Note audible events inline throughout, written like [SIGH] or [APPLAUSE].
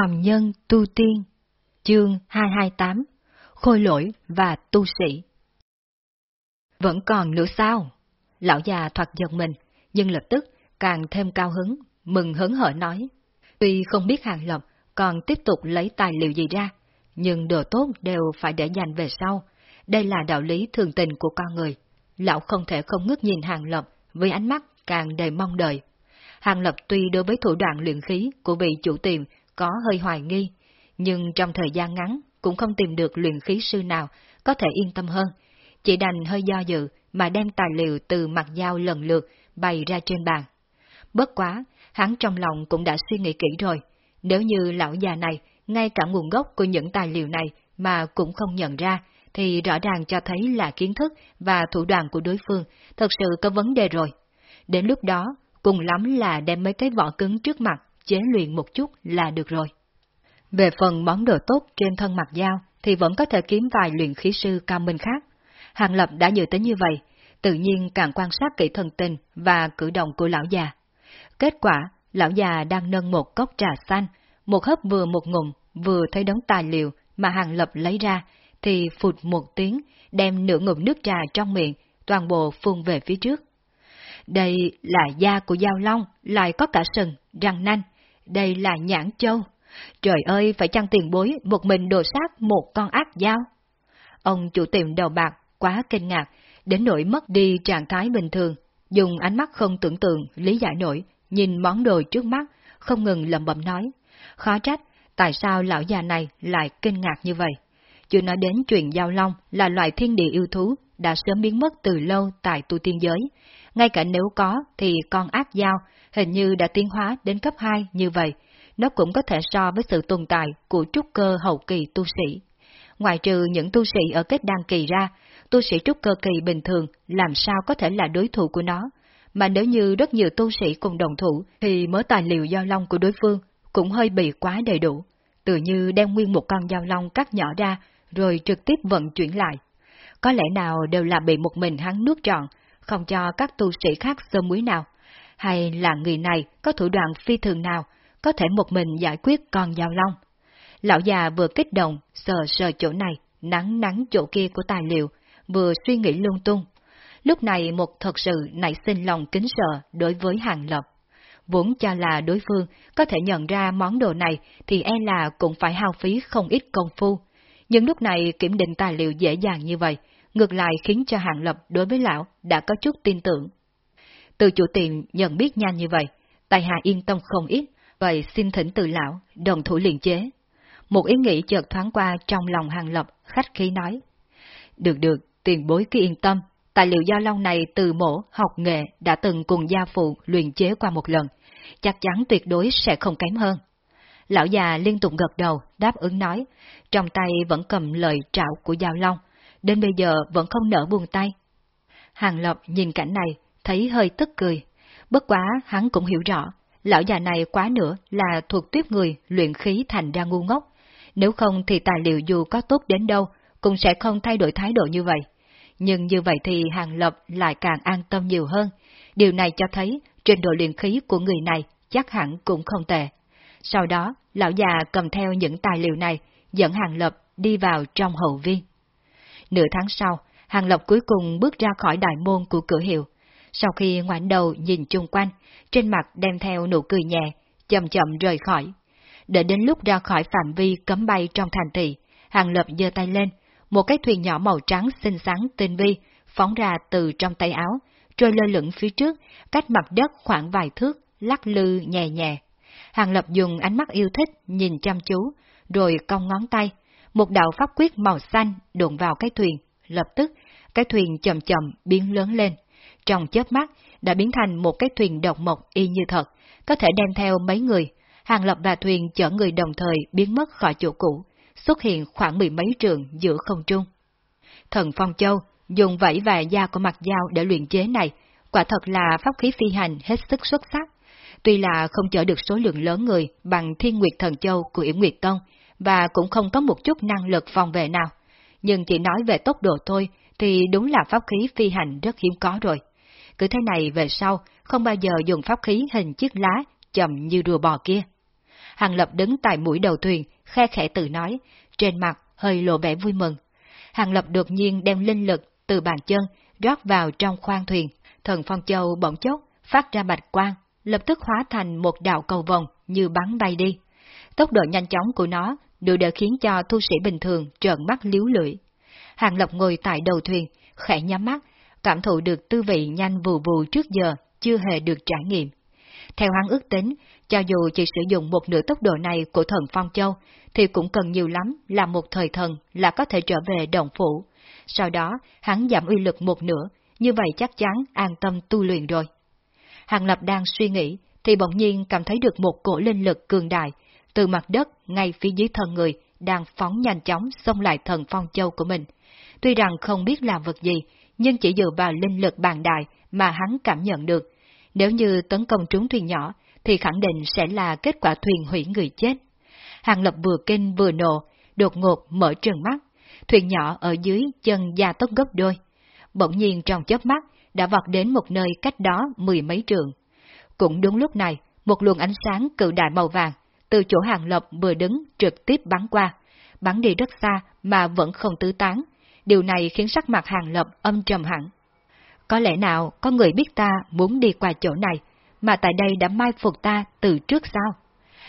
Phạm Nhân Tu Tiên Chương 228 Khôi lỗi và tu sĩ Vẫn còn nữa sao? Lão già thoạt giật mình, nhưng lập tức càng thêm cao hứng, mừng hớn hở nói. Tuy không biết Hàng Lập còn tiếp tục lấy tài liệu gì ra, nhưng đồ tốt đều phải để dành về sau. Đây là đạo lý thường tình của con người. Lão không thể không ngước nhìn Hàng Lập với ánh mắt càng đầy mong đợi. Hàng Lập tuy đối với thủ đoạn luyện khí của vị chủ tiệm có hơi hoài nghi, nhưng trong thời gian ngắn cũng không tìm được luyện khí sư nào có thể yên tâm hơn, chỉ đành hơi do dự mà đem tài liệu từ mặt dao lần lượt bày ra trên bàn. Bất quá, hắn trong lòng cũng đã suy nghĩ kỹ rồi, nếu như lão già này ngay cả nguồn gốc của những tài liệu này mà cũng không nhận ra, thì rõ ràng cho thấy là kiến thức và thủ đoạn của đối phương thật sự có vấn đề rồi. Đến lúc đó, cùng lắm là đem mấy cái vỏ cứng trước mặt chế luyện một chút là được rồi. Về phần món đồ tốt trên thân mặt dao thì vẫn có thể kiếm vài luyện khí sư cao minh khác. Hàng Lập đã dự tính như vậy, tự nhiên càng quan sát kỹ thần tình và cử động của lão già. Kết quả, lão già đang nâng một cốc trà xanh, một hớp vừa một ngụm, vừa thấy đống tài liệu mà Hàng Lập lấy ra, thì phụt một tiếng, đem nửa ngụm nước trà trong miệng, toàn bộ phun về phía trước. Đây là da của dao long, lại có cả sừng, răng nanh. Đây là nhãn châu. Trời ơi, phải chăng tiền bối một mình đồ sát một con ác dao? Ông chủ tiệm đầu bạc quá kinh ngạc, đến nỗi mất đi trạng thái bình thường, dùng ánh mắt không tưởng tượng, lý giải nổi, nhìn món đồ trước mắt, không ngừng lẩm bẩm nói. Khó trách, tại sao lão già này lại kinh ngạc như vậy? Chưa nói đến chuyện giao long là loại thiên địa yêu thú đã sớm biến mất từ lâu tại tu tiên giới. Ngay cả nếu có thì con ác giao hình như đã tiến hóa đến cấp 2 như vậy, nó cũng có thể so với sự tồn tại của trúc cơ hậu kỳ tu sĩ. Ngoài trừ những tu sĩ ở kết đăng kỳ ra, tu sĩ trúc cơ kỳ bình thường làm sao có thể là đối thủ của nó, mà nếu như rất nhiều tu sĩ cùng đồng thủ thì mớ tài liệu giao long của đối phương cũng hơi bị quá đầy đủ, tự như đem nguyên một con giao long cắt nhỏ ra rồi trực tiếp vận chuyển lại. Có lẽ nào đều là bị một mình hắn nuốt trọn, không cho các tu sĩ khác sơ muối nào, hay là người này có thủ đoạn phi thường nào, có thể một mình giải quyết con giao long. Lão già vừa kích động, sờ sờ chỗ này, nắng nắng chỗ kia của tài liệu, vừa suy nghĩ lung tung. Lúc này một thật sự nảy sinh lòng kính sợ đối với hàng lập. Vốn cho là đối phương có thể nhận ra món đồ này thì e là cũng phải hao phí không ít công phu. Nhưng lúc này kiểm định tài liệu dễ dàng như vậy, ngược lại khiến cho Hàng Lập đối với lão đã có chút tin tưởng. Từ chủ tiệm nhận biết nhanh như vậy, tài hạ yên tâm không ít, vậy xin thỉnh từ lão, đồng thủ liền chế. Một ý nghĩ chợt thoáng qua trong lòng Hàng Lập, khách khí nói. Được được, tiền bối cứ yên tâm, tài liệu giao long này từ mổ, học nghệ đã từng cùng gia phụ luyện chế qua một lần, chắc chắn tuyệt đối sẽ không kém hơn. Lão già liên tục gật đầu, đáp ứng nói, trong tay vẫn cầm lời trạo của giao long, đến bây giờ vẫn không nở buông tay. Hàng Lập nhìn cảnh này, thấy hơi tức cười. Bất quá hắn cũng hiểu rõ, lão già này quá nữa là thuộc tuyết người luyện khí thành ra ngu ngốc. Nếu không thì tài liệu dù có tốt đến đâu, cũng sẽ không thay đổi thái độ như vậy. Nhưng như vậy thì Hàng Lập lại càng an tâm nhiều hơn. Điều này cho thấy trình độ luyện khí của người này chắc hẳn cũng không tệ. Sau đó, lão già cầm theo những tài liệu này, dẫn Hàng Lập đi vào trong hậu viên. Nửa tháng sau, Hàng Lập cuối cùng bước ra khỏi đại môn của cửa hiệu. Sau khi ngoảnh đầu nhìn chung quanh, trên mặt đem theo nụ cười nhẹ, chậm chậm rời khỏi. Đợi đến lúc ra khỏi phạm vi cấm bay trong thành thị, Hàng Lập giơ tay lên, một cái thuyền nhỏ màu trắng xinh xắn tinh vi phóng ra từ trong tay áo, trôi lơ lửng phía trước, cách mặt đất khoảng vài thước, lắc lư nhẹ nhẹ. Hàng Lập dùng ánh mắt yêu thích nhìn chăm chú, rồi cong ngón tay, một đạo pháp quyết màu xanh đụng vào cái thuyền, lập tức cái thuyền chậm chậm biến lớn lên. Trong chớp mắt đã biến thành một cái thuyền độc mộc y như thật, có thể đem theo mấy người. Hàng Lập và thuyền chở người đồng thời biến mất khỏi chỗ cũ, xuất hiện khoảng mười mấy trường giữa không trung. Thần Phong Châu dùng vảy và da của mặt dao để luyện chế này, quả thật là pháp khí phi hành hết sức xuất sắc. Tuy là không chở được số lượng lớn người bằng Thiên Nguyệt Thần Châu của Yểm Nguyệt Tông, và cũng không có một chút năng lực phòng vệ nào. Nhưng chỉ nói về tốc độ thôi thì đúng là pháp khí phi hành rất hiếm có rồi. Cứ thế này về sau, không bao giờ dùng pháp khí hình chiếc lá chậm như rùa bò kia. Hàng Lập đứng tại mũi đầu thuyền, khe khẽ tự nói, trên mặt hơi lộ vẻ vui mừng. Hàng Lập đột nhiên đem linh lực từ bàn chân rót vào trong khoang thuyền, thần phong châu bỗng chốc phát ra bạch quang, lập tức hóa thành một đạo cầu vòng như bắn bay đi. Tốc độ nhanh chóng của nó đủ để khiến cho thu sĩ bình thường trợn mắt liếu lưỡi. Hàng Lập ngồi tại đầu thuyền, khẽ nhắm mắt, cảm thụ được tư vị nhanh vù vù trước giờ chưa hề được trải nghiệm. Theo hắn ước tính, cho dù chỉ sử dụng một nửa tốc độ này của thần Phong Châu, thì cũng cần nhiều lắm là một thời thần là có thể trở về đồng phủ. Sau đó, hắn giảm uy lực một nửa, như vậy chắc chắn an tâm tu luyện rồi. Hàng Lập đang suy nghĩ, thì bỗng nhiên cảm thấy được một cổ linh lực cường đại, từ mặt đất ngay phía dưới thân người, đang phóng nhanh chóng xông lại thần Phong Châu của mình. Tuy rằng không biết là vật gì, nhưng chỉ dựa vào linh lực bàn đại mà hắn cảm nhận được. Nếu như tấn công trúng thuyền nhỏ, thì khẳng định sẽ là kết quả thuyền hủy người chết. Hàng Lập vừa kinh vừa nộ, đột ngột mở trừng mắt, thuyền nhỏ ở dưới chân gia tốc gấp đôi. Bỗng nhiên trong chớp mắt, đã vọt đến một nơi cách đó mười mấy trường. Cũng đúng lúc này, một luồng ánh sáng cự đại màu vàng, từ chỗ hàng lập vừa đứng trực tiếp bắn qua, bắn đi rất xa mà vẫn không tứ tán. Điều này khiến sắc mặt hàng lập âm trầm hẳn. Có lẽ nào có người biết ta muốn đi qua chỗ này, mà tại đây đã mai phục ta từ trước sao?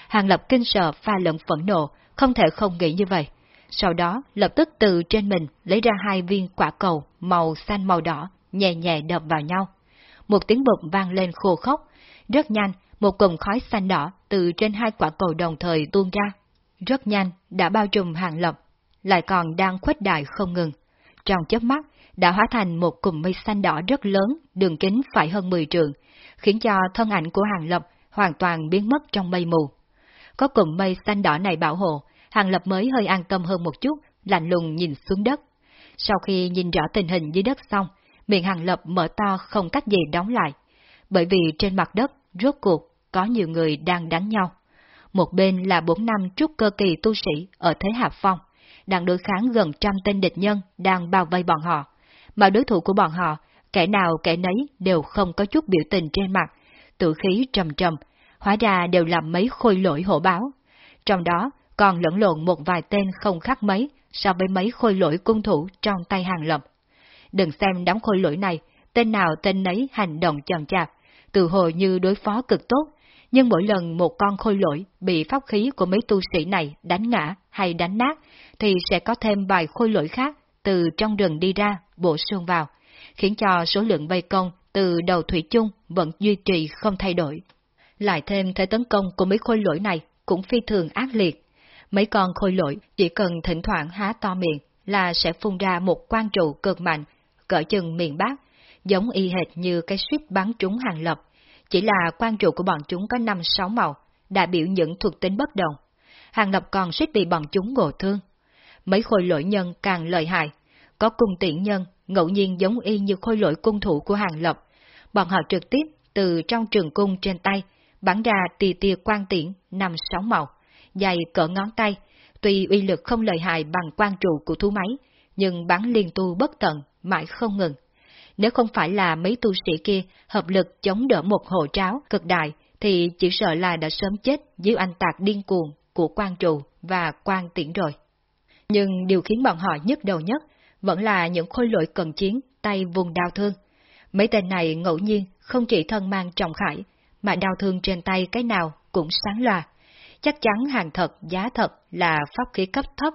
Hàng lập kinh sợ pha lẫn phẫn nộ, không thể không nghĩ như vậy. Sau đó lập tức từ trên mình lấy ra hai viên quả cầu màu xanh màu đỏ, nhẹ nhẹ đập vào nhau. Một tiếng bụp vang lên khô khốc, rất nhanh, một cụm khói xanh đỏ từ trên hai quả cầu đồng thời tuôn ra. Rất nhanh, đã bao trùm hàng lập, lại còn đang khuếch đại không ngừng. Trong chớp mắt, đã hóa thành một cụm mây xanh đỏ rất lớn, đường kính phải hơn 10 trường, khiến cho thân ảnh của hàng lập hoàn toàn biến mất trong mây mù. Có cụm mây xanh đỏ này bảo hộ, hàng lập mới hơi an tâm hơn một chút, lạnh lùng nhìn xuống đất. Sau khi nhìn rõ tình hình dưới đất xong, miệng hàng lập mở to không cách gì đóng lại, bởi vì trên mặt đất, rốt cuộc, có nhiều người đang đánh nhau. Một bên là bốn năm trúc cơ kỳ tu sĩ ở thế hạ phong, đang đối kháng gần trăm tên địch nhân đang bao vây bọn họ, mà đối thủ của bọn họ, kẻ nào kẻ nấy đều không có chút biểu tình trên mặt, tự khí trầm trầm, hóa ra đều là mấy khôi lỗi hổ báo. Trong đó còn lẫn lộn một vài tên không khác mấy so với mấy khôi lỗi cung thủ trong tay hàng lập. Đừng xem đám khôi lỗi này, tên nào tên nấy hành động chậm chạp, từ hồi như đối phó cực tốt, nhưng mỗi lần một con khôi lỗi bị pháp khí của mấy tu sĩ này đánh ngã hay đánh nát, thì sẽ có thêm vài khôi lỗi khác từ trong rừng đi ra, bổ sung vào, khiến cho số lượng vây công từ đầu thủy chung vẫn duy trì không thay đổi. Lại thêm thế tấn công của mấy khôi lỗi này cũng phi thường ác liệt. Mấy con khôi lỗi chỉ cần thỉnh thoảng há to miệng là sẽ phun ra một quan trụ cực mạnh cỡ chừng miền Bắc, giống y hệt như cái suýt bắn trúng hàng lập, chỉ là quan trụ của bọn chúng có năm sáu màu, đại biểu những thuộc tính bất đồng. Hàng lập còn suýt bị bọn chúng ngộ thương. Mấy khôi lỗi nhân càng lợi hại, có cung tiện nhân ngẫu nhiên giống y như khôi lỗi cung thủ của hàng lập. Bọn họ trực tiếp từ trong trường cung trên tay, bắn ra tì tia quan tiễn năm sáu màu, dài cỡ ngón tay, tuy uy lực không lợi hại bằng quan trụ của thú máy, nhưng bắn liên tu bất tận, mãi không ngừng. Nếu không phải là mấy tu sĩ kia hợp lực chống đỡ một hộ tráo cực đại, thì chỉ sợ là đã sớm chết dưới anh tạc điên cuồng của quan trụ và quan tiễn rồi. Nhưng điều khiến bọn họ nhức đầu nhất vẫn là những khôi lỗi cần chiến, tay vùng đao thương. Mấy tên này ngẫu nhiên không chỉ thân mang trọng khải, mà đao thương trên tay cái nào cũng sáng loà. Chắc chắn hàng thật, giá thật là pháp khí cấp thấp.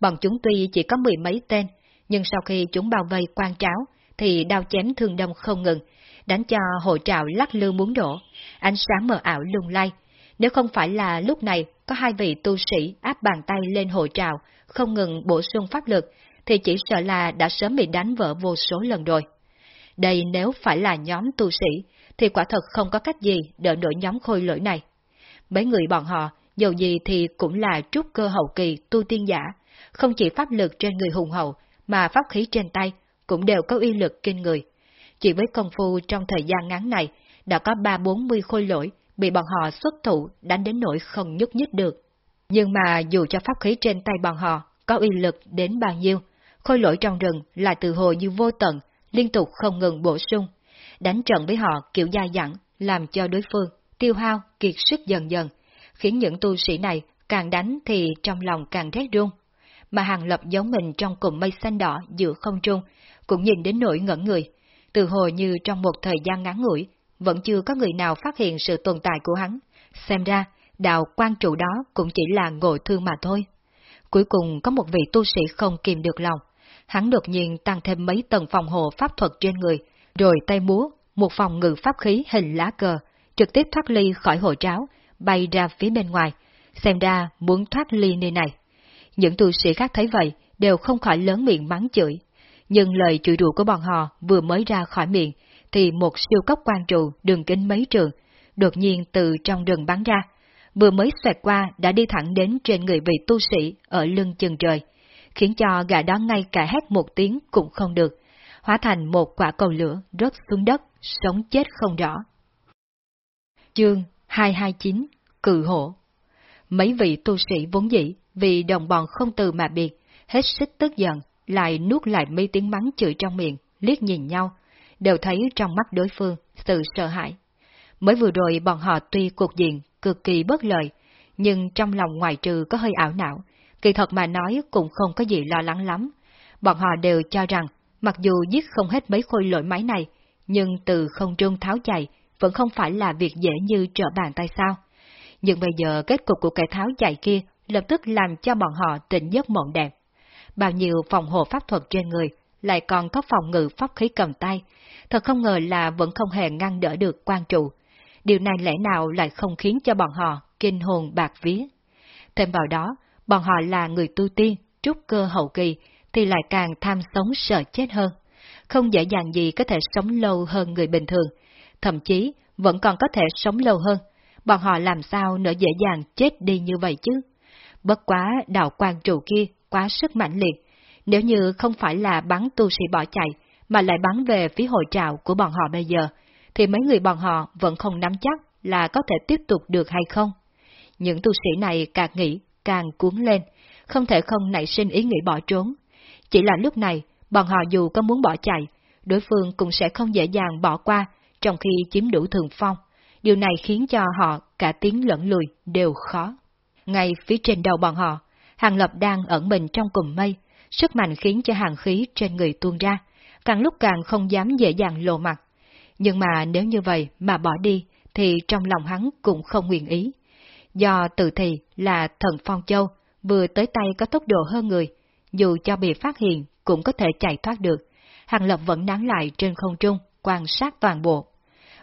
Bọn chúng tuy chỉ có mười mấy tên, nhưng sau khi chúng bao vây quan tráo, thì đao chém thương đâm không ngừng, đánh cho hội trạo lắc lư muốn đổ, ánh sáng mờ ảo lung lay. Nếu không phải là lúc này có hai vị tu sĩ áp bàn tay lên hội trào, không ngừng bổ sung pháp lực, thì chỉ sợ là đã sớm bị đánh vỡ vô số lần rồi. Đây nếu phải là nhóm tu sĩ, thì quả thật không có cách gì đỡ nổi nhóm khôi lỗi này. Mấy người bọn họ, dầu gì thì cũng là trúc cơ hậu kỳ tu tiên giả, không chỉ pháp lực trên người hùng hậu, mà pháp khí trên tay cũng đều có uy lực kinh người. Chỉ với công phu trong thời gian ngắn này, đã có ba bốn mươi khôi lỗi bị bọn họ xuất thủ đánh đến nỗi không nhúc nhích được. Nhưng mà dù cho pháp khí trên tay bọn họ có uy lực đến bao nhiêu, khôi lỗi trong rừng là từ hồi như vô tận, liên tục không ngừng bổ sung. Đánh trận với họ kiểu dai dẳng, làm cho đối phương tiêu hao, kiệt sức dần dần, khiến những tu sĩ này càng đánh thì trong lòng càng rét run. Mà Hàng Lập giống mình trong cụm mây xanh đỏ giữa không trung, cũng nhìn đến nỗi ngẩn người. Từ hồi như trong một thời gian ngắn ngủi, vẫn chưa có người nào phát hiện sự tồn tại của hắn. Xem ra, đạo quan trụ đó cũng chỉ là ngồi thương mà thôi. Cuối cùng có một vị tu sĩ không kìm được lòng. Hắn đột nhiên tăng thêm mấy tầng phòng hộ pháp thuật trên người, rồi tay múa, một phòng ngự pháp khí hình lá cờ, trực tiếp thoát ly khỏi hộ tráo, bay ra phía bên ngoài, xem ra muốn thoát ly nơi này. Những tu sĩ khác thấy vậy, đều không khỏi lớn miệng mắng chửi. Nhưng lời chửi rủa của bọn họ vừa mới ra khỏi miệng, thì một siêu cốc quan trụ đường kính mấy trường, đột nhiên từ trong rừng bắn ra, vừa mới xoẹt qua đã đi thẳng đến trên người vị tu sĩ ở lưng chừng trời, khiến cho gã đó ngay cả hét một tiếng cũng không được, hóa thành một quả cầu lửa rớt xuống đất, sống chết không rõ. Chương 229 Cự Hổ. Mấy vị tu sĩ vốn dĩ vì đồng bọn không từ mà biệt, hết sức tức giận, lại nuốt lại mấy tiếng mắng chửi trong miệng, liếc nhìn nhau, đều thấy trong mắt đối phương sự sợ hãi. Mới vừa rồi bọn họ tuy cuộc diện cực kỳ bất lợi, nhưng trong lòng ngoài trừ có hơi ảo não, kỳ thật mà nói cũng không có gì lo lắng lắm. Bọn họ đều cho rằng, mặc dù giết không hết mấy khôi lỗi máy này, nhưng từ không trung tháo chạy vẫn không phải là việc dễ như trở bàn tay sao. Nhưng bây giờ kết cục của kẻ tháo chạy kia lập tức làm cho bọn họ tỉnh giấc mộng đẹp. Bao nhiêu phòng hộ pháp thuật trên người, lại còn có phòng ngự pháp khí cầm tay, thật không ngờ là vẫn không hề ngăn đỡ được quan trụ. Điều này lẽ nào lại không khiến cho bọn họ kinh hồn bạc vía. Thêm vào đó, bọn họ là người tu tiên, trúc cơ hậu kỳ, thì lại càng tham sống sợ chết hơn. Không dễ dàng gì có thể sống lâu hơn người bình thường, thậm chí vẫn còn có thể sống lâu hơn. Bọn họ làm sao nỡ dễ dàng chết đi như vậy chứ? Bất quá đạo quan trụ kia quá sức mạnh liệt, nếu như không phải là bắn tu sĩ bỏ chạy, mà lại bắn về phía hội trào của bọn họ bây giờ, thì mấy người bọn họ vẫn không nắm chắc là có thể tiếp tục được hay không. Những tu sĩ này càng nghĩ, càng cuốn lên, không thể không nảy sinh ý nghĩ bỏ trốn. Chỉ là lúc này, bọn họ dù có muốn bỏ chạy, đối phương cũng sẽ không dễ dàng bỏ qua trong khi chiếm đủ thường phong. Điều này khiến cho họ cả tiếng lẫn lùi đều khó. Ngay phía trên đầu bọn họ, Hàng Lập đang ẩn mình trong cùng mây, sức mạnh khiến cho hàng khí trên người tuôn ra, càng lúc càng không dám dễ dàng lộ mặt. Nhưng mà nếu như vậy mà bỏ đi, thì trong lòng hắn cũng không nguyện ý. Do tự thì là thần Phong Châu, vừa tới tay có tốc độ hơn người, dù cho bị phát hiện cũng có thể chạy thoát được. Hàng Lập vẫn nán lại trên không trung, quan sát toàn bộ.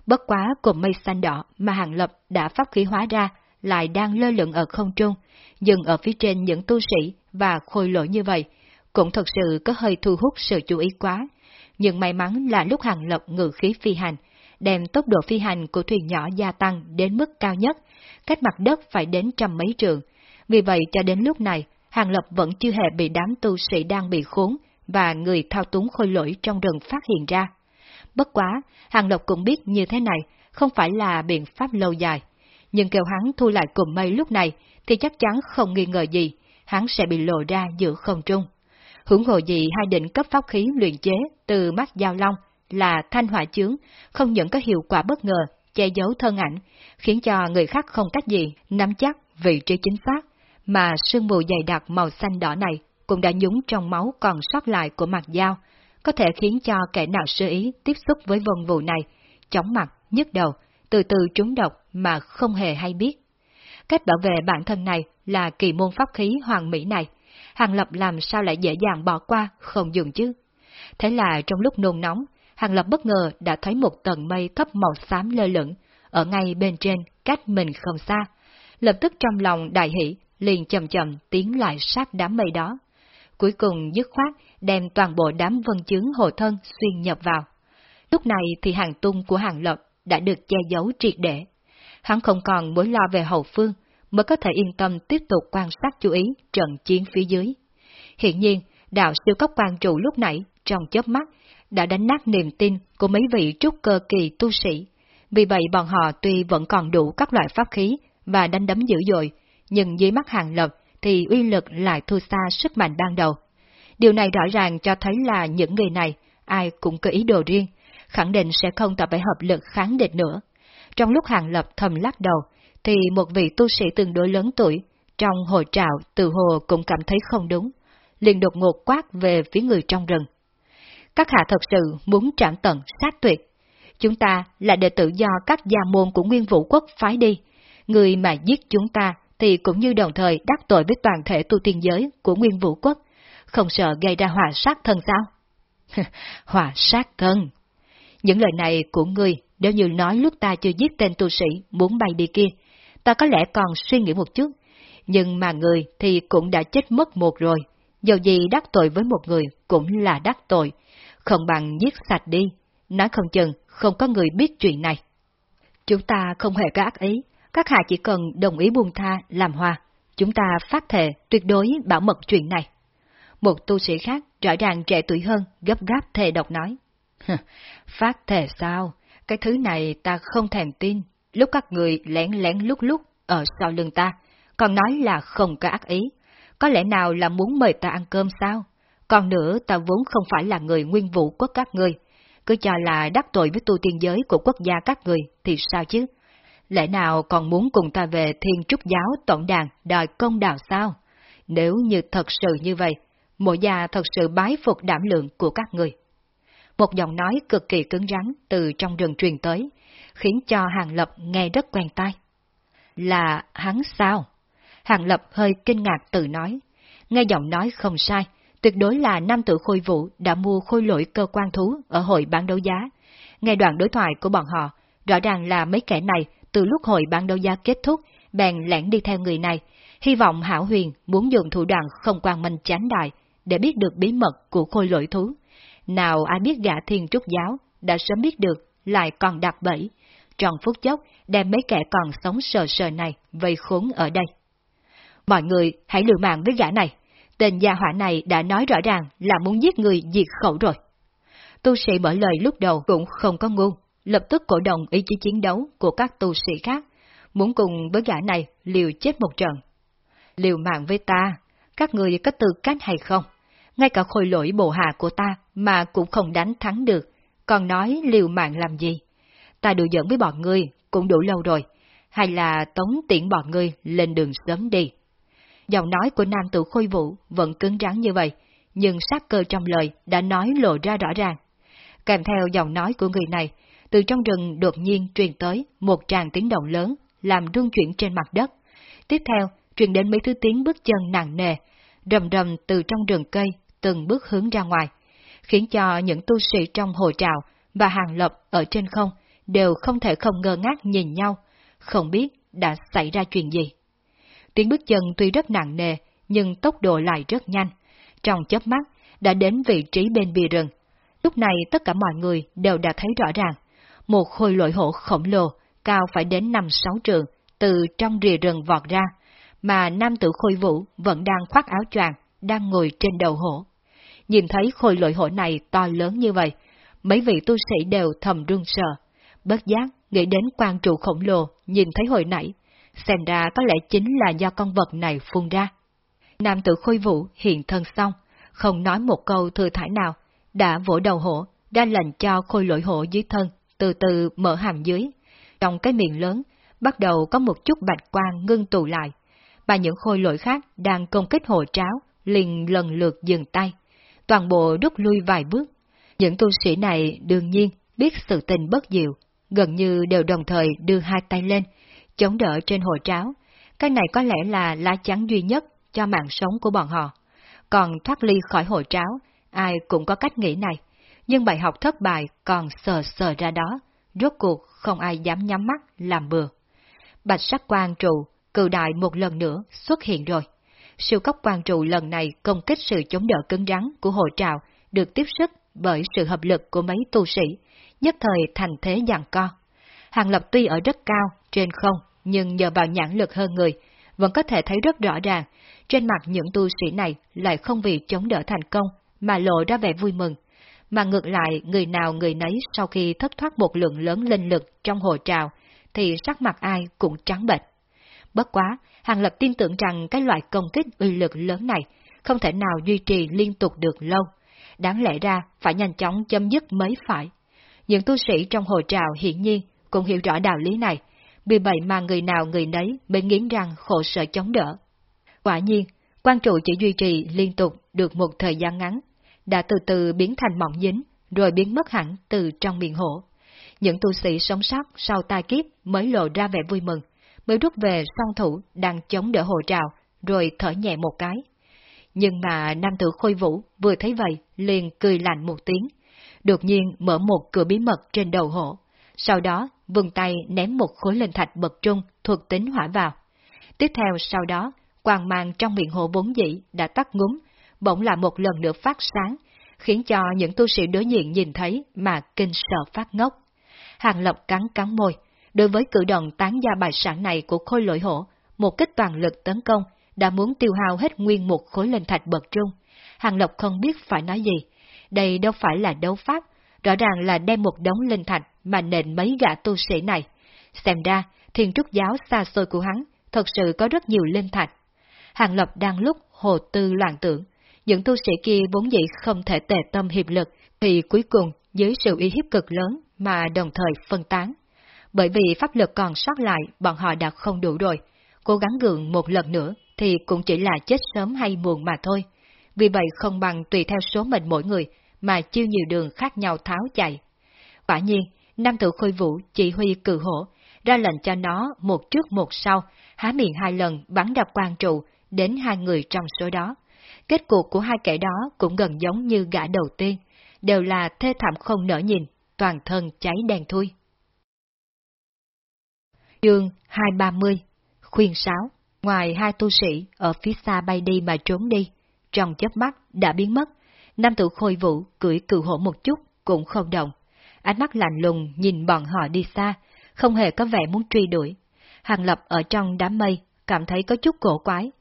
Bất quá cùng mây xanh đỏ mà Hàng Lập đã pháp khí hóa ra lại đang lơ lửng ở không trung, dừng ở phía trên những tu sĩ và khôi lỗi như vậy, cũng thật sự có hơi thu hút sự chú ý quá. Nhưng may mắn là lúc Hàng Lập ngự khí phi hành, đem tốc độ phi hành của thuyền nhỏ gia tăng đến mức cao nhất, cách mặt đất phải đến trăm mấy trường. Vì vậy cho đến lúc này, Hàng Lập vẫn chưa hề bị đám tu sĩ đang bị khốn và người thao túng khôi lỗi trong rừng phát hiện ra. Bất quá, Hàng Lập cũng biết như thế này không phải là biện pháp lâu dài. Nhưng kêu hắn thu lại cùng mây lúc này thì chắc chắn không nghi ngờ gì, hắn sẽ bị lộ ra giữa không trung. Hưởng hồ gì hai định cấp pháp khí luyện chế từ mắt giao long là thanh hỏa chướng, không những có hiệu quả bất ngờ, che giấu thân ảnh, khiến cho người khác không cách gì nắm chắc vị trí chính xác, mà sương mù dày đặc màu xanh đỏ này cũng đã nhúng trong máu còn sót lại của mặt dao, có thể khiến cho kẻ nào sơ ý tiếp xúc với vân vụ này, chóng mặt, nhức đầu, từ từ trúng độc mà không hề hay biết. Cách bảo vệ bản thân này là kỳ môn pháp khí hoàng mỹ này, Hàng Lập làm sao lại dễ dàng bỏ qua, không dùng chứ. Thế là trong lúc nôn nóng, Hàng Lập bất ngờ đã thấy một tầng mây thấp màu xám lơ lửng, ở ngay bên trên, cách mình không xa. Lập tức trong lòng đại hỷ, liền chậm chậm tiến lại sát đám mây đó. Cuối cùng dứt khoát đem toàn bộ đám vân chứng hộ thân xuyên nhập vào. Lúc này thì hàng tung của hàng lập đã được che giấu triệt để. Hắn không còn mối lo về hậu phương, mới có thể yên tâm tiếp tục quan sát chú ý trận chiến phía dưới. Hiện nhiên, đạo siêu cấp quan trụ lúc nãy, trong chớp mắt, đã đánh nát niềm tin của mấy vị trúc cơ kỳ tu sĩ. Vì vậy bọn họ tuy vẫn còn đủ các loại pháp khí và đánh đấm dữ dội, nhưng dưới mắt hàng lập thì uy lực lại thua xa sức mạnh ban đầu. Điều này rõ ràng cho thấy là những người này, ai cũng có ý đồ riêng, khẳng định sẽ không tập phải hợp lực kháng địch nữa. Trong lúc hàng lập thầm lắc đầu, thì một vị tu sĩ tương đối lớn tuổi, trong hồi trào từ hồ cũng cảm thấy không đúng, liền đột ngột quát về phía người trong rừng. Các hạ thật sự muốn trảm tận sát tuyệt. Chúng ta là đệ tử do các gia môn của Nguyên Vũ Quốc phái đi. Người mà giết chúng ta thì cũng như đồng thời đắc tội với toàn thể tu tiên giới của Nguyên Vũ Quốc, không sợ gây ra hỏa sát thân sao? [LAUGHS] hỏa sát thân. Những lời này của ngươi nếu như nói lúc ta chưa giết tên tu sĩ muốn bay đi kia, ta có lẽ còn suy nghĩ một chút, nhưng mà người thì cũng đã chết mất một rồi, dầu gì đắc tội với một người cũng là đắc tội, không bằng giết sạch đi, nói không chừng không có người biết chuyện này. Chúng ta không hề có ác ý, các hạ chỉ cần đồng ý buông tha làm hòa, chúng ta phát thề tuyệt đối bảo mật chuyện này. Một tu sĩ khác rõ ràng trẻ tuổi hơn gấp gáp thề độc nói. [LAUGHS] phát thề sao? Cái thứ này ta không thèm tin, lúc các người lén lén lúc lúc ở sau lưng ta, còn nói là không có ác ý. Có lẽ nào là muốn mời ta ăn cơm sao? Còn nữa ta vốn không phải là người nguyên vụ quốc các người, cứ cho là đắc tội với tu tiên giới của quốc gia các người thì sao chứ? Lẽ nào còn muốn cùng ta về thiên trúc giáo tổng đàn đòi công đạo sao? Nếu như thật sự như vậy, mộ gia thật sự bái phục đảm lượng của các người. Một giọng nói cực kỳ cứng rắn từ trong rừng truyền tới, khiến cho Hàng Lập nghe rất quen tai. Là hắn sao? Hàng Lập hơi kinh ngạc tự nói. Nghe giọng nói không sai, tuyệt đối là nam tử khôi vũ đã mua khôi lỗi cơ quan thú ở hội bán đấu giá. Nghe đoạn đối thoại của bọn họ, rõ ràng là mấy kẻ này từ lúc hội bán đấu giá kết thúc, bèn lẻn đi theo người này, hy vọng Hảo Huyền muốn dùng thủ đoạn không quan minh chánh đại để biết được bí mật của khôi lỗi thú. Nào ai biết gã thiên trúc giáo đã sớm biết được, lại còn đặt bẫy, trong phút chốc đem mấy kẻ còn sống sờ sờ này vây khốn ở đây. Mọi người hãy lừa mạng với gã này, tên gia hỏa này đã nói rõ ràng là muốn giết người diệt khẩu rồi. Tu sĩ mở lời lúc đầu cũng không có ngu, lập tức cổ động ý chí chiến đấu của các tu sĩ khác, muốn cùng với gã này liều chết một trận. Liều mạng với ta, các người có tư cách hay không? Ngay cả khôi lỗi bộ hạ của ta mà cũng không đánh thắng được, còn nói liều mạng làm gì? Ta đùa giỡn với bọn ngươi cũng đủ lâu rồi, hay là tống tiễn bọn ngươi lên đường sớm đi? Giọng nói của nam tử khôi vũ vẫn cứng rắn như vậy, nhưng sát cơ trong lời đã nói lộ ra rõ ràng. Kèm theo giọng nói của người này, từ trong rừng đột nhiên truyền tới một tràng tiếng động lớn, làm rung chuyển trên mặt đất. Tiếp theo, truyền đến mấy thứ tiếng bước chân nặng nề, rầm rầm từ trong rừng cây, từng bước hướng ra ngoài, khiến cho những tu sĩ trong hồ trào và hàng lập ở trên không đều không thể không ngơ ngác nhìn nhau, không biết đã xảy ra chuyện gì. Tiếng bước chân tuy rất nặng nề, nhưng tốc độ lại rất nhanh. Trong chớp mắt, đã đến vị trí bên bìa rừng. Lúc này tất cả mọi người đều đã thấy rõ ràng. Một khôi lội hổ khổng lồ, cao phải đến 5-6 trường, từ trong rìa rừng vọt ra, mà nam tử khôi vũ vẫn đang khoác áo choàng, đang ngồi trên đầu hổ. Nhìn thấy khôi lội hổ này to lớn như vậy, mấy vị tu sĩ đều thầm run sợ. Bất giác, nghĩ đến quan trụ khổng lồ, nhìn thấy hồi nãy, xem ra có lẽ chính là do con vật này phun ra. Nam tử khôi vũ hiện thân xong, không nói một câu thừa thải nào, đã vỗ đầu hổ, ra lệnh cho khôi lội hổ dưới thân, từ từ mở hàm dưới. Trong cái miệng lớn, bắt đầu có một chút bạch quang ngưng tụ lại, mà những khôi lội khác đang công kích hồ tráo, liền lần lượt dừng tay. Toàn bộ rút lui vài bước. Những tu sĩ này đương nhiên biết sự tình bất diệu, gần như đều đồng thời đưa hai tay lên, chống đỡ trên hồ tráo. Cái này có lẽ là lá chắn duy nhất cho mạng sống của bọn họ. Còn thoát ly khỏi hồ tráo, ai cũng có cách nghĩ này. Nhưng bài học thất bại còn sờ sờ ra đó, rốt cuộc không ai dám nhắm mắt làm bừa. Bạch sắc quan trụ, cự đại một lần nữa xuất hiện rồi. Siêu cấp quan trụ lần này công kích sự chống đỡ cứng rắn của hồ trào được tiếp sức bởi sự hợp lực của mấy tu sĩ, nhất thời thành thế giằng co. Hàng Lập tuy ở rất cao, trên không, nhưng nhờ vào nhãn lực hơn người, vẫn có thể thấy rất rõ ràng, trên mặt những tu sĩ này lại không vì chống đỡ thành công mà lộ ra vẻ vui mừng, mà ngược lại người nào người nấy sau khi thất thoát một lượng lớn linh lực trong hồ trào, thì sắc mặt ai cũng trắng bệch. Bất quá, Hàng Lập tin tưởng rằng cái loại công kích uy lực lớn này không thể nào duy trì liên tục được lâu. Đáng lẽ ra phải nhanh chóng chấm dứt mới phải. Những tu sĩ trong hồ trào hiển nhiên cũng hiểu rõ đạo lý này, vì vậy mà người nào người nấy mới nghiến răng khổ sở chống đỡ. Quả nhiên, quan trụ chỉ duy trì liên tục được một thời gian ngắn, đã từ từ biến thành mỏng dính, rồi biến mất hẳn từ trong miệng hổ. Những tu sĩ sống sót sau tai kiếp mới lộ ra vẻ vui mừng, mới rút về song thủ đang chống đỡ hồ trào, rồi thở nhẹ một cái. Nhưng mà nam tử khôi vũ vừa thấy vậy liền cười lạnh một tiếng, đột nhiên mở một cửa bí mật trên đầu hổ, sau đó vươn tay ném một khối linh thạch bậc trung thuộc tính hỏa vào. Tiếp theo sau đó, quang mang trong miệng hổ vốn dĩ đã tắt ngúm, bỗng là một lần nữa phát sáng, khiến cho những tu sĩ đối diện nhìn thấy mà kinh sợ phát ngốc. Hàng lộc cắn cắn môi, đối với cử động tán gia bài sản này của khôi lỗi hổ, một kích toàn lực tấn công, đã muốn tiêu hao hết nguyên một khối linh thạch bậc trung. Hàng lộc không biết phải nói gì, đây đâu phải là đấu pháp, rõ ràng là đem một đống linh thạch mà nện mấy gã tu sĩ này. Xem ra, thiên trúc giáo xa xôi của hắn thật sự có rất nhiều linh thạch. Hàng Lập đang lúc hồ tư loạn tưởng, những tu sĩ kia vốn dĩ không thể tề tâm hiệp lực, thì cuối cùng dưới sự uy hiếp cực lớn mà đồng thời phân tán. Bởi vì pháp lực còn sót lại bọn họ đã không đủ rồi, cố gắng gượng một lần nữa thì cũng chỉ là chết sớm hay muộn mà thôi. Vì vậy không bằng tùy theo số mệnh mỗi người mà chiêu nhiều đường khác nhau tháo chạy. Quả nhiên, Nam tử khôi vũ chỉ huy cử hổ, ra lệnh cho nó một trước một sau, há miệng hai lần bắn đập quan trụ đến hai người trong số đó. Kết cục của hai kẻ đó cũng gần giống như gã đầu tiên, đều là thê thảm không nở nhìn, toàn thân cháy đèn thui. Chương 230 Khuyên sáo Ngoài hai tu sĩ ở phía xa bay đi mà trốn đi, trong chớp mắt đã biến mất, nam tử khôi vũ cưỡi cự hổ một chút cũng không động. Ánh mắt lạnh lùng nhìn bọn họ đi xa, không hề có vẻ muốn truy đuổi. Hàng lập ở trong đám mây, cảm thấy có chút cổ quái.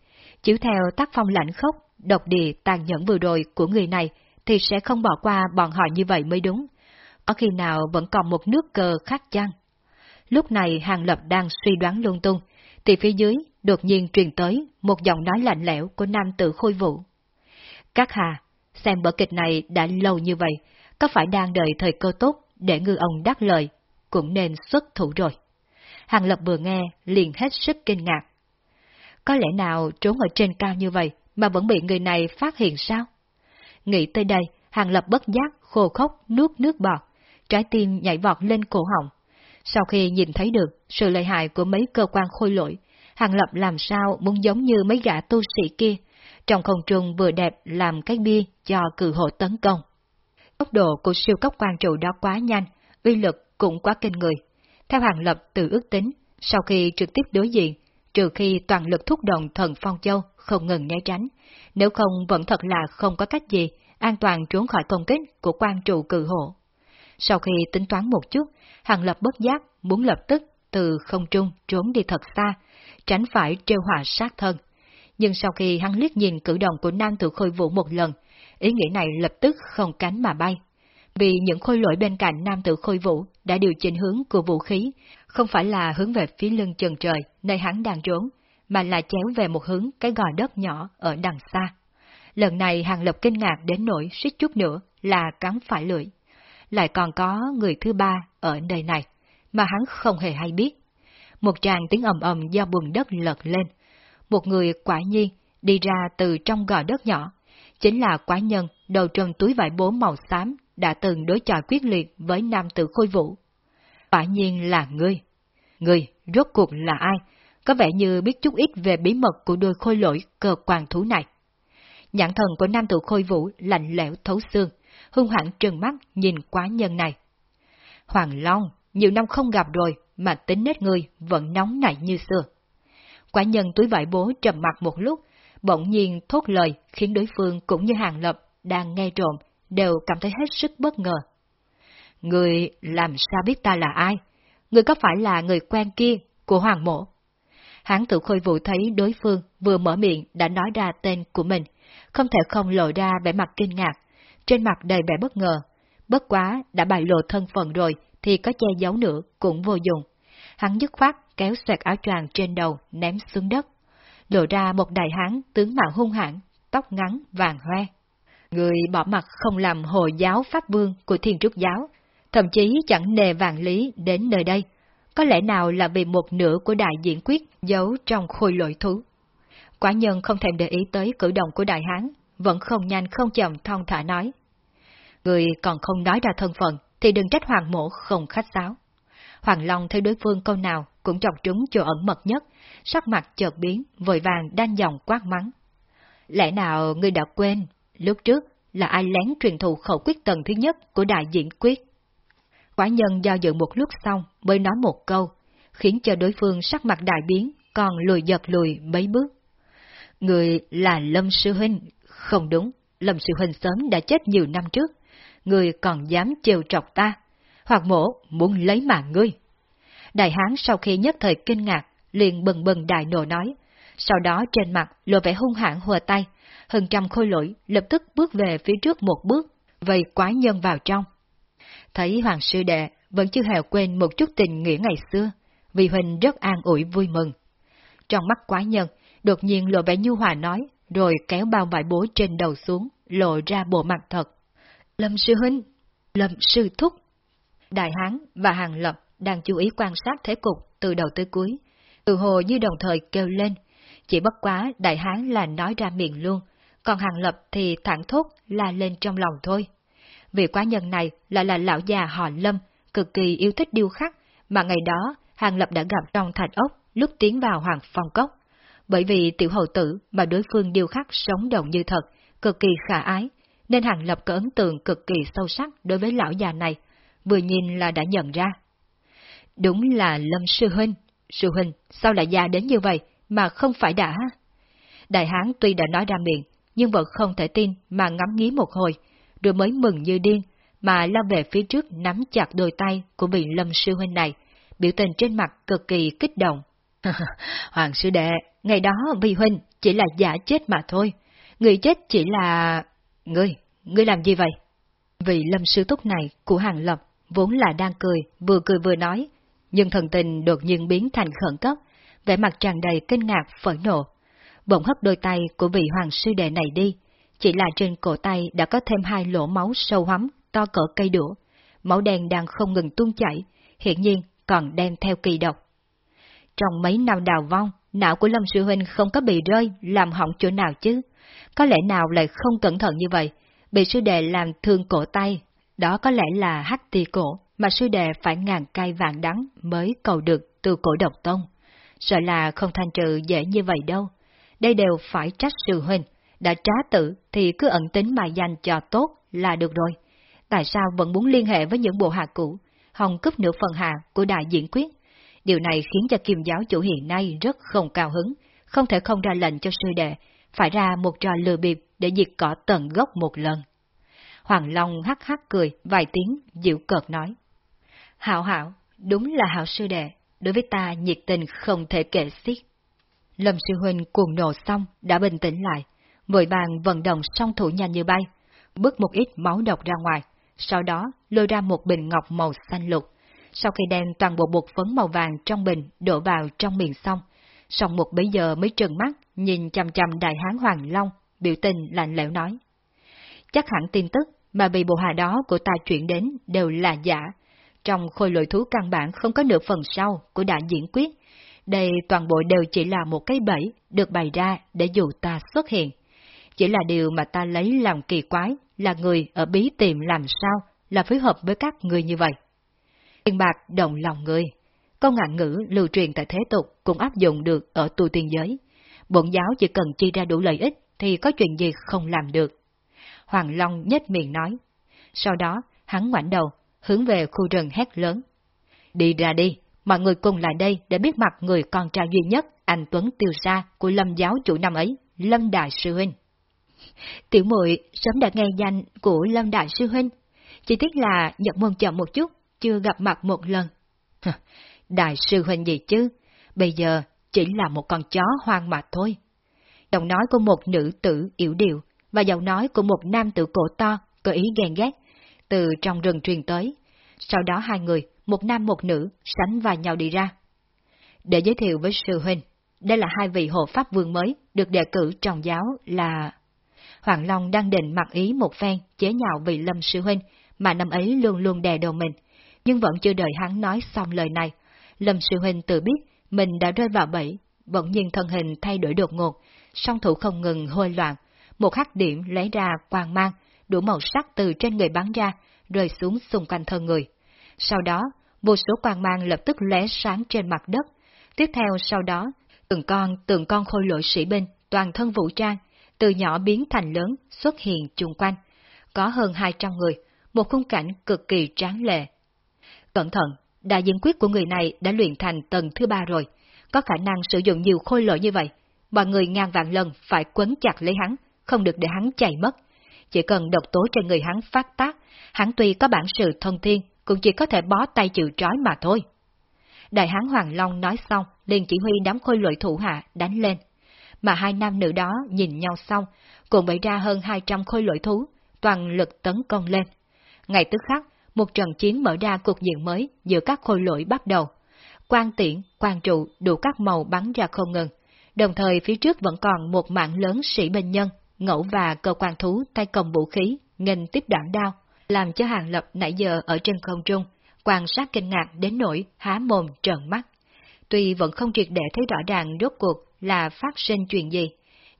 Chiếu theo tác phong lạnh khốc, độc địa tàn nhẫn vừa rồi của người này, thì sẽ không bỏ qua bọn họ như vậy mới đúng. có khi nào vẫn còn một nước cờ khác chăng? Lúc này Hàng Lập đang suy đoán lung tung, thì phía dưới đột nhiên truyền tới một giọng nói lạnh lẽo của nam tử khôi vũ. Các hà, xem bở kịch này đã lâu như vậy, có phải đang đợi thời cơ tốt để ngư ông đắc lời, cũng nên xuất thủ rồi. Hàng Lập vừa nghe, liền hết sức kinh ngạc. Có lẽ nào trốn ở trên cao như vậy mà vẫn bị người này phát hiện sao? Nghĩ tới đây, Hàng Lập bất giác, khô khóc, nuốt nước bọt, trái tim nhảy vọt lên cổ họng. Sau khi nhìn thấy được sự lợi hại của mấy cơ quan khôi lỗi, Hàng Lập làm sao muốn giống như mấy gã tu sĩ kia, trong không trung vừa đẹp làm cái bia cho cự hộ tấn công. Tốc độ của siêu cấp quan trụ đó quá nhanh, uy lực cũng quá kinh người. Theo Hàng Lập từ ước tính, sau khi trực tiếp đối diện, trừ khi toàn lực thúc động thần Phong Châu không ngừng né tránh, nếu không vẫn thật là không có cách gì an toàn trốn khỏi công kích của quan trụ cự hộ. Sau khi tính toán một chút, Hàng Lập bất giác muốn lập tức từ không trung trốn đi thật xa, tránh phải trêu họa sát thân. Nhưng sau khi hắn liếc nhìn cử động của nam tử khôi vũ một lần, ý nghĩ này lập tức không cánh mà bay. Vì những khôi lỗi bên cạnh nam tử khôi vũ đã điều chỉnh hướng của vũ khí, không phải là hướng về phía lưng trần trời nơi hắn đang trốn, mà là chéo về một hướng cái gò đất nhỏ ở đằng xa. Lần này Hàng Lập kinh ngạc đến nỗi suýt chút nữa là cắn phải lưỡi. Lại còn có người thứ ba ở nơi này, mà hắn không hề hay biết. Một tràng tiếng ầm ầm do bùn đất lật lên. Một người quả nhiên đi ra từ trong gò đất nhỏ, chính là quả nhân đầu trần túi vải bố màu xám đã từng đối chọi quyết liệt với nam tử khôi vũ. Quả nhiên là ngươi. Ngươi, rốt cuộc là ai? Có vẻ như biết chút ít về bí mật của đôi khôi lỗi cờ quan thú này. Nhãn thần của nam tử khôi vũ lạnh lẽo thấu xương, hung hãn trừng mắt nhìn quá nhân này. Hoàng Long, nhiều năm không gặp rồi mà tính nết người vẫn nóng nảy như xưa. Quả nhân túi vải bố trầm mặt một lúc, bỗng nhiên thốt lời khiến đối phương cũng như hàng lập đang nghe trộm đều cảm thấy hết sức bất ngờ. Người làm sao biết ta là ai? Người có phải là người quen kia của Hoàng Mộ? Hán tự khôi vụ thấy đối phương vừa mở miệng đã nói ra tên của mình, không thể không lộ ra vẻ mặt kinh ngạc, trên mặt đầy vẻ bất ngờ. Bất quá, đã bại lộ thân phận rồi thì có che giấu nữa cũng vô dụng. Hắn dứt khoát kéo xoẹt áo choàng trên đầu ném xuống đất, lộ ra một đại hán tướng mạo hung hãn, tóc ngắn vàng hoe. Người bỏ mặt không làm hồi giáo pháp vương của thiên trúc giáo, thậm chí chẳng nề vàng lý đến nơi đây, có lẽ nào là vì một nửa của đại diễn quyết giấu trong khôi lội thú. Quả nhân không thèm để ý tới cử động của đại hán, vẫn không nhanh không chậm thong thả nói. Người còn không nói ra thân phận, thì đừng trách hoàng mộ không khách sáo. Hoàng Long thấy đối phương câu nào cũng chọc trúng chỗ ẩn mật nhất, sắc mặt chợt biến, vội vàng đanh dòng quát mắng. Lẽ nào ngươi đã quên, lúc trước là ai lén truyền thụ khẩu quyết tầng thứ nhất của đại diễn quyết? Quả nhân do dự một lúc xong mới nói một câu, khiến cho đối phương sắc mặt đại biến, còn lùi giật lùi mấy bước. Người là Lâm Sư Huynh, không đúng, Lâm Sư Huynh sớm đã chết nhiều năm trước, người còn dám trêu trọc ta, hoặc mổ muốn lấy mạng ngươi. Đại hán sau khi nhất thời kinh ngạc, liền bừng bừng đại nộ nói, sau đó trên mặt lộ vẻ hung hãn hùa tay, hơn trăm khôi lỗi lập tức bước về phía trước một bước, vây quái nhân vào trong. Thấy hoàng sư đệ vẫn chưa hề quên một chút tình nghĩa ngày xưa, vì Huỳnh rất an ủi vui mừng. Trong mắt quái nhân, đột nhiên lộ vẻ nhu hòa nói, rồi kéo bao vải bố trên đầu xuống, lộ ra bộ mặt thật. Lâm sư huynh, Lâm sư thúc. Đại Hán và Hàng Lập đang chú ý quan sát thế cục từ đầu tới cuối, từ hồ như đồng thời kêu lên, chỉ bất quá Đại Hán là nói ra miệng luôn, còn Hàng Lập thì thẳng thốt la lên trong lòng thôi. Vì quá nhân này lại là lão già họ Lâm, cực kỳ yêu thích điêu khắc, mà ngày đó Hàng Lập đã gặp trong thạch ốc lúc tiến vào Hoàng Phong Cốc. Bởi vì tiểu hậu tử mà đối phương điêu khắc sống động như thật, cực kỳ khả ái, nên Hàng Lập có ấn tượng cực kỳ sâu sắc đối với lão già này, vừa nhìn là đã nhận ra. Đúng là Lâm Sư Huynh, Sư Huynh sao lại già đến như vậy mà không phải đã? Đại Hán tuy đã nói ra miệng, nhưng vẫn không thể tin mà ngắm nghí một hồi, rồi mới mừng như điên, mà lao về phía trước nắm chặt đôi tay của vị Lâm Sư Huynh này, biểu tình trên mặt cực kỳ kích động. [LAUGHS] Hoàng Sư Đệ, ngày đó vị Huynh chỉ là giả chết mà thôi, người chết chỉ là... Ngươi, ngươi làm gì vậy? Vị Lâm Sư Túc này của Hàng Lập vốn là đang cười, vừa cười vừa nói, nhưng thần tình đột nhiên biến thành khẩn cấp, vẻ mặt tràn đầy kinh ngạc, phẫn nộ. Bỗng hất đôi tay của vị hoàng sư đệ này đi, chỉ là trên cổ tay đã có thêm hai lỗ máu sâu hắm, to cỡ cây đũa. Máu đen đang không ngừng tuôn chảy, hiện nhiên còn đem theo kỳ độc. Trong mấy năm đào vong, não của Lâm Sư Huynh không có bị rơi, làm hỏng chỗ nào chứ? Có lẽ nào lại không cẩn thận như vậy, bị sư đệ làm thương cổ tay, đó có lẽ là hắc tì cổ mà sư đệ phải ngàn cay vạn đắng mới cầu được từ cổ độc tông. Sợ là không thanh trừ dễ như vậy đâu. Đây đều phải trách sư huynh, đã trá tử thì cứ ẩn tính mà dành cho tốt là được rồi. Tại sao vẫn muốn liên hệ với những bộ hạ cũ, hòng cướp nửa phần hạ của đại diễn quyết? Điều này khiến cho kim giáo chủ hiện nay rất không cao hứng, không thể không ra lệnh cho sư đệ, phải ra một trò lừa bịp để diệt cỏ tận gốc một lần. Hoàng Long hắc hắc cười vài tiếng, dịu cợt nói. Hảo hảo, đúng là hảo sư đệ, đối với ta nhiệt tình không thể kể xiết. Lâm sư huynh cuồng nổ xong, đã bình tĩnh lại, vội vàng vận động song thủ nhanh như bay, bước một ít máu độc ra ngoài, sau đó lôi ra một bình ngọc màu xanh lục. Sau khi đem toàn bộ bột phấn màu vàng trong bình đổ vào trong miệng xong, xong một bấy giờ mới trừng mắt nhìn chằm chằm đại hán Hoàng Long, biểu tình lạnh lẽo nói. Chắc hẳn tin tức mà bị bộ hạ đó của ta chuyển đến đều là giả. Trong khôi lội thú căn bản không có nửa phần sau của đại diễn quyết. Đây toàn bộ đều chỉ là một cái bẫy được bày ra để dụ ta xuất hiện. Chỉ là điều mà ta lấy làm kỳ quái là người ở bí tìm làm sao là phối hợp với các người như vậy. Tiền bạc động lòng người. Câu ngạn ngữ lưu truyền tại thế tục cũng áp dụng được ở tu tiên giới. Bổn giáo chỉ cần chi ra đủ lợi ích thì có chuyện gì không làm được. Hoàng Long nhếch miệng nói. Sau đó, hắn ngoảnh đầu, hướng về khu rừng hét lớn. Đi ra đi, mọi người cùng lại đây để biết mặt người con trai duy nhất, anh Tuấn Tiêu Sa của Lâm giáo chủ năm ấy, Lâm Đại Sư Huynh. Tiểu muội sớm đã nghe danh của Lâm Đại Sư Huynh, chỉ tiếc là nhập môn chậm một chút, chưa gặp mặt một lần. Đại Sư Huynh gì chứ, bây giờ chỉ là một con chó hoang mà thôi. Đồng nói của một nữ tử yếu điệu, và giọng nói của một nam tử cổ to, có ý ghen ghét, từ trong rừng truyền tới. Sau đó hai người, một nam một nữ, sánh vai nhau đi ra. Để giới thiệu với sư huynh, đây là hai vị hộ pháp vương mới được đề cử trong giáo là... Hoàng Long đang định mặc ý một phen chế nhạo vị lâm sư huynh, mà năm ấy luôn luôn đè đầu mình, nhưng vẫn chưa đợi hắn nói xong lời này, Lâm Sư Huynh tự biết mình đã rơi vào bẫy, bỗng nhiên thân hình thay đổi đột ngột, song thủ không ngừng hôi loạn, một hắc điểm lấy ra quang mang, đủ màu sắc từ trên người bắn ra, rơi xuống xung quanh thân người. Sau đó, một số quang mang lập tức lóe sáng trên mặt đất. Tiếp theo sau đó, từng con từng con khôi lỗi sĩ binh, toàn thân vũ trang, từ nhỏ biến thành lớn xuất hiện chung quanh. Có hơn 200 người, một khung cảnh cực kỳ tráng lệ. Cẩn thận, đại diện quyết của người này đã luyện thành tầng thứ ba rồi, có khả năng sử dụng nhiều khôi lỗi như vậy. Mọi người ngàn vạn lần phải quấn chặt lấy hắn, không được để hắn chạy mất. Chỉ cần độc tố trên người hắn phát tác, hắn tuy có bản sự thông thiên, cũng chỉ có thể bó tay chịu trói mà thôi. Đại hán Hoàng Long nói xong, liền chỉ huy đám khôi lội thủ hạ đánh lên. Mà hai nam nữ đó nhìn nhau xong, cùng bày ra hơn 200 khôi lội thú, toàn lực tấn công lên. Ngày tức khắc, một trận chiến mở ra cuộc diện mới giữa các khôi lỗi bắt đầu. Quan tiễn, quan trụ đủ các màu bắn ra không ngừng. Đồng thời phía trước vẫn còn một mạng lớn sĩ binh nhân, ngẫu và cơ quan thú tay cầm vũ khí, nghênh tiếp đoạn đao, làm cho hàng lập nãy giờ ở trên không trung, quan sát kinh ngạc đến nỗi há mồm trợn mắt. Tuy vẫn không triệt để thấy rõ ràng rốt cuộc là phát sinh chuyện gì,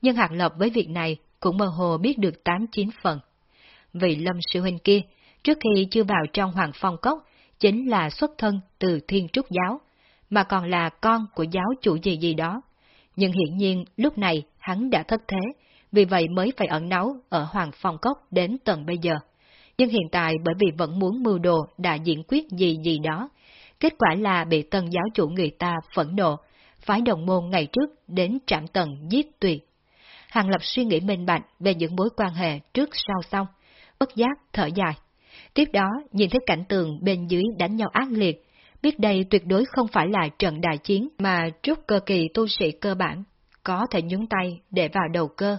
nhưng hàng Lập với việc này cũng mơ hồ biết được 8-9 phần. Vị lâm sư huynh kia, trước khi chưa vào trong Hoàng Phong Cốc, chính là xuất thân từ Thiên Trúc Giáo, mà còn là con của giáo chủ gì gì đó. Nhưng hiển nhiên lúc này hắn đã thất thế, vì vậy mới phải ẩn náu ở Hoàng Phong Cốc đến tận bây giờ. Nhưng hiện tại bởi vì vẫn muốn mưu đồ đã diễn quyết gì gì đó, kết quả là bị tân giáo chủ người ta phẫn nộ, phái đồng môn ngày trước đến trạm tầng giết tuyệt. Hàng Lập suy nghĩ minh bạch về những mối quan hệ trước sau xong, bất giác thở dài. Tiếp đó, nhìn thấy cảnh tường bên dưới đánh nhau ác liệt, biết đây tuyệt đối không phải là trận đại chiến mà trúc cơ kỳ tu sĩ cơ bản, có thể nhúng tay để vào đầu cơ,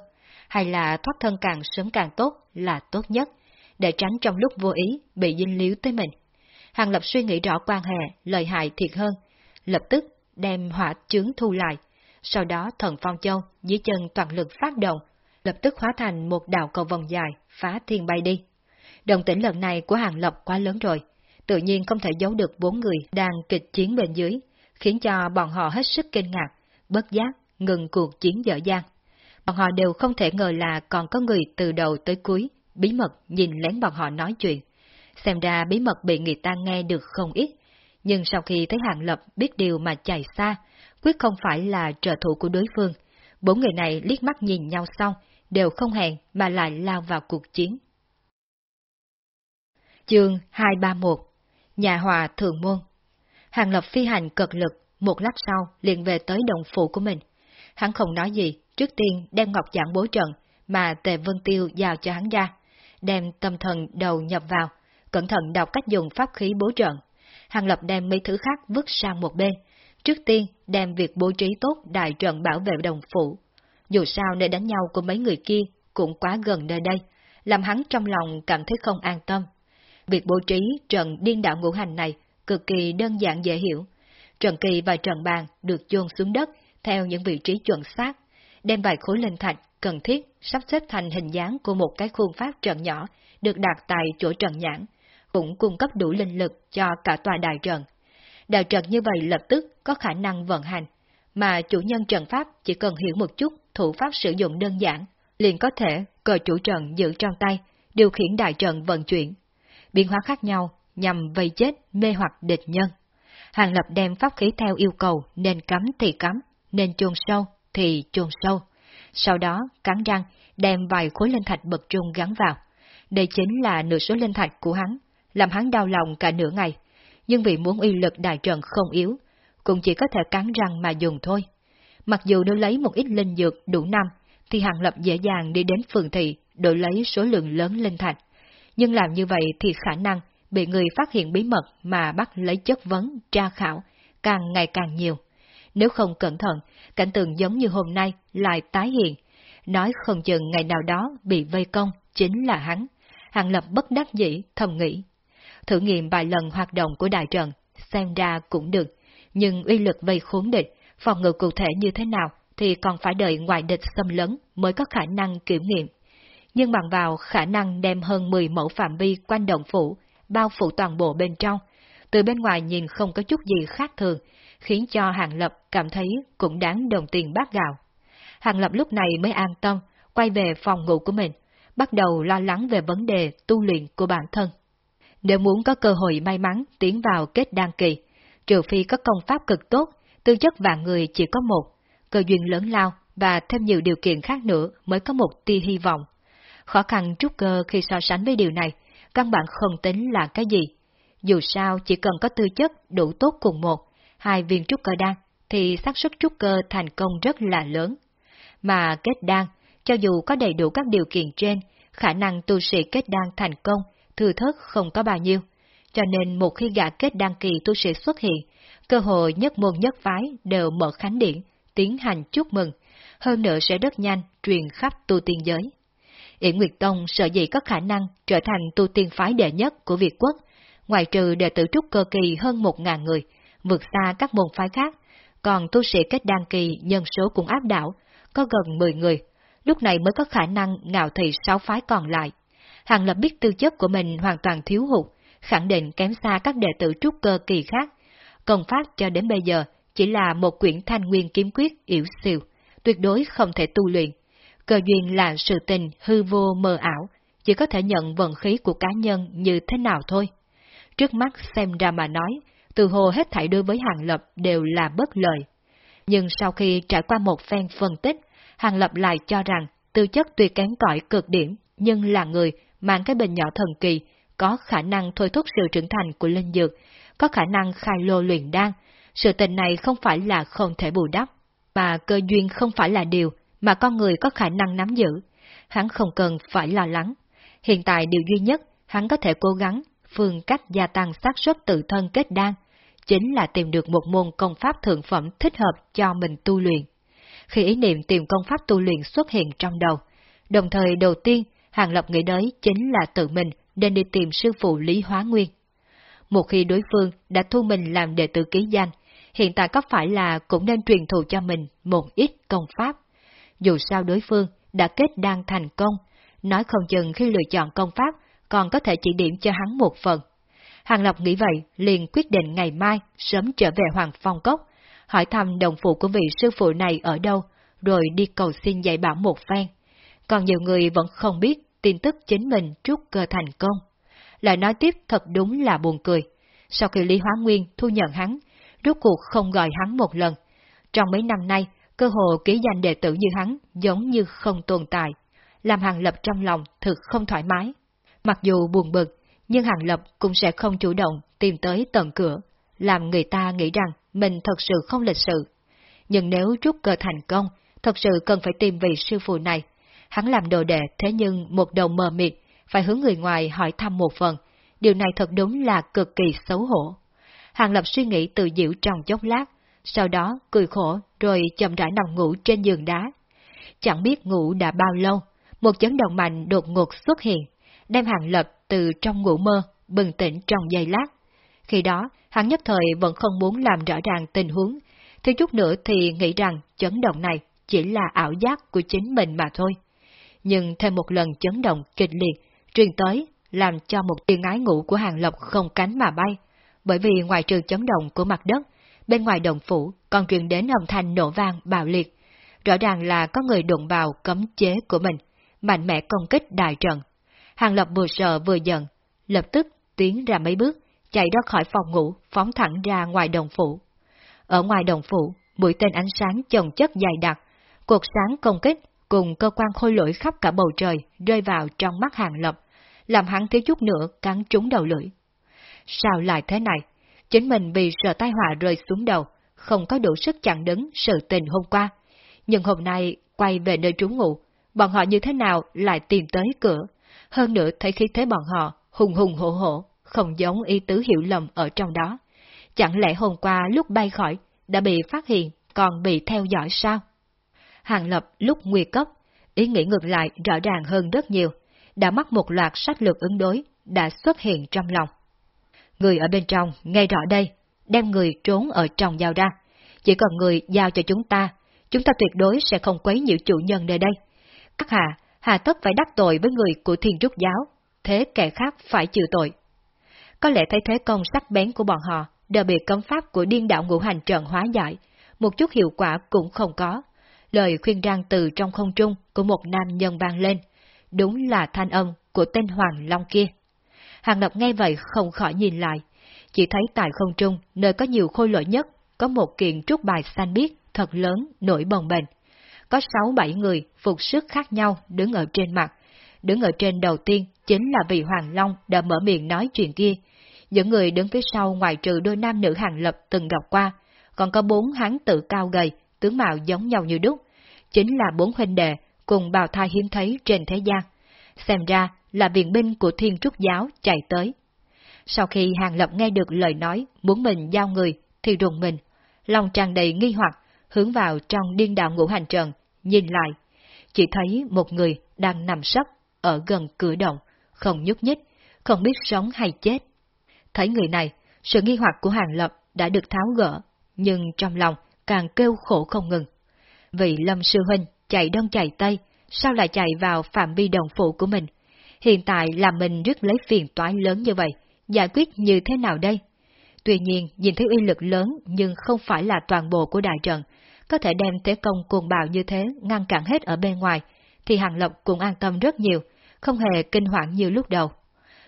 hay là thoát thân càng sớm càng tốt là tốt nhất, để tránh trong lúc vô ý bị dinh líu tới mình. Hàng Lập suy nghĩ rõ quan hệ, lợi hại thiệt hơn, lập tức đem hỏa chướng thu lại, sau đó thần phong châu dưới chân toàn lực phát động, lập tức hóa thành một đạo cầu vòng dài, phá thiên bay đi. Đồng tĩnh lần này của Hàng Lập quá lớn rồi, tự nhiên không thể giấu được bốn người đang kịch chiến bên dưới, khiến cho bọn họ hết sức kinh ngạc, bất giác, ngừng cuộc chiến dở dang. Bọn họ đều không thể ngờ là còn có người từ đầu tới cuối, bí mật nhìn lén bọn họ nói chuyện. Xem ra bí mật bị người ta nghe được không ít, nhưng sau khi thấy Hàng Lập biết điều mà chạy xa, quyết không phải là trợ thủ của đối phương. Bốn người này liếc mắt nhìn nhau xong, đều không hẹn mà lại lao vào cuộc chiến. Chương 231 Nhà hòa Thường Môn Hàng Lập phi hành cực lực, một lát sau liền về tới đồng phủ của mình. Hắn không nói gì, trước tiên đem ngọc giảng bố trận mà Tề Vân Tiêu giao cho hắn ra, đem tâm thần đầu nhập vào, cẩn thận đọc cách dùng pháp khí bố trận. Hàng Lập đem mấy thứ khác vứt sang một bên, trước tiên đem việc bố trí tốt đại trận bảo vệ đồng phủ. Dù sao nơi đánh nhau của mấy người kia cũng quá gần nơi đây, làm hắn trong lòng cảm thấy không an tâm. Việc bố trí trận điên đạo ngũ hành này cực kỳ đơn giản dễ hiểu. Trận kỳ và trận bàn được chôn xuống đất theo những vị trí chuẩn xác, đem vài khối linh thạch cần thiết sắp xếp thành hình dáng của một cái khuôn pháp trận nhỏ được đặt tại chỗ trận nhãn, cũng cung cấp đủ linh lực cho cả tòa đại trận. Đại trận như vậy lập tức có khả năng vận hành, mà chủ nhân trận pháp chỉ cần hiểu một chút thủ pháp sử dụng đơn giản, liền có thể cờ chủ trận giữ trong tay, điều khiển đại trận vận chuyển. Biến hóa khác nhau nhằm vây chết mê hoặc địch nhân. Hàng lập đem pháp khí theo yêu cầu nên cắm thì cắm, nên chôn sâu thì chôn sâu. Sau đó cắn răng đem vài khối linh thạch bậc trung gắn vào. Đây chính là nửa số linh thạch của hắn, làm hắn đau lòng cả nửa ngày. Nhưng vì muốn uy lực đại trận không yếu, cũng chỉ có thể cắn răng mà dùng thôi. Mặc dù nếu lấy một ít linh dược đủ năm, thì Hàng Lập dễ dàng đi đến phường thị đổi lấy số lượng lớn linh thạch. Nhưng làm như vậy thì khả năng bị người phát hiện bí mật mà bắt lấy chất vấn, tra khảo, càng ngày càng nhiều. Nếu không cẩn thận, cảnh tượng giống như hôm nay lại tái hiện, nói không chừng ngày nào đó bị vây công chính là hắn. Hàng Lập bất đắc dĩ, thầm nghĩ. Thử nghiệm vài lần hoạt động của đại trận, xem ra cũng được, nhưng uy lực vây khốn địch, phòng ngự cụ thể như thế nào thì còn phải đợi ngoại địch xâm lấn mới có khả năng kiểm nghiệm. Nhưng bằng vào khả năng đem hơn 10 mẫu phạm vi quanh động phủ, bao phủ toàn bộ bên trong, từ bên ngoài nhìn không có chút gì khác thường, khiến cho Hàng Lập cảm thấy cũng đáng đồng tiền bát gạo. Hàng Lập lúc này mới an tâm, quay về phòng ngủ của mình, bắt đầu lo lắng về vấn đề tu luyện của bản thân. Nếu muốn có cơ hội may mắn tiến vào kết đan kỳ, trừ phi có công pháp cực tốt, tư chất vạn người chỉ có một, cơ duyên lớn lao và thêm nhiều điều kiện khác nữa mới có một tia hy vọng. Khó khăn trúc cơ khi so sánh với điều này, căn bản không tính là cái gì. Dù sao chỉ cần có tư chất đủ tốt cùng một, hai viên trúc cơ đan, thì xác suất trúc cơ thành công rất là lớn. Mà kết đan, cho dù có đầy đủ các điều kiện trên, khả năng tu sĩ kết đan thành công, thừa thớt không có bao nhiêu. Cho nên một khi gã kết đan kỳ tu sĩ xuất hiện, cơ hội nhất môn nhất phái đều mở khánh điện tiến hành chúc mừng, hơn nữa sẽ rất nhanh truyền khắp tu tiên giới. Yển Nguyệt Tông sợ dĩ có khả năng trở thành tu tiên phái đệ nhất của Việt quốc, ngoài trừ đệ tử trúc cơ kỳ hơn một ngàn người, vượt xa các môn phái khác, còn tu sĩ kết đan kỳ nhân số cũng áp đảo, có gần 10 người, lúc này mới có khả năng ngạo thị sáu phái còn lại. Hàng Lập biết tư chất của mình hoàn toàn thiếu hụt, khẳng định kém xa các đệ tử trúc cơ kỳ khác. Công pháp cho đến bây giờ chỉ là một quyển thanh nguyên kiếm quyết yếu siêu, tuyệt đối không thể tu luyện. Cơ duyên là sự tình hư vô mơ ảo, chỉ có thể nhận vận khí của cá nhân như thế nào thôi. Trước mắt xem ra mà nói, từ hồ hết thảy đối với Hàng Lập đều là bất lợi. Nhưng sau khi trải qua một phen phân tích, Hàng Lập lại cho rằng tư chất tuy kém cỏi cực điểm, nhưng là người mang cái bình nhỏ thần kỳ, có khả năng thôi thúc sự trưởng thành của linh dược, có khả năng khai lô luyện đan. Sự tình này không phải là không thể bù đắp, mà cơ duyên không phải là điều mà con người có khả năng nắm giữ. Hắn không cần phải lo lắng. Hiện tại điều duy nhất hắn có thể cố gắng phương cách gia tăng xác suất tự thân kết đan, chính là tìm được một môn công pháp thượng phẩm thích hợp cho mình tu luyện. Khi ý niệm tìm công pháp tu luyện xuất hiện trong đầu, đồng thời đầu tiên Hàng Lập nghĩ đến chính là tự mình nên đi tìm sư phụ Lý Hóa Nguyên. Một khi đối phương đã thu mình làm đệ tử ký danh, hiện tại có phải là cũng nên truyền thụ cho mình một ít công pháp. Dù sao đối phương đã kết đang thành công, nói không chừng khi lựa chọn công pháp còn có thể chỉ điểm cho hắn một phần. Hàng Lập nghĩ vậy, liền quyết định ngày mai sớm trở về Hoàng Phong Cốc, hỏi thăm đồng phụ của vị sư phụ này ở đâu, rồi đi cầu xin dạy bảo một phen. Còn nhiều người vẫn không biết tin tức chính mình trút cơ thành công. Lại nói tiếp thật đúng là buồn cười. Sau khi Lý Hóa Nguyên thu nhận hắn, rốt cuộc không gọi hắn một lần. Trong mấy năm nay, cơ hội ký danh đệ tử như hắn giống như không tồn tại, làm Hàng Lập trong lòng thực không thoải mái. Mặc dù buồn bực, nhưng Hàng Lập cũng sẽ không chủ động tìm tới tận cửa, làm người ta nghĩ rằng mình thật sự không lịch sự. Nhưng nếu rút cơ thành công, thật sự cần phải tìm vị sư phụ này. Hắn làm đồ đệ thế nhưng một đầu mờ mịt, phải hướng người ngoài hỏi thăm một phần. Điều này thật đúng là cực kỳ xấu hổ. Hàng Lập suy nghĩ từ diễu trong chốc lát, sau đó cười khổ rồi chậm rãi nằm ngủ trên giường đá. Chẳng biết ngủ đã bao lâu, một chấn động mạnh đột ngột xuất hiện, đem Hàng Lập từ trong ngủ mơ, bừng tỉnh trong giây lát. Khi đó, hắn nhất thời vẫn không muốn làm rõ ràng tình huống, thiếu chút nữa thì nghĩ rằng chấn động này chỉ là ảo giác của chính mình mà thôi. Nhưng thêm một lần chấn động kịch liệt, truyền tới, làm cho một tiếng ái ngủ của Hàng Lập không cánh mà bay, bởi vì ngoài trừ chấn động của mặt đất, bên ngoài đồng phủ còn truyền đến âm thanh nổ vang bạo liệt. Rõ ràng là có người đụng vào cấm chế của mình, mạnh mẽ công kích đại trận. Hàng Lập vừa sợ vừa giận, lập tức tiến ra mấy bước, chạy ra khỏi phòng ngủ, phóng thẳng ra ngoài đồng phủ. Ở ngoài đồng phủ, mũi tên ánh sáng chồng chất dài đặc, cuộc sáng công kích cùng cơ quan khôi lỗi khắp cả bầu trời rơi vào trong mắt Hàng Lập, làm hắn thiếu chút nữa cắn trúng đầu lưỡi. Sao lại thế này? Chính mình vì sợ tai họa rơi xuống đầu, không có đủ sức chặn đứng sự tình hôm qua. Nhưng hôm nay quay về nơi trú ngụ, bọn họ như thế nào lại tìm tới cửa. Hơn nữa thấy khí thế bọn họ hùng hùng hổ hổ, không giống ý tứ hiểu lầm ở trong đó. Chẳng lẽ hôm qua lúc bay khỏi, đã bị phát hiện, còn bị theo dõi sao? Hàng Lập lúc nguy cấp, ý nghĩ ngược lại rõ ràng hơn rất nhiều, đã mắc một loạt sách lược ứng đối, đã xuất hiện trong lòng. Người ở bên trong, ngay rõ đây, đem người trốn ở trong giao ra. Chỉ cần người giao cho chúng ta, chúng ta tuyệt đối sẽ không quấy nhiễu chủ nhân nơi đây. Các hạ, hà tất phải đắc tội với người của thiên trúc giáo, thế kẻ khác phải chịu tội. có lẽ thấy thế công sắc bén của bọn họ đều bị cấm pháp của điên đạo ngũ hành trận hóa giải, một chút hiệu quả cũng không có. Lời khuyên răng từ trong không trung của một nam nhân vang lên, đúng là thanh âm của tên Hoàng Long kia. Hàng Lập nghe vậy không khỏi nhìn lại, chỉ thấy tại không trung, nơi có nhiều khôi lỗi nhất, có một kiện trúc bài xanh biếc thật lớn nổi bồng bềnh. Có sáu bảy người phục sức khác nhau đứng ở trên mặt. Đứng ở trên đầu tiên chính là vị Hoàng Long đã mở miệng nói chuyện kia. Những người đứng phía sau ngoài trừ đôi nam nữ hàng lập từng gặp qua, còn có bốn hán tử cao gầy, tướng mạo giống nhau như đúc. Chính là bốn huynh đệ cùng bào thai hiếm thấy trên thế gian. Xem ra là viện binh của thiên trúc giáo chạy tới. Sau khi Hàng Lập nghe được lời nói muốn mình giao người, thì rùng mình, lòng tràn đầy nghi hoặc, hướng vào trong điên đạo ngũ hành trần, nhìn lại. Chỉ thấy một người đang nằm sấp ở gần cửa động, không nhúc nhích, không biết sống hay chết. Thấy người này, sự nghi hoặc của Hàng Lập đã được tháo gỡ, nhưng trong lòng càng kêu khổ không ngừng. Vì Lâm Sư Huynh chạy đông chạy tây, sao lại chạy vào phạm vi đồng phụ của mình? Hiện tại làm mình rất lấy phiền toái lớn như vậy, giải quyết như thế nào đây? Tuy nhiên, nhìn thấy uy lực lớn nhưng không phải là toàn bộ của đại trận, có thể đem thế công cuồng bạo như thế ngăn cản hết ở bên ngoài, thì Hàng lộc cũng an tâm rất nhiều, không hề kinh hoảng như lúc đầu.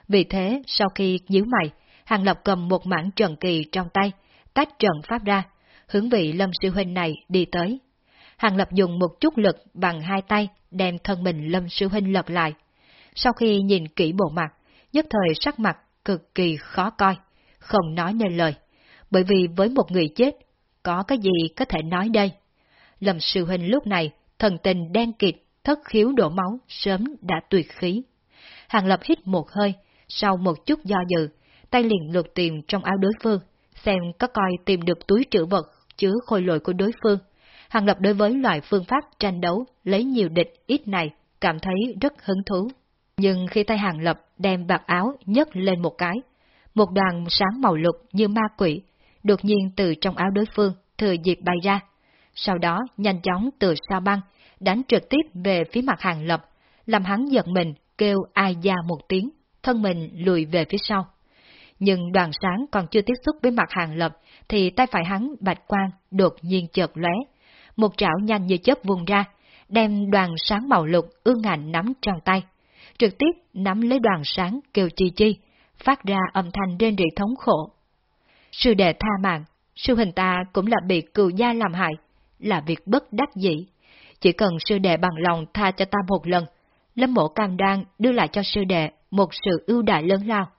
Vì thế, sau khi nhíu mày, Hàng lộc cầm một mảng trần kỳ trong tay, tách trận pháp ra, hướng vị lâm sư huynh này đi tới. Hàng Lập dùng một chút lực bằng hai tay đem thân mình lâm sư huynh lật lại. Sau khi nhìn kỹ bộ mặt, nhất thời sắc mặt cực kỳ khó coi, không nói nên lời, bởi vì với một người chết, có cái gì có thể nói đây? Lâm sư huynh lúc này, thần tình đen kịt, thất khiếu đổ máu, sớm đã tuyệt khí. Hàng lập hít một hơi, sau một chút do dự, tay liền lục tìm trong áo đối phương, xem có coi tìm được túi trữ vật chứa khôi lội của đối phương. Hàng lập đối với loại phương pháp tranh đấu lấy nhiều địch ít này cảm thấy rất hứng thú. Nhưng khi tay hàng lập đem bạc áo nhấc lên một cái, một đoàn sáng màu lục như ma quỷ, đột nhiên từ trong áo đối phương thừa dịp bay ra. Sau đó nhanh chóng từ sao băng, đánh trực tiếp về phía mặt hàng lập, làm hắn giật mình kêu ai da một tiếng, thân mình lùi về phía sau. Nhưng đoàn sáng còn chưa tiếp xúc với mặt hàng lập, thì tay phải hắn bạch quang đột nhiên chợt lóe, một trảo nhanh như chớp vùng ra, đem đoàn sáng màu lục ương ngạnh nắm trong tay, trực tiếp nắm lấy đoàn sáng kêu chi chi, phát ra âm thanh rên rỉ thống khổ. Sư đệ tha mạng, sư hình ta cũng là bị cừu gia làm hại, là việc bất đắc dĩ. Chỉ cần sư đệ bằng lòng tha cho ta một lần, Lâm mộ cam đoan đưa lại cho sư đệ một sự ưu đại lớn lao.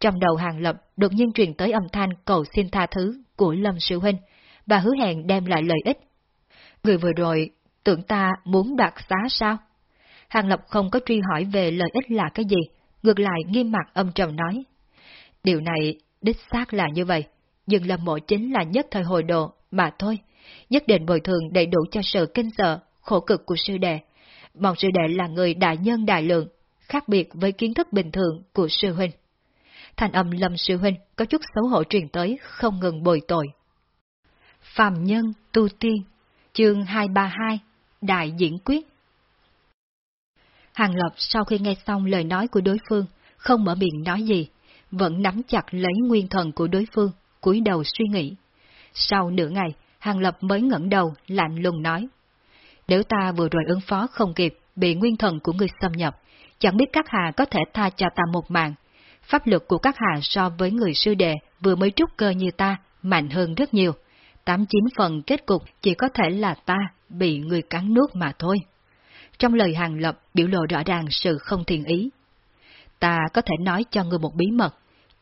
Trong đầu hàng lập đột nhiên truyền tới âm thanh cầu xin tha thứ của Lâm Sư Huynh, và hứa hẹn đem lại lợi ích. Người vừa rồi, tưởng ta muốn đoạt xá sao? Hàng Lập không có truy hỏi về lợi ích là cái gì, ngược lại nghiêm mặt âm trầm nói. Điều này đích xác là như vậy, nhưng Lâm Mộ chính là nhất thời hồi độ mà thôi, nhất định bồi thường đầy đủ cho sự kinh sợ, khổ cực của sư đệ. Mong sư đệ là người đại nhân đại lượng, khác biệt với kiến thức bình thường của sư huynh. Thành âm Lâm sư huynh có chút xấu hổ truyền tới, không ngừng bồi tội. Phạm Nhân Tu Tiên, chương 232, Đại Diễn Quyết Hàng Lập sau khi nghe xong lời nói của đối phương, không mở miệng nói gì, vẫn nắm chặt lấy nguyên thần của đối phương, cúi đầu suy nghĩ. Sau nửa ngày, Hàng Lập mới ngẩng đầu, lạnh lùng nói. Nếu ta vừa rồi ứng phó không kịp, bị nguyên thần của người xâm nhập, chẳng biết các hạ có thể tha cho ta một mạng. Pháp lực của các hạ so với người sư đệ vừa mới trúc cơ như ta, mạnh hơn rất nhiều. Tám chín phần kết cục chỉ có thể là ta bị người cắn nuốt mà thôi. Trong lời hàng lập biểu lộ rõ ràng sự không thiện ý. Ta có thể nói cho người một bí mật,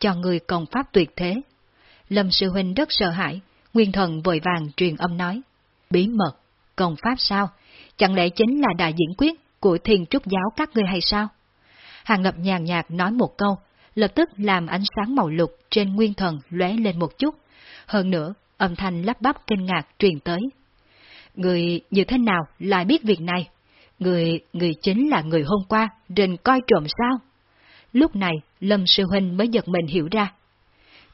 cho người công pháp tuyệt thế. Lâm sư huynh rất sợ hãi, nguyên thần vội vàng truyền âm nói. Bí mật, công pháp sao? Chẳng lẽ chính là đại diễn quyết của thiên trúc giáo các ngươi hay sao? Hàng lập nhàn nhạt nói một câu, lập tức làm ánh sáng màu lục trên nguyên thần lóe lên một chút. Hơn nữa, âm thanh lắp bắp kinh ngạc truyền tới. Người như thế nào lại biết việc này? Người, người chính là người hôm qua, rình coi trộm sao? Lúc này, Lâm Sư Huynh mới giật mình hiểu ra.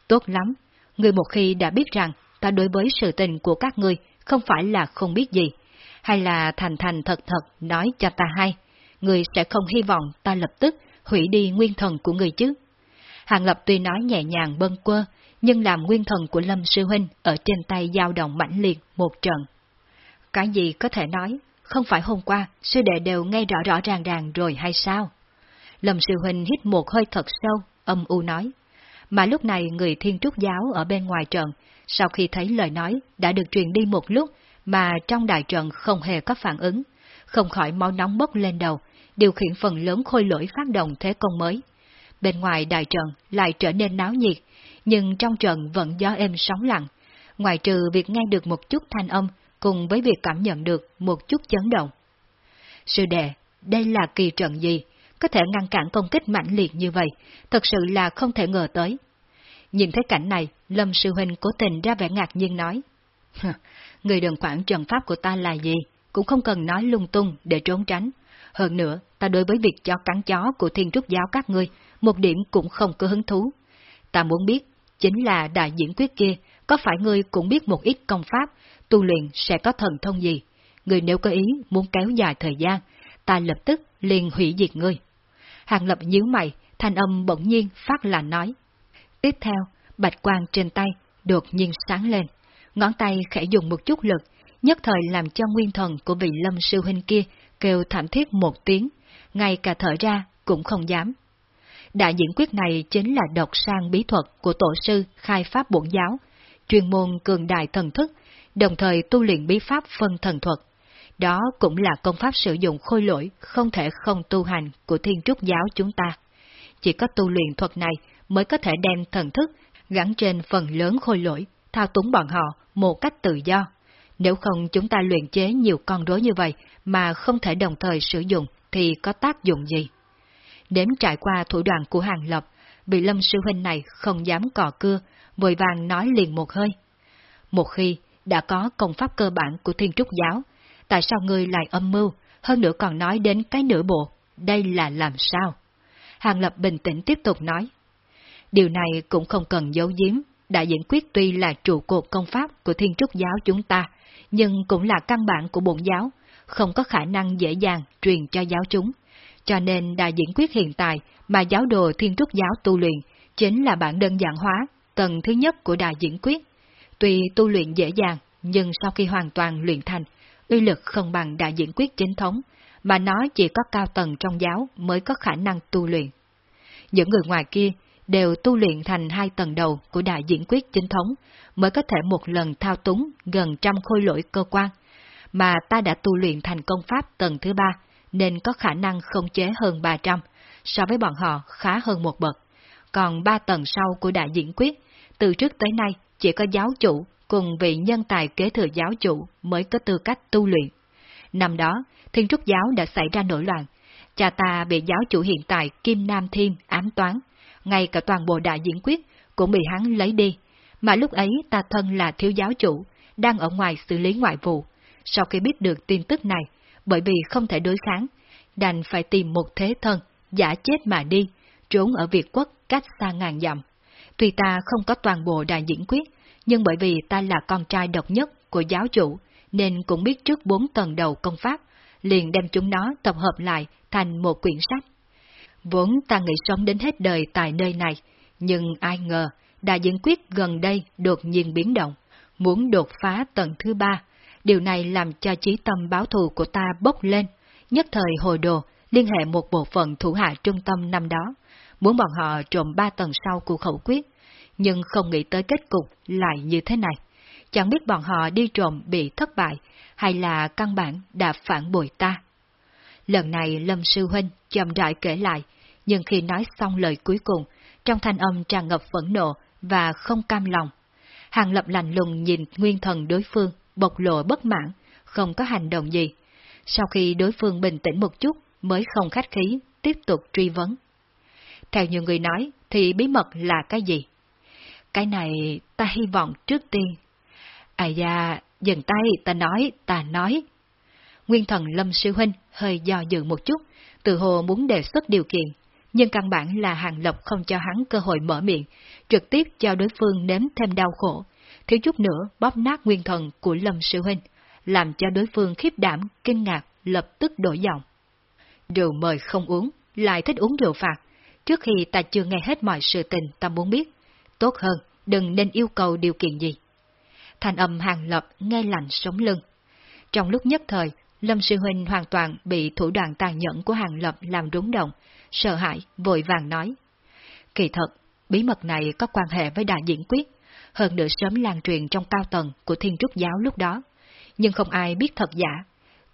Tốt lắm, người một khi đã biết rằng ta đối với sự tình của các người không phải là không biết gì, hay là thành thành thật thật nói cho ta hay, người sẽ không hy vọng ta lập tức hủy đi nguyên thần của người chứ. Hàng Lập tuy nói nhẹ nhàng bâng quơ, nhưng làm nguyên thần của Lâm Sư Huynh ở trên tay dao động mãnh liệt một trận. Cái gì có thể nói, không phải hôm qua sư đệ đều nghe rõ rõ ràng ràng rồi hay sao? Lâm Sư Huynh hít một hơi thật sâu, âm u nói. Mà lúc này người thiên trúc giáo ở bên ngoài trận, sau khi thấy lời nói đã được truyền đi một lúc mà trong đại trận không hề có phản ứng, không khỏi máu nóng bốc lên đầu, điều khiển phần lớn khôi lỗi phát động thế công mới. Bên ngoài đại trận lại trở nên náo nhiệt, nhưng trong trận vẫn gió êm sóng lặng, ngoài trừ việc nghe được một chút thanh âm cùng với việc cảm nhận được một chút chấn động. Sư đệ, đây là kỳ trận gì? Có thể ngăn cản công kích mạnh liệt như vậy, thật sự là không thể ngờ tới. Nhìn thấy cảnh này, Lâm Sư Huynh cố tình ra vẻ ngạc nhiên nói. Người đừng quản trận pháp của ta là gì, cũng không cần nói lung tung để trốn tránh. Hơn nữa, ta đối với việc cho cắn chó của thiên trúc giáo các ngươi, một điểm cũng không có hứng thú. Ta muốn biết, chính là đại diễn quyết kia, có phải ngươi cũng biết một ít công pháp, tu luyện sẽ có thần thông gì? Ngươi nếu có ý muốn kéo dài thời gian, ta lập tức liền hủy diệt ngươi. Hàng lập nhíu mày, thanh âm bỗng nhiên phát là nói. Tiếp theo, bạch quang trên tay đột nhiên sáng lên, ngón tay khẽ dùng một chút lực, nhất thời làm cho nguyên thần của vị lâm sư huynh kia kêu thảm thiết một tiếng, ngay cả thở ra cũng không dám. Đại diễn quyết này chính là độc sang bí thuật của tổ sư khai pháp bổn giáo, chuyên môn cường đại thần thức, đồng thời tu luyện bí pháp phân thần thuật. Đó cũng là công pháp sử dụng khôi lỗi không thể không tu hành của thiên trúc giáo chúng ta. Chỉ có tu luyện thuật này mới có thể đem thần thức gắn trên phần lớn khôi lỗi, thao túng bọn họ một cách tự do. Nếu không chúng ta luyện chế nhiều con rối như vậy mà không thể đồng thời sử dụng thì có tác dụng gì? Đếm trải qua thủ đoạn của Hàng Lập, bị lâm sư huynh này không dám cò cưa, vội vàng nói liền một hơi. Một khi đã có công pháp cơ bản của thiên trúc giáo, tại sao ngươi lại âm mưu, hơn nữa còn nói đến cái nửa bộ, đây là làm sao? Hàng Lập bình tĩnh tiếp tục nói. Điều này cũng không cần giấu giếm, đại diễn quyết tuy là trụ cột công pháp của thiên trúc giáo chúng ta, nhưng cũng là căn bản của bổn giáo, không có khả năng dễ dàng truyền cho giáo chúng. Cho nên đại diễn quyết hiện tại mà giáo đồ thiên trúc giáo tu luyện chính là bản đơn giản hóa, tầng thứ nhất của đại diễn quyết. Tuy tu luyện dễ dàng, nhưng sau khi hoàn toàn luyện thành, uy lực không bằng đại diện quyết chính thống, mà nó chỉ có cao tầng trong giáo mới có khả năng tu luyện. Những người ngoài kia đều tu luyện thành hai tầng đầu của đại diễn quyết chính thống, mới có thể một lần thao túng gần trăm khôi lỗi cơ quan, mà ta đã tu luyện thành công pháp tầng thứ ba, nên có khả năng không chế hơn 300, so với bọn họ khá hơn một bậc. Còn ba tầng sau của đại diễn quyết, từ trước tới nay chỉ có giáo chủ cùng vị nhân tài kế thừa giáo chủ mới có tư cách tu luyện. Năm đó, thiên trúc giáo đã xảy ra nổi loạn, cha ta bị giáo chủ hiện tại Kim Nam Thiên ám toán, ngay cả toàn bộ đại diễn quyết cũng bị hắn lấy đi, mà lúc ấy ta thân là thiếu giáo chủ, đang ở ngoài xử lý ngoại vụ. Sau khi biết được tin tức này, bởi vì không thể đối kháng, đành phải tìm một thế thân, giả chết mà đi, trốn ở Việt quốc cách xa ngàn dặm. Tuy ta không có toàn bộ đại diễn quyết, nhưng bởi vì ta là con trai độc nhất của giáo chủ, nên cũng biết trước bốn tầng đầu công pháp, liền đem chúng nó tập hợp lại thành một quyển sách. Vốn ta nghĩ sống đến hết đời tại nơi này, nhưng ai ngờ, đại diễn quyết gần đây đột nhiên biến động, muốn đột phá tầng thứ ba. Điều này làm cho trí tâm báo thù của ta bốc lên, nhất thời hồi đồ, liên hệ một bộ phận thủ hạ trung tâm năm đó, muốn bọn họ trộm ba tầng sau của khẩu quyết, nhưng không nghĩ tới kết cục lại như thế này. Chẳng biết bọn họ đi trộm bị thất bại, hay là căn bản đã phản bội ta. Lần này Lâm Sư Huynh chậm rãi kể lại, nhưng khi nói xong lời cuối cùng, trong thanh âm tràn ngập phẫn nộ và không cam lòng. Hàng lập lạnh lùng nhìn nguyên thần đối phương, bộc lộ bất mãn, không có hành động gì. Sau khi đối phương bình tĩnh một chút, mới không khách khí, tiếp tục truy vấn. Theo nhiều người nói, thì bí mật là cái gì? Cái này ta hy vọng trước tiên. À da, dừng tay, ta nói, ta nói. Nguyên thần Lâm Sư Huynh hơi do dự một chút, từ hồ muốn đề xuất điều kiện, nhưng căn bản là Hàng Lộc không cho hắn cơ hội mở miệng, trực tiếp cho đối phương nếm thêm đau khổ, thiếu chút nữa bóp nát nguyên thần của Lâm Sư Huynh, làm cho đối phương khiếp đảm, kinh ngạc, lập tức đổi giọng. Rượu mời không uống, lại thích uống rượu phạt, trước khi ta chưa nghe hết mọi sự tình ta muốn biết, tốt hơn, đừng nên yêu cầu điều kiện gì. Thành âm hàng lập nghe lạnh sống lưng. Trong lúc nhất thời, Lâm Sư Huynh hoàn toàn bị thủ đoạn tàn nhẫn của hàng lập làm rúng động, sợ hãi, vội vàng nói. Kỳ thật, bí mật này có quan hệ với đại diễn quyết, hơn nữa sớm lan truyền trong cao tầng của thiên trúc giáo lúc đó, nhưng không ai biết thật giả.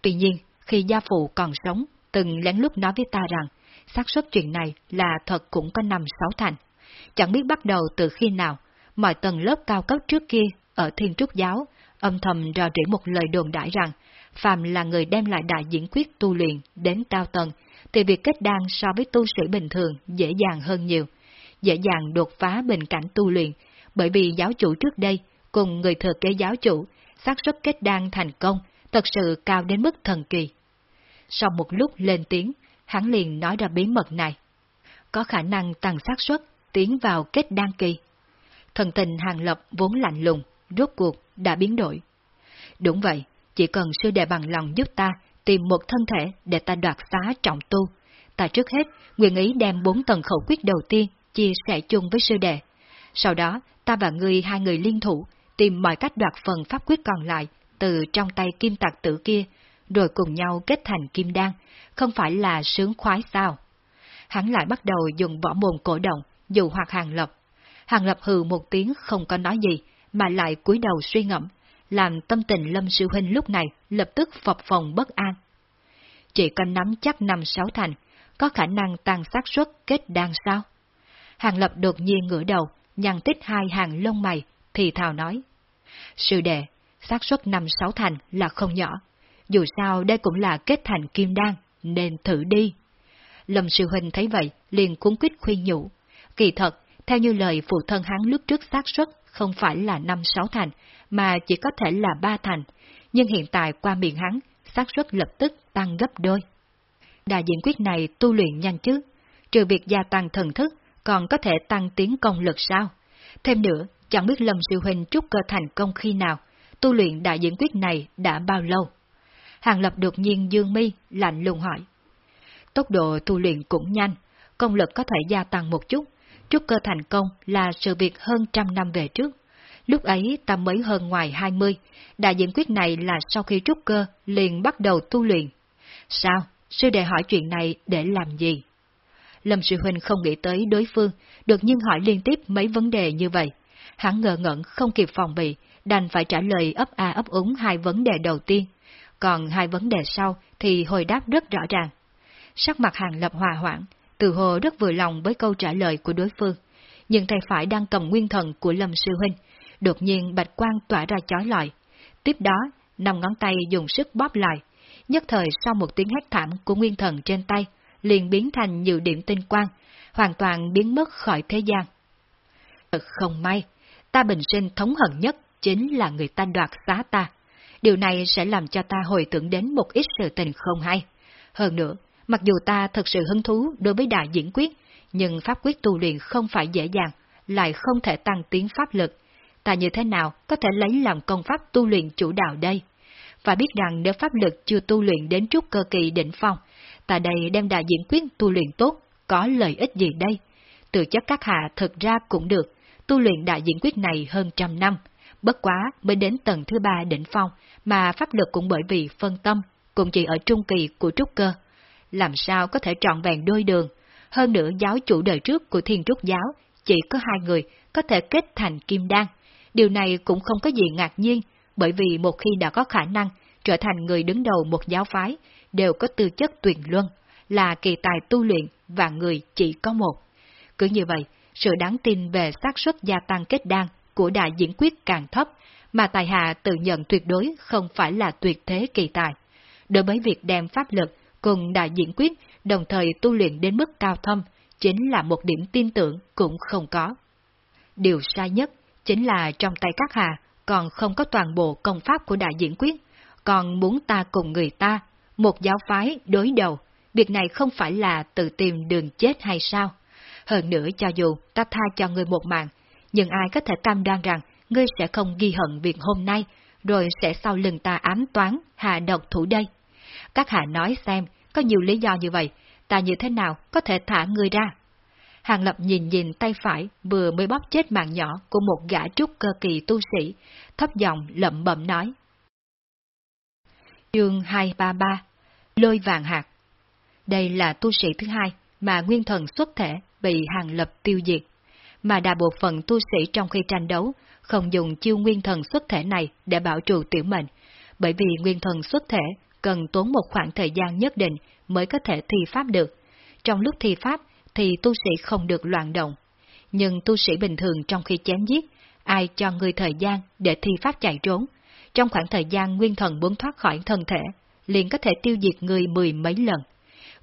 Tuy nhiên, khi gia phụ còn sống, từng lén lút nói với ta rằng, xác suất chuyện này là thật cũng có năm sáu thành. Chẳng biết bắt đầu từ khi nào, mọi tầng lớp cao cấp trước kia ở thiên trúc giáo âm thầm rò rỉ một lời đồn đại rằng, phàm là người đem lại đại diễn quyết tu luyện đến cao tầng, thì việc kết đan so với tu sĩ bình thường dễ dàng hơn nhiều, dễ dàng đột phá bình cảnh tu luyện, bởi vì giáo chủ trước đây cùng người thừa kế giáo chủ, xác suất kết đan thành công thật sự cao đến mức thần kỳ. Sau một lúc lên tiếng, hắn liền nói ra bí mật này. Có khả năng tăng xác suất tiến vào kết đan kỳ. Thần tình hàng lập vốn lạnh lùng, rốt cuộc đã biến đổi. Đúng vậy, chỉ cần sư đệ bằng lòng giúp ta tìm một thân thể để ta đoạt xá trọng tu. Ta trước hết, nguyện ý đem bốn tầng khẩu quyết đầu tiên chia sẻ chung với sư đệ. Sau đó, ta và ngươi hai người liên thủ, tìm mọi cách đoạt phần pháp quyết còn lại từ trong tay kim tạc tử kia, rồi cùng nhau kết thành kim đan, không phải là sướng khoái sao? Hắn lại bắt đầu dùng võ mồm cổ động, dù hoặc hàng lập. Hàng lập hừ một tiếng không có nói gì, mà lại cúi đầu suy ngẫm, làm tâm tình Lâm Sư Huynh lúc này lập tức phập phòng bất an. Chỉ cần nắm chắc năm sáu thành, có khả năng tăng xác suất kết đan sao? Hàng Lập đột nhiên ngửa đầu, nhăn tích hai hàng lông mày, thì thào nói. Sư đệ, xác suất năm sáu thành là không nhỏ. Dù sao đây cũng là kết thành kim đan, nên thử đi. Lâm Sư Huynh thấy vậy, liền cuốn quyết khuyên nhủ. Kỳ thật, theo như lời phụ thân hắn lúc trước xác suất không phải là năm sáu thành, mà chỉ có thể là ba thành, nhưng hiện tại qua miệng hắn, xác suất lập tức tăng gấp đôi. Đại diện quyết này tu luyện nhanh chứ, trừ việc gia tăng thần thức, còn có thể tăng tiến công lực sao? Thêm nữa, chẳng biết Lâm Sư Huynh trúc cơ thành công khi nào, tu luyện đại diễn quyết này đã bao lâu? Hàng Lập đột nhiên dương mi, lạnh lùng hỏi. Tốc độ tu luyện cũng nhanh, công lực có thể gia tăng một chút, trúc cơ thành công là sự việc hơn trăm năm về trước. Lúc ấy ta mới hơn ngoài 20, đại diện quyết này là sau khi trúc cơ liền bắt đầu tu luyện. Sao? Sư đệ hỏi chuyện này để làm gì? Lâm Sư Huynh không nghĩ tới đối phương, đột nhiên hỏi liên tiếp mấy vấn đề như vậy. Hắn ngờ ngẩn không kịp phòng bị, đành phải trả lời ấp a ấp úng hai vấn đề đầu tiên. Còn hai vấn đề sau thì hồi đáp rất rõ ràng. Sắc mặt hàng lập hòa hoãn, từ hồ rất vừa lòng với câu trả lời của đối phương. Nhưng tay phải đang cầm nguyên thần của Lâm Sư Huynh, đột nhiên bạch quang tỏa ra chói lọi. Tiếp đó, năm ngón tay dùng sức bóp lại. Nhất thời sau một tiếng hét thảm của nguyên thần trên tay, liền biến thành nhiều điểm tinh quang, hoàn toàn biến mất khỏi thế gian. Thật không may, ta bình sinh thống hận nhất chính là người ta đoạt xá ta. Điều này sẽ làm cho ta hồi tưởng đến một ít sự tình không hay. Hơn nữa, mặc dù ta thật sự hứng thú đối với đại diễn quyết, nhưng pháp quyết tu luyện không phải dễ dàng, lại không thể tăng tiến pháp lực. Ta như thế nào có thể lấy làm công pháp tu luyện chủ đạo đây? Và biết rằng nếu pháp lực chưa tu luyện đến chút cơ kỳ đỉnh phong, ta đây đem đại diễn quyết tu luyện tốt, có lợi ích gì đây? Từ chất các hạ thật ra cũng được, tu luyện đại diễn quyết này hơn trăm năm, bất quá mới đến tầng thứ ba đỉnh phong, mà pháp lực cũng bởi vì phân tâm, cũng chỉ ở trung kỳ của trúc cơ. Làm sao có thể trọn vẹn đôi đường? Hơn nữa giáo chủ đời trước của thiên trúc giáo, chỉ có hai người có thể kết thành kim đan. Điều này cũng không có gì ngạc nhiên, bởi vì một khi đã có khả năng trở thành người đứng đầu một giáo phái, đều có tư chất tuyển luân, là kỳ tài tu luyện và người chỉ có một. Cứ như vậy, sự đáng tin về xác suất gia tăng kết đan của đại diễn quyết càng thấp, mà tài hạ tự nhận tuyệt đối không phải là tuyệt thế kỳ tài. Đối với việc đem pháp lực cùng đại diễn quyết đồng thời tu luyện đến mức cao thâm, chính là một điểm tin tưởng cũng không có. Điều sai nhất chính là trong tay các hạ còn không có toàn bộ công pháp của đại diễn quyết, còn muốn ta cùng người ta một giáo phái đối đầu, việc này không phải là tự tìm đường chết hay sao? Hơn nữa cho dù ta tha cho người một mạng, nhưng ai có thể cam đoan rằng ngươi sẽ không ghi hận việc hôm nay, rồi sẽ sau lưng ta ám toán, hạ độc thủ đây. Các hạ nói xem, có nhiều lý do như vậy, ta như thế nào có thể thả người ra? Hàng Lập nhìn nhìn tay phải vừa mới bóp chết mạng nhỏ của một gã trúc cơ kỳ tu sĩ, thấp giọng lẩm bẩm nói. Chương 233 Lôi vàng hạt Đây là tu sĩ thứ hai mà nguyên thần xuất thể bị Hàng Lập tiêu diệt, mà đa bộ phận tu sĩ trong khi tranh đấu không dùng chiêu nguyên thần xuất thể này để bảo trụ tiểu mệnh, bởi vì nguyên thần xuất thể cần tốn một khoảng thời gian nhất định mới có thể thi pháp được. Trong lúc thi pháp thì tu sĩ không được loạn động. Nhưng tu sĩ bình thường trong khi chém giết, ai cho người thời gian để thi pháp chạy trốn, trong khoảng thời gian nguyên thần muốn thoát khỏi thân thể, liền có thể tiêu diệt người mười mấy lần.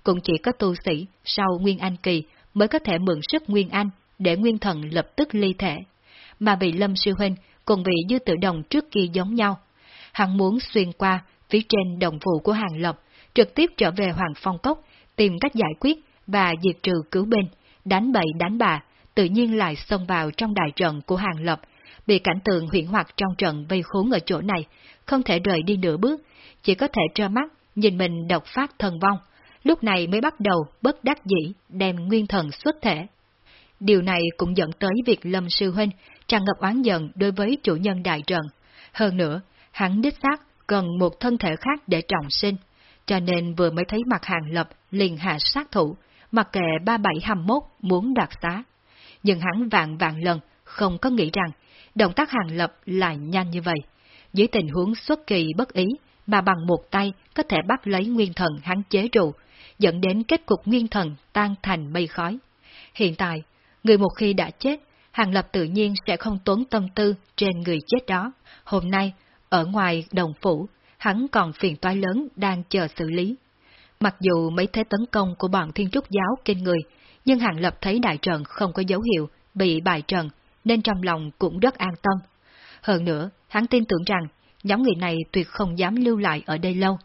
Cũng chỉ có tu sĩ sau Nguyên Anh Kỳ mới có thể mượn sức Nguyên Anh để nguyên thần lập tức ly thể. Mà vị Lâm Sư Huynh cùng vị Dư tự Đồng trước kia giống nhau. Hắn muốn xuyên qua phía trên đồng vụ của Hàng Lập, trực tiếp trở về Hoàng Phong Cốc, tìm cách giải quyết và diệt trừ cứu binh, đánh bậy đánh bà, tự nhiên lại xông vào trong đại trận của Hàng Lập, bị cảnh tượng huyện hoạt trong trận vây khốn ở chỗ này, không thể rời đi nửa bước, chỉ có thể trơ mắt nhìn mình độc phát thần vong, lúc này mới bắt đầu bất đắc dĩ đem nguyên thần xuất thể. Điều này cũng dẫn tới việc Lâm Sư Huynh tràn ngập oán giận đối với chủ nhân đại trận. Hơn nữa, hắn đích xác cần một thân thể khác để trọng sinh, cho nên vừa mới thấy mặt hàng lập liền hạ sát thủ, mặc kệ ba bảy hầm mốt muốn đoạt xá. Nhưng hắn vạn vạn lần không có nghĩ rằng động tác hàng lập lại nhanh như vậy. Dưới tình huống xuất kỳ bất ý mà bằng một tay có thể bắt lấy nguyên thần hắn chế trụ, dẫn đến kết cục nguyên thần tan thành mây khói. Hiện tại, người một khi đã chết, hàng lập tự nhiên sẽ không tốn tâm tư trên người chết đó. Hôm nay, ở ngoài đồng phủ, hắn còn phiền toái lớn đang chờ xử lý. Mặc dù mấy thế tấn công của bọn thiên trúc giáo kinh người, nhưng Hàng Lập thấy đại trận không có dấu hiệu bị bại trận, nên trong lòng cũng rất an tâm. Hơn nữa, hắn tin tưởng rằng nhóm người này tuyệt không dám lưu lại ở đây lâu,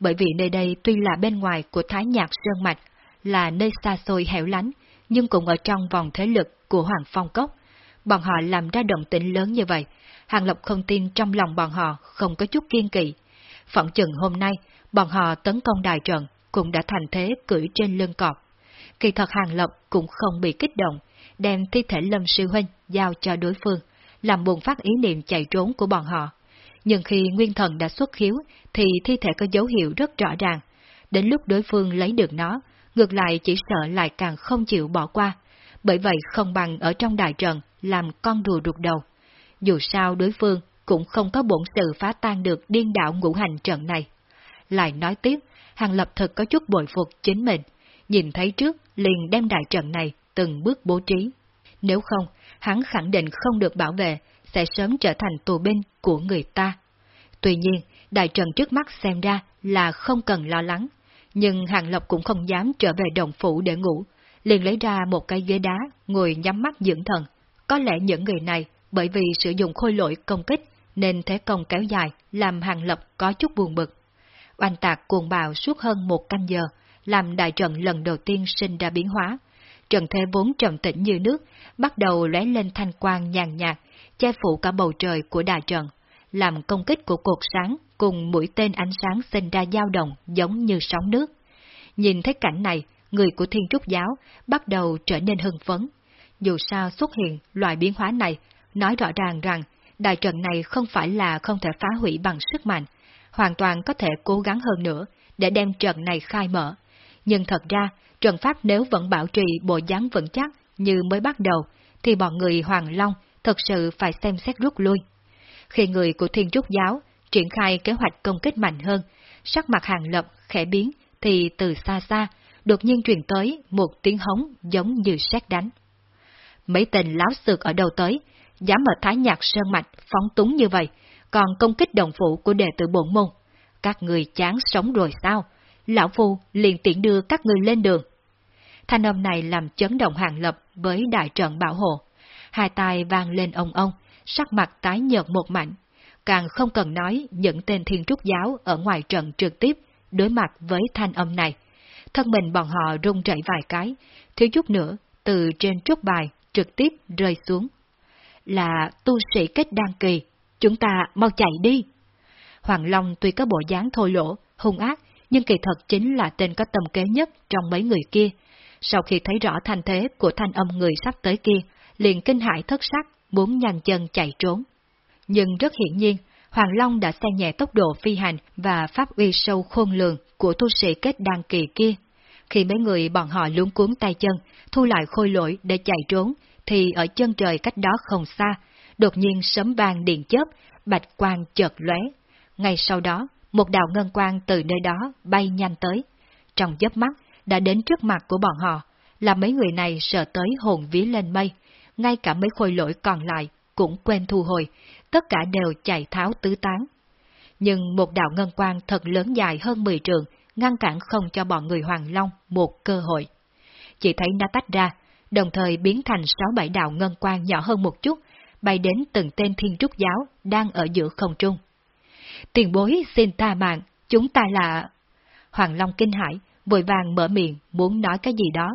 bởi vì nơi đây tuy là bên ngoài của Thái Nhạc Sơn Mạch, là nơi xa xôi hẻo lánh, nhưng cũng ở trong vòng thế lực của Hoàng Phong Cốc. Bọn họ làm ra động tĩnh lớn như vậy, Hàng Lập không tin trong lòng bọn họ không có chút kiên kỵ. Phỏng chừng hôm nay, bọn họ tấn công đại trận, cũng đã thành thế cưỡi trên lưng cọp. Kỳ thật Hàng Lập cũng không bị kích động, đem thi thể Lâm Sư Huynh giao cho đối phương, làm buồn phát ý niệm chạy trốn của bọn họ. Nhưng khi nguyên thần đã xuất khiếu, thì thi thể có dấu hiệu rất rõ ràng. Đến lúc đối phương lấy được nó, ngược lại chỉ sợ lại càng không chịu bỏ qua. Bởi vậy không bằng ở trong đại trận làm con rùa rụt đầu. Dù sao đối phương cũng không có bổn sự phá tan được điên đạo ngũ hành trận này. Lại nói tiếp, Hàng Lập thật có chút bội phục chính mình, nhìn thấy trước liền đem đại trận này từng bước bố trí. Nếu không, hắn khẳng định không được bảo vệ, sẽ sớm trở thành tù binh của người ta. Tuy nhiên, đại trận trước mắt xem ra là không cần lo lắng, nhưng Hàng Lập cũng không dám trở về đồng phủ để ngủ, liền lấy ra một cái ghế đá, ngồi nhắm mắt dưỡng thần. Có lẽ những người này, bởi vì sử dụng khôi lỗi công kích, nên thế công kéo dài, làm Hàng Lập có chút buồn bực. Oanh tạc cuồng bạo suốt hơn một canh giờ, làm đại trận lần đầu tiên sinh ra biến hóa. Trận thế vốn trầm tĩnh như nước, bắt đầu lóe lên thanh quang nhàn nhạt, che phủ cả bầu trời của đại trận, làm công kích của cột sáng cùng mũi tên ánh sáng sinh ra dao động giống như sóng nước. Nhìn thấy cảnh này, người của Thiên Trúc Giáo bắt đầu trở nên hưng phấn. Dù sao xuất hiện loại biến hóa này, nói rõ ràng rằng đại trận này không phải là không thể phá hủy bằng sức mạnh, hoàn toàn có thể cố gắng hơn nữa để đem trận này khai mở. Nhưng thật ra, trận pháp nếu vẫn bảo trì bộ dáng vững chắc như mới bắt đầu, thì bọn người Hoàng Long thật sự phải xem xét rút lui. Khi người của Thiên Trúc Giáo triển khai kế hoạch công kích mạnh hơn, sắc mặt hàng lập khẽ biến, thì từ xa xa, đột nhiên truyền tới một tiếng hống giống như sét đánh. Mấy tên láo xược ở đâu tới, dám ở Thái Nhạc Sơn Mạch phóng túng như vậy, còn công kích đồng phụ của đệ tử bổn môn. Các người chán sống rồi sao? Lão Phu liền tiện đưa các người lên đường. Thanh âm này làm chấn động hàng lập với đại trận bảo hộ. Hai tay vang lên ông ông, sắc mặt tái nhợt một mảnh. Càng không cần nói những tên thiên trúc giáo ở ngoài trận trực tiếp đối mặt với thanh âm này. Thân mình bọn họ rung rẩy vài cái, thiếu chút nữa, từ trên trúc bài trực tiếp rơi xuống. Là tu sĩ kết đan kỳ, chúng ta mau chạy đi. Hoàng Long tuy có bộ dáng thô lỗ, hung ác, nhưng kỳ thật chính là tên có tầm kế nhất trong mấy người kia. sau khi thấy rõ thanh thế của thanh âm người sắp tới kia, liền kinh hãi thất sắc, muốn nhanh chân chạy trốn. Nhưng rất hiển nhiên, Hoàng Long đã xe nhẹ tốc độ phi hành và pháp uy sâu khôn lường của tu sĩ kết đan kỳ kia. Khi mấy người bọn họ luống cuốn tay chân, thu lại khôi lỗi để chạy trốn, thì ở chân trời cách đó không xa, đột nhiên sấm vang điện chớp, bạch quang chợt lóe. Ngay sau đó, một đạo ngân quang từ nơi đó bay nhanh tới. Trong chớp mắt, đã đến trước mặt của bọn họ, làm mấy người này sợ tới hồn vía lên mây, ngay cả mấy khôi lỗi còn lại cũng quên thu hồi, tất cả đều chạy tháo tứ tán. Nhưng một đạo ngân quang thật lớn dài hơn 10 trường, ngăn cản không cho bọn người Hoàng Long một cơ hội. Chỉ thấy nó tách ra, đồng thời biến thành sáu bảy đạo ngân quang nhỏ hơn một chút, bay đến từng tên thiên trúc giáo đang ở giữa không trung. Tiền bối xin tha mạng, chúng ta là... Hoàng Long kinh hãi, vội vàng mở miệng muốn nói cái gì đó,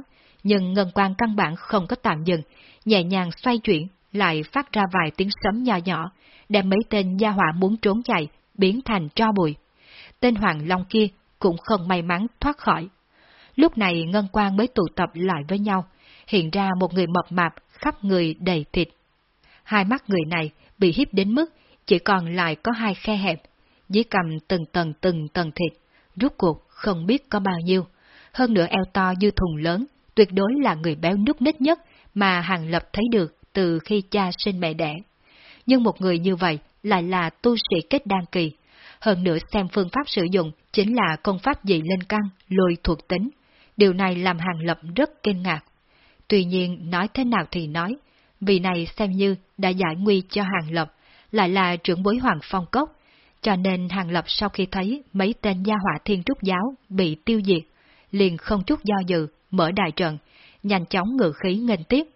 nhưng ngân quang căn bản không có tạm dừng, nhẹ nhàng xoay chuyển, lại phát ra vài tiếng sấm nhỏ nhỏ, đem mấy tên gia hỏa muốn trốn chạy, biến thành tro bụi. Tên Hoàng Long kia cũng không may mắn thoát khỏi. Lúc này ngân quang mới tụ tập lại với nhau, hiện ra một người mập mạp khắp người đầy thịt. Hai mắt người này bị hiếp đến mức chỉ còn lại có hai khe hẹp, dưới cầm từng tầng từng tầng thịt, rút cuộc không biết có bao nhiêu. Hơn nữa eo to như thùng lớn, tuyệt đối là người béo nút nít nhất mà Hàng Lập thấy được từ khi cha sinh mẹ đẻ. Nhưng một người như vậy lại là tu sĩ kết đan kỳ. Hơn nữa xem phương pháp sử dụng chính là công pháp dị lên căng, lôi thuộc tính. Điều này làm Hàng Lập rất kinh ngạc. Tuy nhiên nói thế nào thì nói, vì này xem như đã giải nguy cho Hàng Lập, lại là trưởng bối Hoàng Phong Cốc, cho nên Hàng Lập sau khi thấy mấy tên gia hỏa thiên trúc giáo bị tiêu diệt, liền không chút do dự, mở đại trận, nhanh chóng ngự khí nghênh tiếp.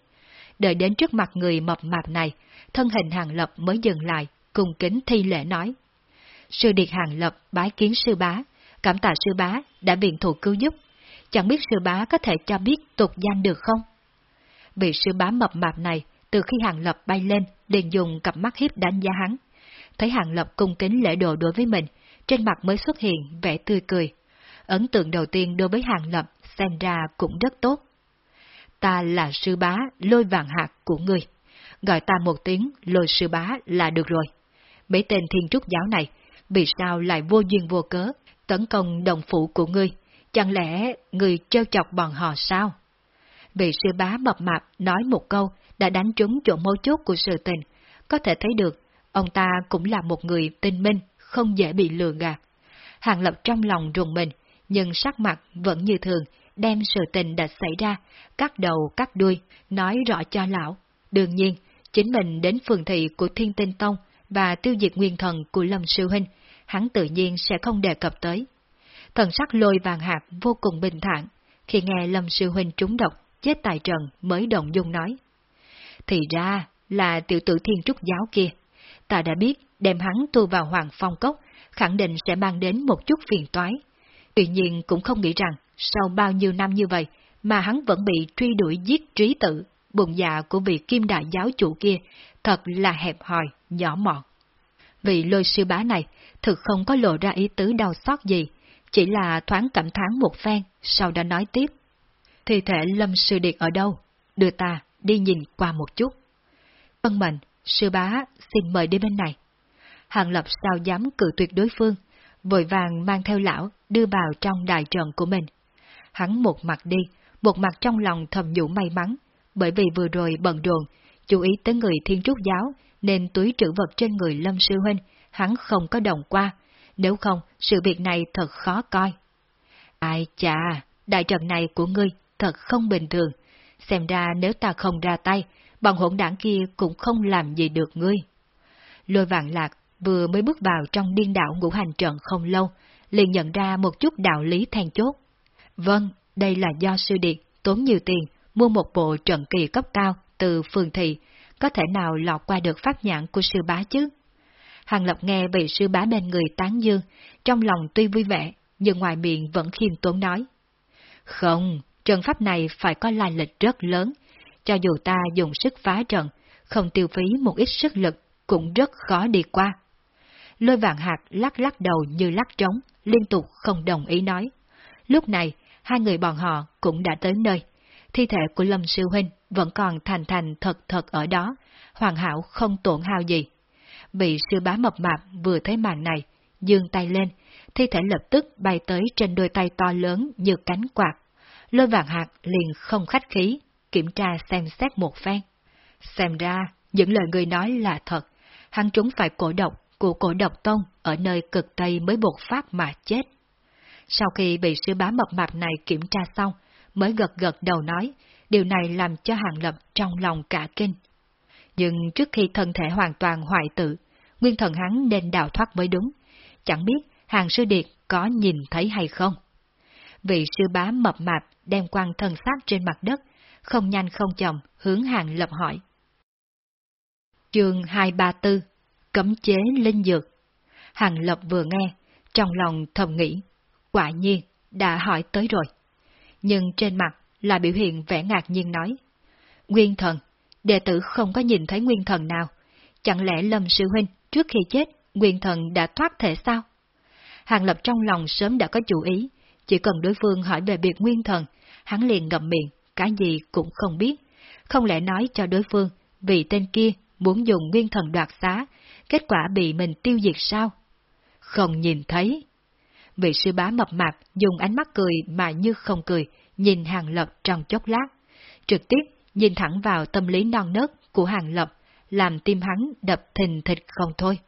Đợi đến trước mặt người mập mạp này, thân hình Hàng Lập mới dừng lại, cùng kính thi lễ nói. Sư Điệt Hàng Lập bái kiến sư bá, cảm tạ sư bá đã viện thủ cứu giúp. Chẳng biết sư bá có thể cho biết tục danh được không? Vị sư bá mập mạp này, từ khi Hàng Lập bay lên, liền dùng cặp mắt hiếp đánh giá hắn. Thấy Hàng Lập cung kính lễ độ đối với mình, trên mặt mới xuất hiện vẻ tươi cười. Ấn tượng đầu tiên đối với Hàng Lập xem ra cũng rất tốt. Ta là sư bá lôi vàng hạt của ngươi. Gọi ta một tiếng lôi sư bá là được rồi. Mấy tên thiên trúc giáo này, vì sao lại vô duyên vô cớ, tấn công đồng phụ của ngươi? Chẳng lẽ ngươi trêu chọc bọn họ sao? Vị sư bá mập mạp nói một câu đã đánh trúng chỗ mấu chốt của sự tình, có thể thấy được ông ta cũng là một người tinh minh, không dễ bị lừa gạt. Hàng lập trong lòng rùng mình, nhưng sắc mặt vẫn như thường, đem sự tình đã xảy ra, cắt đầu cắt đuôi, nói rõ cho lão. Đương nhiên, chính mình đến phường thị của Thiên Tinh Tông và tiêu diệt nguyên thần của Lâm Sư Huynh, hắn tự nhiên sẽ không đề cập tới. Thần sắc lôi vàng hạt vô cùng bình thản, khi nghe Lâm Sư Huynh trúng độc, chết tại trận mới động dung nói. Thì ra là tiểu tử thiên trúc giáo kia. Ta đã biết đem hắn tu vào hoàng phong cốc, khẳng định sẽ mang đến một chút phiền toái. Tuy nhiên cũng không nghĩ rằng, sau bao nhiêu năm như vậy, mà hắn vẫn bị truy đuổi giết trí tử, bụng dạ của vị kim đại giáo chủ kia, thật là hẹp hòi, nhỏ mọn. Vị lôi sư bá này thực không có lộ ra ý tứ đau xót gì, chỉ là thoáng cảm thán một phen, sau đó nói tiếp. Thi thể lâm sư điệt ở đâu? Đưa ta đi nhìn qua một chút. Vân mệnh, sư bá, xin mời đi bên này. Hàng lập sao dám cự tuyệt đối phương, vội vàng mang theo lão đưa vào trong đại trận của mình. Hắn một mặt đi, một mặt trong lòng thầm nhủ may mắn, bởi vì vừa rồi bận rộn, chú ý tới người thiên trúc giáo, nên túi trữ vật trên người Lâm Sư Huynh, hắn không có đồng qua, nếu không, sự việc này thật khó coi. Ai chà, đại trận này của ngươi thật không bình thường, xem ra nếu ta không ra tay, bọn hỗn đảng kia cũng không làm gì được ngươi. Lôi vạn lạc vừa mới bước vào trong điên đảo ngũ hành trận không lâu, liền nhận ra một chút đạo lý then chốt. Vâng, đây là do sư điệt tốn nhiều tiền mua một bộ trận kỳ cấp cao từ phường thị, có thể nào lọt qua được pháp nhãn của sư bá chứ? Hàng Lập nghe vị sư bá bên người tán dương, trong lòng tuy vui vẻ, nhưng ngoài miệng vẫn khiêm tốn nói. Không, trận pháp này phải có lai lịch rất lớn, cho dù ta dùng sức phá trận, không tiêu phí một ít sức lực, cũng rất khó đi qua. Lôi vạn hạt lắc lắc đầu như lắc trống, liên tục không đồng ý nói. Lúc này, hai người bọn họ cũng đã tới nơi, thi thể của Lâm Sư Huynh vẫn còn thành thành thật thật ở đó, hoàn hảo không tổn hao gì. Bị sư bá mập mạp vừa thấy màn này, dương tay lên, thi thể lập tức bay tới trên đôi tay to lớn như cánh quạt. Lôi vàng hạt liền không khách khí, kiểm tra xem xét một phen. Xem ra, những lời người nói là thật, hắn chúng phải cổ độc của cổ độc tông ở nơi cực Tây mới bột phát mà chết. Sau khi bị sư bá mập mạp này kiểm tra xong, mới gật gật đầu nói, điều này làm cho Hàng Lập trong lòng cả kinh. Nhưng trước khi thân thể hoàn toàn hoại tử, nguyên thần hắn nên đào thoát mới đúng, chẳng biết hàng sư điệt có nhìn thấy hay không. Vị sư bá mập mạp đem quang thân xác trên mặt đất, không nhanh không chậm hướng hàng lập hỏi. Chương 234 Cấm chế linh dược Hàng lập vừa nghe, trong lòng thầm nghĩ, quả nhiên, đã hỏi tới rồi. Nhưng trên mặt là biểu hiện vẻ ngạc nhiên nói. Nguyên thần, đệ tử không có nhìn thấy nguyên thần nào. Chẳng lẽ Lâm Sư Huynh trước khi chết, nguyên thần đã thoát thể sao? Hàng Lập trong lòng sớm đã có chủ ý, chỉ cần đối phương hỏi về việc nguyên thần, hắn liền ngậm miệng, cái gì cũng không biết. Không lẽ nói cho đối phương, vì tên kia muốn dùng nguyên thần đoạt xá, kết quả bị mình tiêu diệt sao? Không nhìn thấy. Vị sư bá mập mạp dùng ánh mắt cười mà như không cười, nhìn Hàng Lập trong chốc lát. Trực tiếp nhìn thẳng vào tâm lý non nớt của Hàng Lập, làm tim hắn đập thình thịch không thôi.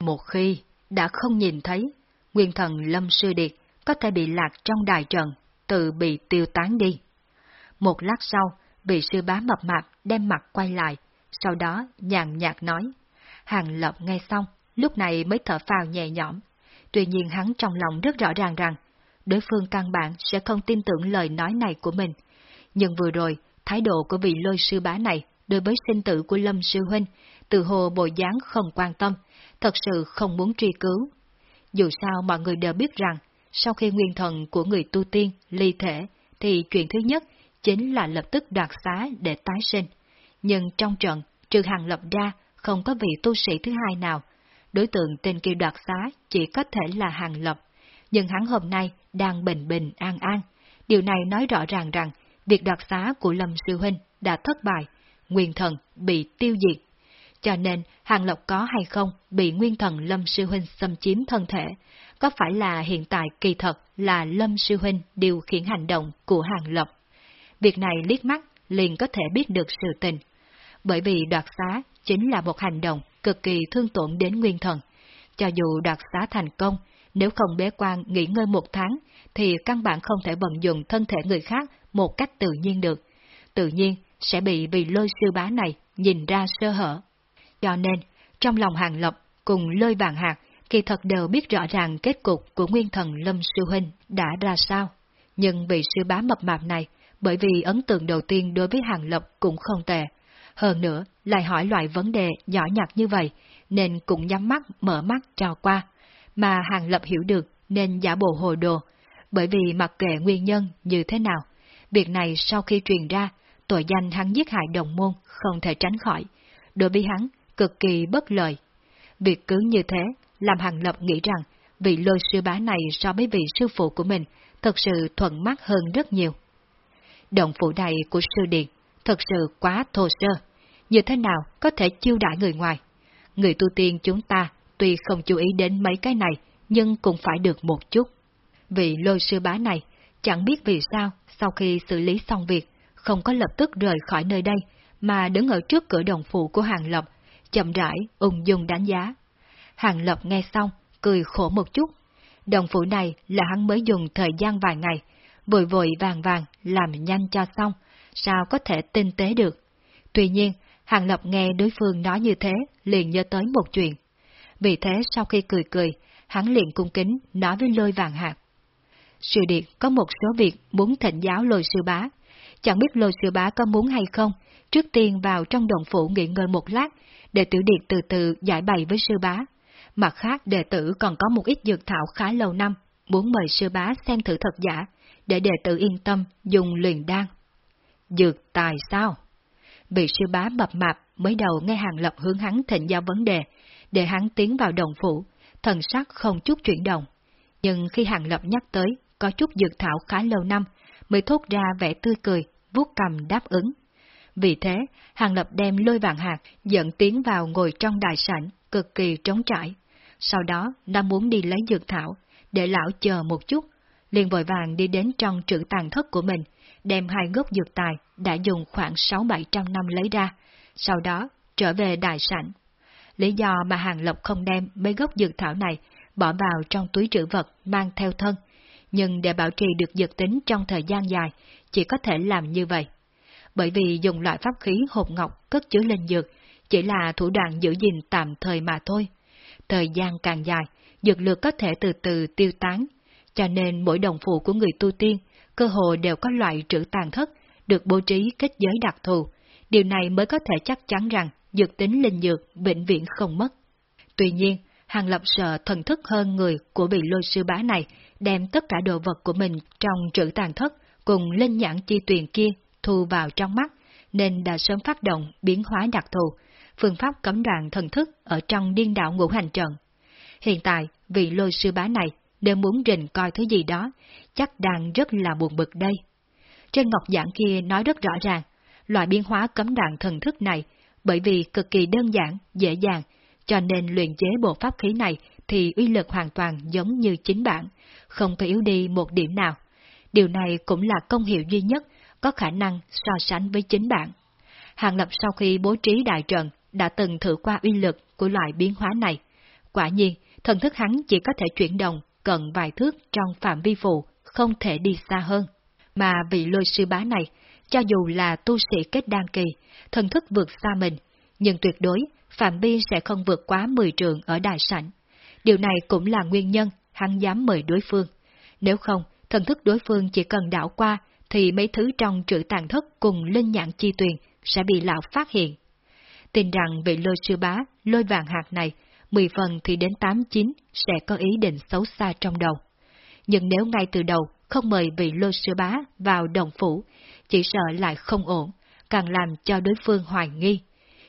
Một khi đã không nhìn thấy, nguyên thần Lâm Sư Điệt có thể bị lạc trong đài trận, tự bị tiêu tán đi. Một lát sau, vị sư bá mập mạp đem mặt quay lại, sau đó nhàn nhạt nói. Hàng Lập nghe xong, lúc này mới thở phào nhẹ nhõm. Tuy nhiên hắn trong lòng rất rõ ràng rằng, đối phương căn bản sẽ không tin tưởng lời nói này của mình. Nhưng vừa rồi, thái độ của vị lôi sư bá này đối với sinh tử của Lâm Sư Huynh, từ hồ bồi dáng không quan tâm, thật sự không muốn truy cứu. Dù sao mọi người đều biết rằng, sau khi nguyên thần của người tu tiên ly thể, thì chuyện thứ nhất chính là lập tức đoạt xá để tái sinh. Nhưng trong trận, trừ hàng lập ra, không có vị tu sĩ thứ hai nào. Đối tượng tên kia đoạt xá chỉ có thể là hàng lập. Nhưng hắn hôm nay đang bình bình an an. Điều này nói rõ ràng rằng, việc đoạt xá của Lâm Sư Huynh đã thất bại, nguyên thần bị tiêu diệt. Cho nên, Hàng Lộc có hay không bị nguyên thần Lâm Sư Huynh xâm chiếm thân thể, có phải là hiện tại kỳ thật là Lâm Sư Huynh điều khiển hành động của Hàng Lộc. Việc này liếc mắt liền có thể biết được sự tình. Bởi vì đoạt xá chính là một hành động cực kỳ thương tổn đến nguyên thần. Cho dù đoạt xá thành công, nếu không bế quan nghỉ ngơi một tháng, thì căn bản không thể vận dụng thân thể người khác một cách tự nhiên được. Tự nhiên sẽ bị vì lôi sư bá này nhìn ra sơ hở. Cho nên, trong lòng hàng lập cùng lôi vàng hạt kỳ thật đều biết rõ ràng kết cục của nguyên thần Lâm Sư Huynh đã ra sao. Nhưng vị sư bá mập mạp này, bởi vì ấn tượng đầu tiên đối với hàng lập cũng không tệ. Hơn nữa, lại hỏi loại vấn đề nhỏ nhặt như vậy, nên cũng nhắm mắt mở mắt cho qua. Mà hàng lập hiểu được nên giả bộ hồ đồ, bởi vì mặc kệ nguyên nhân như thế nào. Việc này sau khi truyền ra, tội danh hắn giết hại đồng môn không thể tránh khỏi. Đối với hắn, cực kỳ bất lợi. Việc cứ như thế, làm Hàng Lập nghĩ rằng vị lôi sư bá này so với vị sư phụ của mình thật sự thuận mắt hơn rất nhiều. Động phủ này của sư điện thật sự quá thô sơ, như thế nào có thể chiêu đãi người ngoài. Người tu tiên chúng ta tuy không chú ý đến mấy cái này, nhưng cũng phải được một chút. Vị lôi sư bá này, chẳng biết vì sao sau khi xử lý xong việc, không có lập tức rời khỏi nơi đây, mà đứng ở trước cửa đồng phụ của Hàng Lập, chậm rãi, ung dung đánh giá. Hàng Lập nghe xong, cười khổ một chút. Đồng phụ này là hắn mới dùng thời gian vài ngày, vội vội vàng vàng làm nhanh cho xong, sao có thể tinh tế được. Tuy nhiên, Hàng Lập nghe đối phương nói như thế, liền nhớ tới một chuyện. Vì thế sau khi cười cười, hắn liền cung kính nói với lôi vàng hạt. Sư Điệt có một số việc muốn thịnh giáo lôi sư bá. Chẳng biết lôi sư bá có muốn hay không, trước tiên vào trong đồng phủ nghỉ ngơi một lát, để tiểu điệt từ từ giải bày với sư bá. Mặt khác đệ tử còn có một ít dược thảo khá lâu năm, muốn mời sư bá xem thử thật giả, để đệ tử yên tâm dùng luyện đan. Dược tài sao? Vị sư bá mập mạp mới đầu nghe hàng lập hướng hắn thịnh giao vấn đề, để hắn tiến vào đồng phủ, thần sắc không chút chuyển động. Nhưng khi hàng lập nhắc tới có chút dược thảo khá lâu năm, mới thốt ra vẻ tươi cười, vuốt cầm đáp ứng. Vì thế, Hàng Lập đem lôi vàng hạt dẫn tiến vào ngồi trong đại sảnh, cực kỳ trống trải. Sau đó, đã muốn đi lấy dược thảo, để lão chờ một chút, liền vội vàng đi đến trong trữ tàn thất của mình, đem hai gốc dược tài đã dùng khoảng 6-700 năm lấy ra, sau đó trở về đại sảnh. Lý do mà Hàng lộc không đem mấy gốc dược thảo này bỏ vào trong túi trữ vật mang theo thân, nhưng để bảo trì được dược tính trong thời gian dài, chỉ có thể làm như vậy. Bởi vì dùng loại pháp khí hộp ngọc cất chứa linh dược chỉ là thủ đoạn giữ gìn tạm thời mà thôi. Thời gian càng dài, dược lực có thể từ từ tiêu tán, cho nên mỗi đồng phụ của người tu tiên, cơ hồ đều có loại trữ tàn thất, được bố trí kết giới đặc thù. Điều này mới có thể chắc chắn rằng dược tính linh dược vĩnh viễn không mất. Tuy nhiên, Hàng Lập sợ thần thức hơn người của vị lôi sư bá này đem tất cả đồ vật của mình trong trữ tàn thất cùng linh nhãn chi tuyền kia thu vào trong mắt, nên đã sớm phát động biến hóa đặc thù, phương pháp cấm đoạn thần thức ở trong điên đạo ngũ hành trận. Hiện tại, vị lôi sư bá này đều muốn rình coi thứ gì đó, chắc đang rất là buồn bực đây. Trên ngọc giảng kia nói rất rõ ràng, loại biến hóa cấm đoạn thần thức này, bởi vì cực kỳ đơn giản, dễ dàng, cho nên luyện chế bộ pháp khí này thì uy lực hoàn toàn giống như chính bản, không thể yếu đi một điểm nào. Điều này cũng là công hiệu duy nhất có khả năng so sánh với chính bản. Hàng Lập sau khi bố trí đại trận đã từng thử qua uy lực của loại biến hóa này. Quả nhiên, thần thức hắn chỉ có thể chuyển động cận vài thước trong phạm vi phù, không thể đi xa hơn. Mà vị lôi sư bá này, cho dù là tu sĩ kết đan kỳ, thần thức vượt xa mình, nhưng tuyệt đối phạm vi sẽ không vượt quá 10 trường ở đại sảnh. Điều này cũng là nguyên nhân hắn dám mời đối phương. Nếu không, thần thức đối phương chỉ cần đảo qua thì mấy thứ trong trữ tàn thất cùng linh nhãn chi tuyền sẽ bị lão phát hiện. Tin rằng vị lôi sư bá, lôi vàng hạt này, 10 phần thì đến 8-9 sẽ có ý định xấu xa trong đầu. Nhưng nếu ngay từ đầu không mời vị lôi sư bá vào đồng phủ, chỉ sợ lại không ổn, càng làm cho đối phương hoài nghi.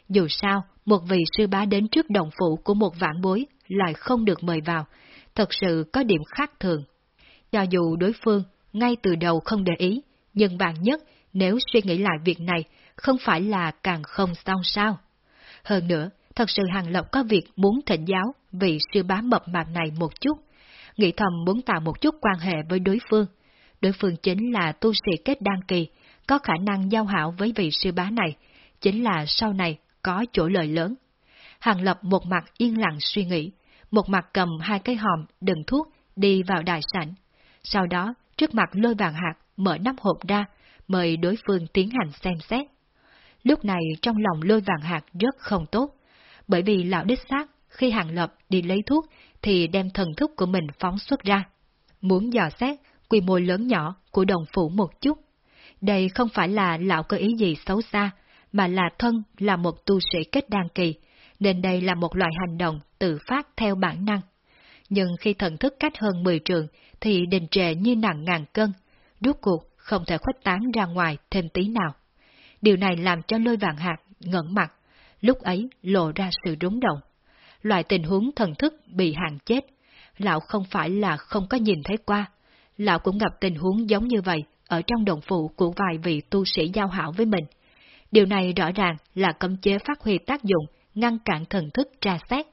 Dù sao, một vị sư bá đến trước đồng phủ của một vạn bối lại không được mời vào, thật sự có điểm khác thường. Cho dù đối phương ngay từ đầu không để ý, nhưng bạn nhất nếu suy nghĩ lại việc này không phải là càng không xong sao. Hơn nữa, thật sự Hàng lộc có việc muốn thỉnh giáo vị sư bá mập mạp này một chút, nghĩ thầm muốn tạo một chút quan hệ với đối phương. Đối phương chính là tu sĩ kết đăng kỳ, có khả năng giao hảo với vị sư bá này, chính là sau này có chỗ lợi lớn. Hàng Lập một mặt yên lặng suy nghĩ, một mặt cầm hai cái hòm đựng thuốc đi vào đại sảnh. Sau đó, trước mặt lôi vàng hạt mở nắp hộp ra, mời đối phương tiến hành xem xét. Lúc này trong lòng lôi vàng hạt rất không tốt, bởi vì lão đích xác khi hàng lập đi lấy thuốc thì đem thần thức của mình phóng xuất ra. Muốn dò xét quy mô lớn nhỏ của đồng phủ một chút. Đây không phải là lão có ý gì xấu xa, mà là thân là một tu sĩ kết đan kỳ, nên đây là một loại hành động tự phát theo bản năng. Nhưng khi thần thức cách hơn 10 trường thì đình trệ như nặng ngàn cân, rốt cuộc không thể khuếch tán ra ngoài thêm tí nào. Điều này làm cho lôi vàng hạt ngẩn mặt, lúc ấy lộ ra sự rúng động. Loại tình huống thần thức bị hạn chết, lão không phải là không có nhìn thấy qua, lão cũng gặp tình huống giống như vậy ở trong đồng phụ của vài vị tu sĩ giao hảo với mình. Điều này rõ ràng là cấm chế phát huy tác dụng, ngăn cản thần thức tra xét.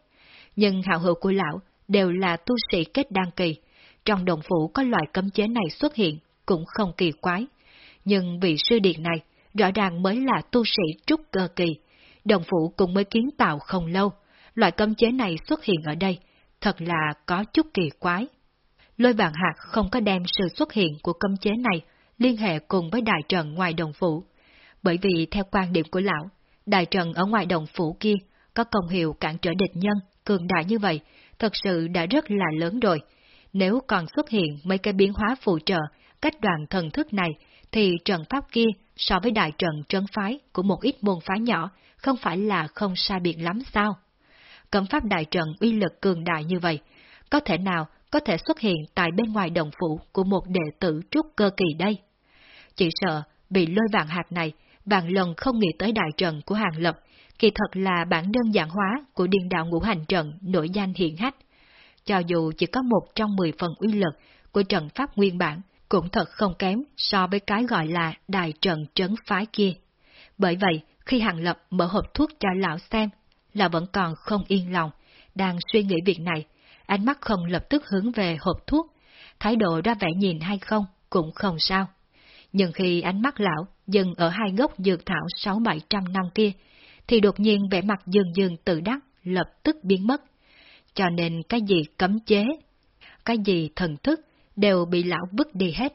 Nhưng hào hữu của lão đều là tu sĩ kết đan kỳ, trong đồng phủ có loại cấm chế này xuất hiện cũng không kỳ quái. Nhưng vị sư điện này rõ ràng mới là tu sĩ trúc cơ kỳ, đồng phủ cũng mới kiến tạo không lâu, loại cấm chế này xuất hiện ở đây, thật là có chút kỳ quái. Lôi vạn hạt không có đem sự xuất hiện của cấm chế này liên hệ cùng với đại trận ngoài đồng phủ, bởi vì theo quan điểm của lão, đại trận ở ngoài đồng phủ kia có công hiệu cản trở địch nhân cường đại như vậy, thật sự đã rất là lớn rồi. Nếu còn xuất hiện mấy cái biến hóa phụ trợ cách đoàn thần thức này, thì trận pháp kia so với đại trận trấn phái của một ít môn phái nhỏ không phải là không sai biệt lắm sao? Cấm pháp đại trận uy lực cường đại như vậy, có thể nào có thể xuất hiện tại bên ngoài đồng phủ của một đệ tử trúc cơ kỳ đây? Chỉ sợ bị lôi vạn hạt này, vạn lần không nghĩ tới đại trận của hàng lập, kỳ thật là bản đơn giản hóa của điên đạo ngũ hành trận nổi danh hiện hách. Cho dù chỉ có một trong mười phần uy lực của trận pháp nguyên bản, cũng thật không kém so với cái gọi là đài trận trấn phái kia. Bởi vậy, khi Hàng Lập mở hộp thuốc cho lão xem, là vẫn còn không yên lòng, đang suy nghĩ việc này, ánh mắt không lập tức hướng về hộp thuốc, thái độ ra vẻ nhìn hay không cũng không sao. Nhưng khi ánh mắt lão dừng ở hai gốc dược thảo sáu bảy trăm năm kia, thì đột nhiên vẻ mặt dường dường tự đắc lập tức biến mất. Cho nên cái gì cấm chế, cái gì thần thức đều bị lão vứt đi hết.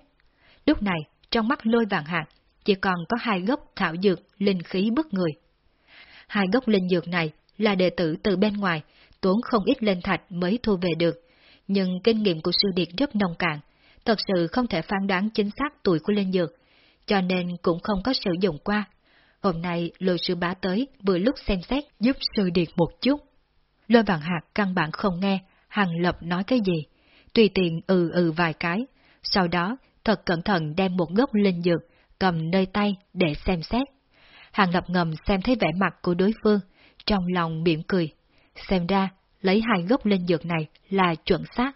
Lúc này, trong mắt lôi vàng hạt, chỉ còn có hai gốc thảo dược linh khí bức người. Hai gốc linh dược này là đệ tử từ bên ngoài, tốn không ít lên thạch mới thu về được, nhưng kinh nghiệm của sư điệt rất nông cạn, thật sự không thể phán đoán chính xác tuổi của linh dược, cho nên cũng không có sử dụng qua. Hôm nay lôi sư bá tới vừa lúc xem xét giúp sư điệt một chút. Lôi vàng hạt căn bản không nghe, Hàng Lập nói cái gì, tùy tiện ừ ừ vài cái, sau đó thật cẩn thận đem một gốc linh dược cầm nơi tay để xem xét. Hàng Lập ngầm xem thấy vẻ mặt của đối phương, trong lòng mỉm cười. Xem ra, lấy hai gốc linh dược này là chuẩn xác.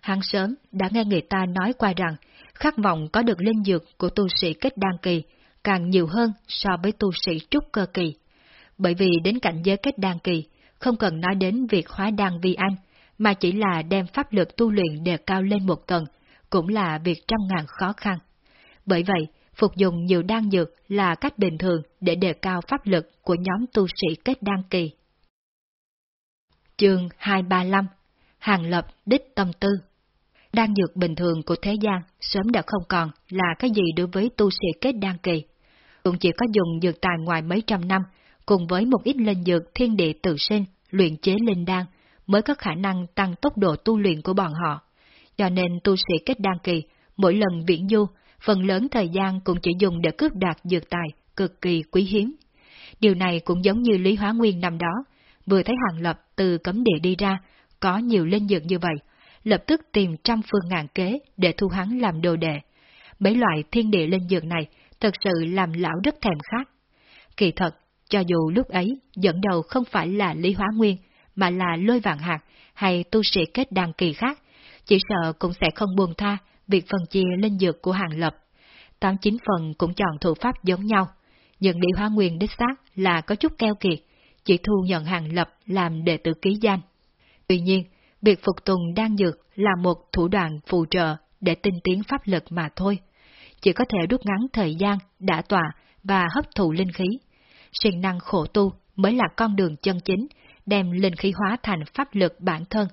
Hắn sớm đã nghe người ta nói qua rằng, khát vọng có được linh dược của tu sĩ kết đan kỳ càng nhiều hơn so với tu sĩ trúc cơ kỳ. Bởi vì đến cảnh giới kết đan kỳ, không cần nói đến việc hóa đan vi anh, mà chỉ là đem pháp lực tu luyện đề cao lên một tầng, cũng là việc trăm ngàn khó khăn. Bởi vậy, phục dụng nhiều đan dược là cách bình thường để đề cao pháp lực của nhóm tu sĩ kết đan kỳ. Chương 235 Hàng lập đích tâm tư Đan dược bình thường của thế gian sớm đã không còn là cái gì đối với tu sĩ kết đan kỳ. Cũng chỉ có dùng dược tài ngoài mấy trăm năm, cùng với một ít linh dược thiên địa tự sinh, luyện chế linh đan, mới có khả năng tăng tốc độ tu luyện của bọn họ. Cho nên tu sĩ kết đan kỳ, mỗi lần viễn du, phần lớn thời gian cũng chỉ dùng để cướp đoạt dược tài, cực kỳ quý hiếm. Điều này cũng giống như Lý Hóa Nguyên năm đó, vừa thấy Hàng Lập từ cấm địa đi ra, có nhiều linh dược như vậy, lập tức tìm trăm phương ngàn kế để thu hắn làm đồ đệ. Mấy loại thiên địa linh dược này thật sự làm lão rất thèm khát. Kỳ thật, cho dù lúc ấy dẫn đầu không phải là Lý Hóa Nguyên, mà là lôi vạn hạt hay tu sĩ kết đăng kỳ khác, chỉ sợ cũng sẽ không buồn tha việc phân chia linh dược của hàng lập. Tám chín phần cũng chọn thủ pháp giống nhau, nhưng địa hoa Nguyên đích xác là có chút keo kiệt, chỉ thu nhận hàng lập làm đệ tử ký danh. Tuy nhiên, việc phục tùng đan dược là một thủ đoạn phù trợ để tinh tiến pháp lực mà thôi. Chỉ có thể rút ngắn thời gian, đã tỏa và hấp thụ linh khí. Siêng năng khổ tu mới là con đường chân chính, đem linh khí hóa thành pháp lực bản thân.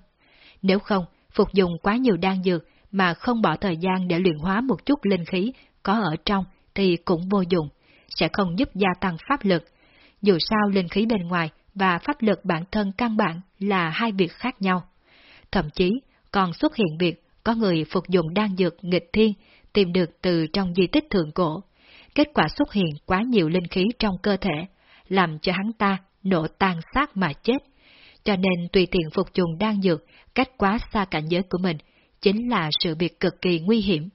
Nếu không, phục dụng quá nhiều đan dược mà không bỏ thời gian để luyện hóa một chút linh khí có ở trong thì cũng vô dụng, sẽ không giúp gia tăng pháp lực. Dù sao linh khí bên ngoài và pháp lực bản thân căn bản là hai việc khác nhau. Thậm chí còn xuất hiện việc có người phục dụng đan dược nghịch thiên tìm được từ trong di tích thượng cổ. Kết quả xuất hiện quá nhiều linh khí trong cơ thể, làm cho hắn ta nổ tan xác mà chết. Cho nên tùy tiện phục dùng đan dược cách quá xa cảnh giới của mình chính là sự việc cực kỳ nguy hiểm.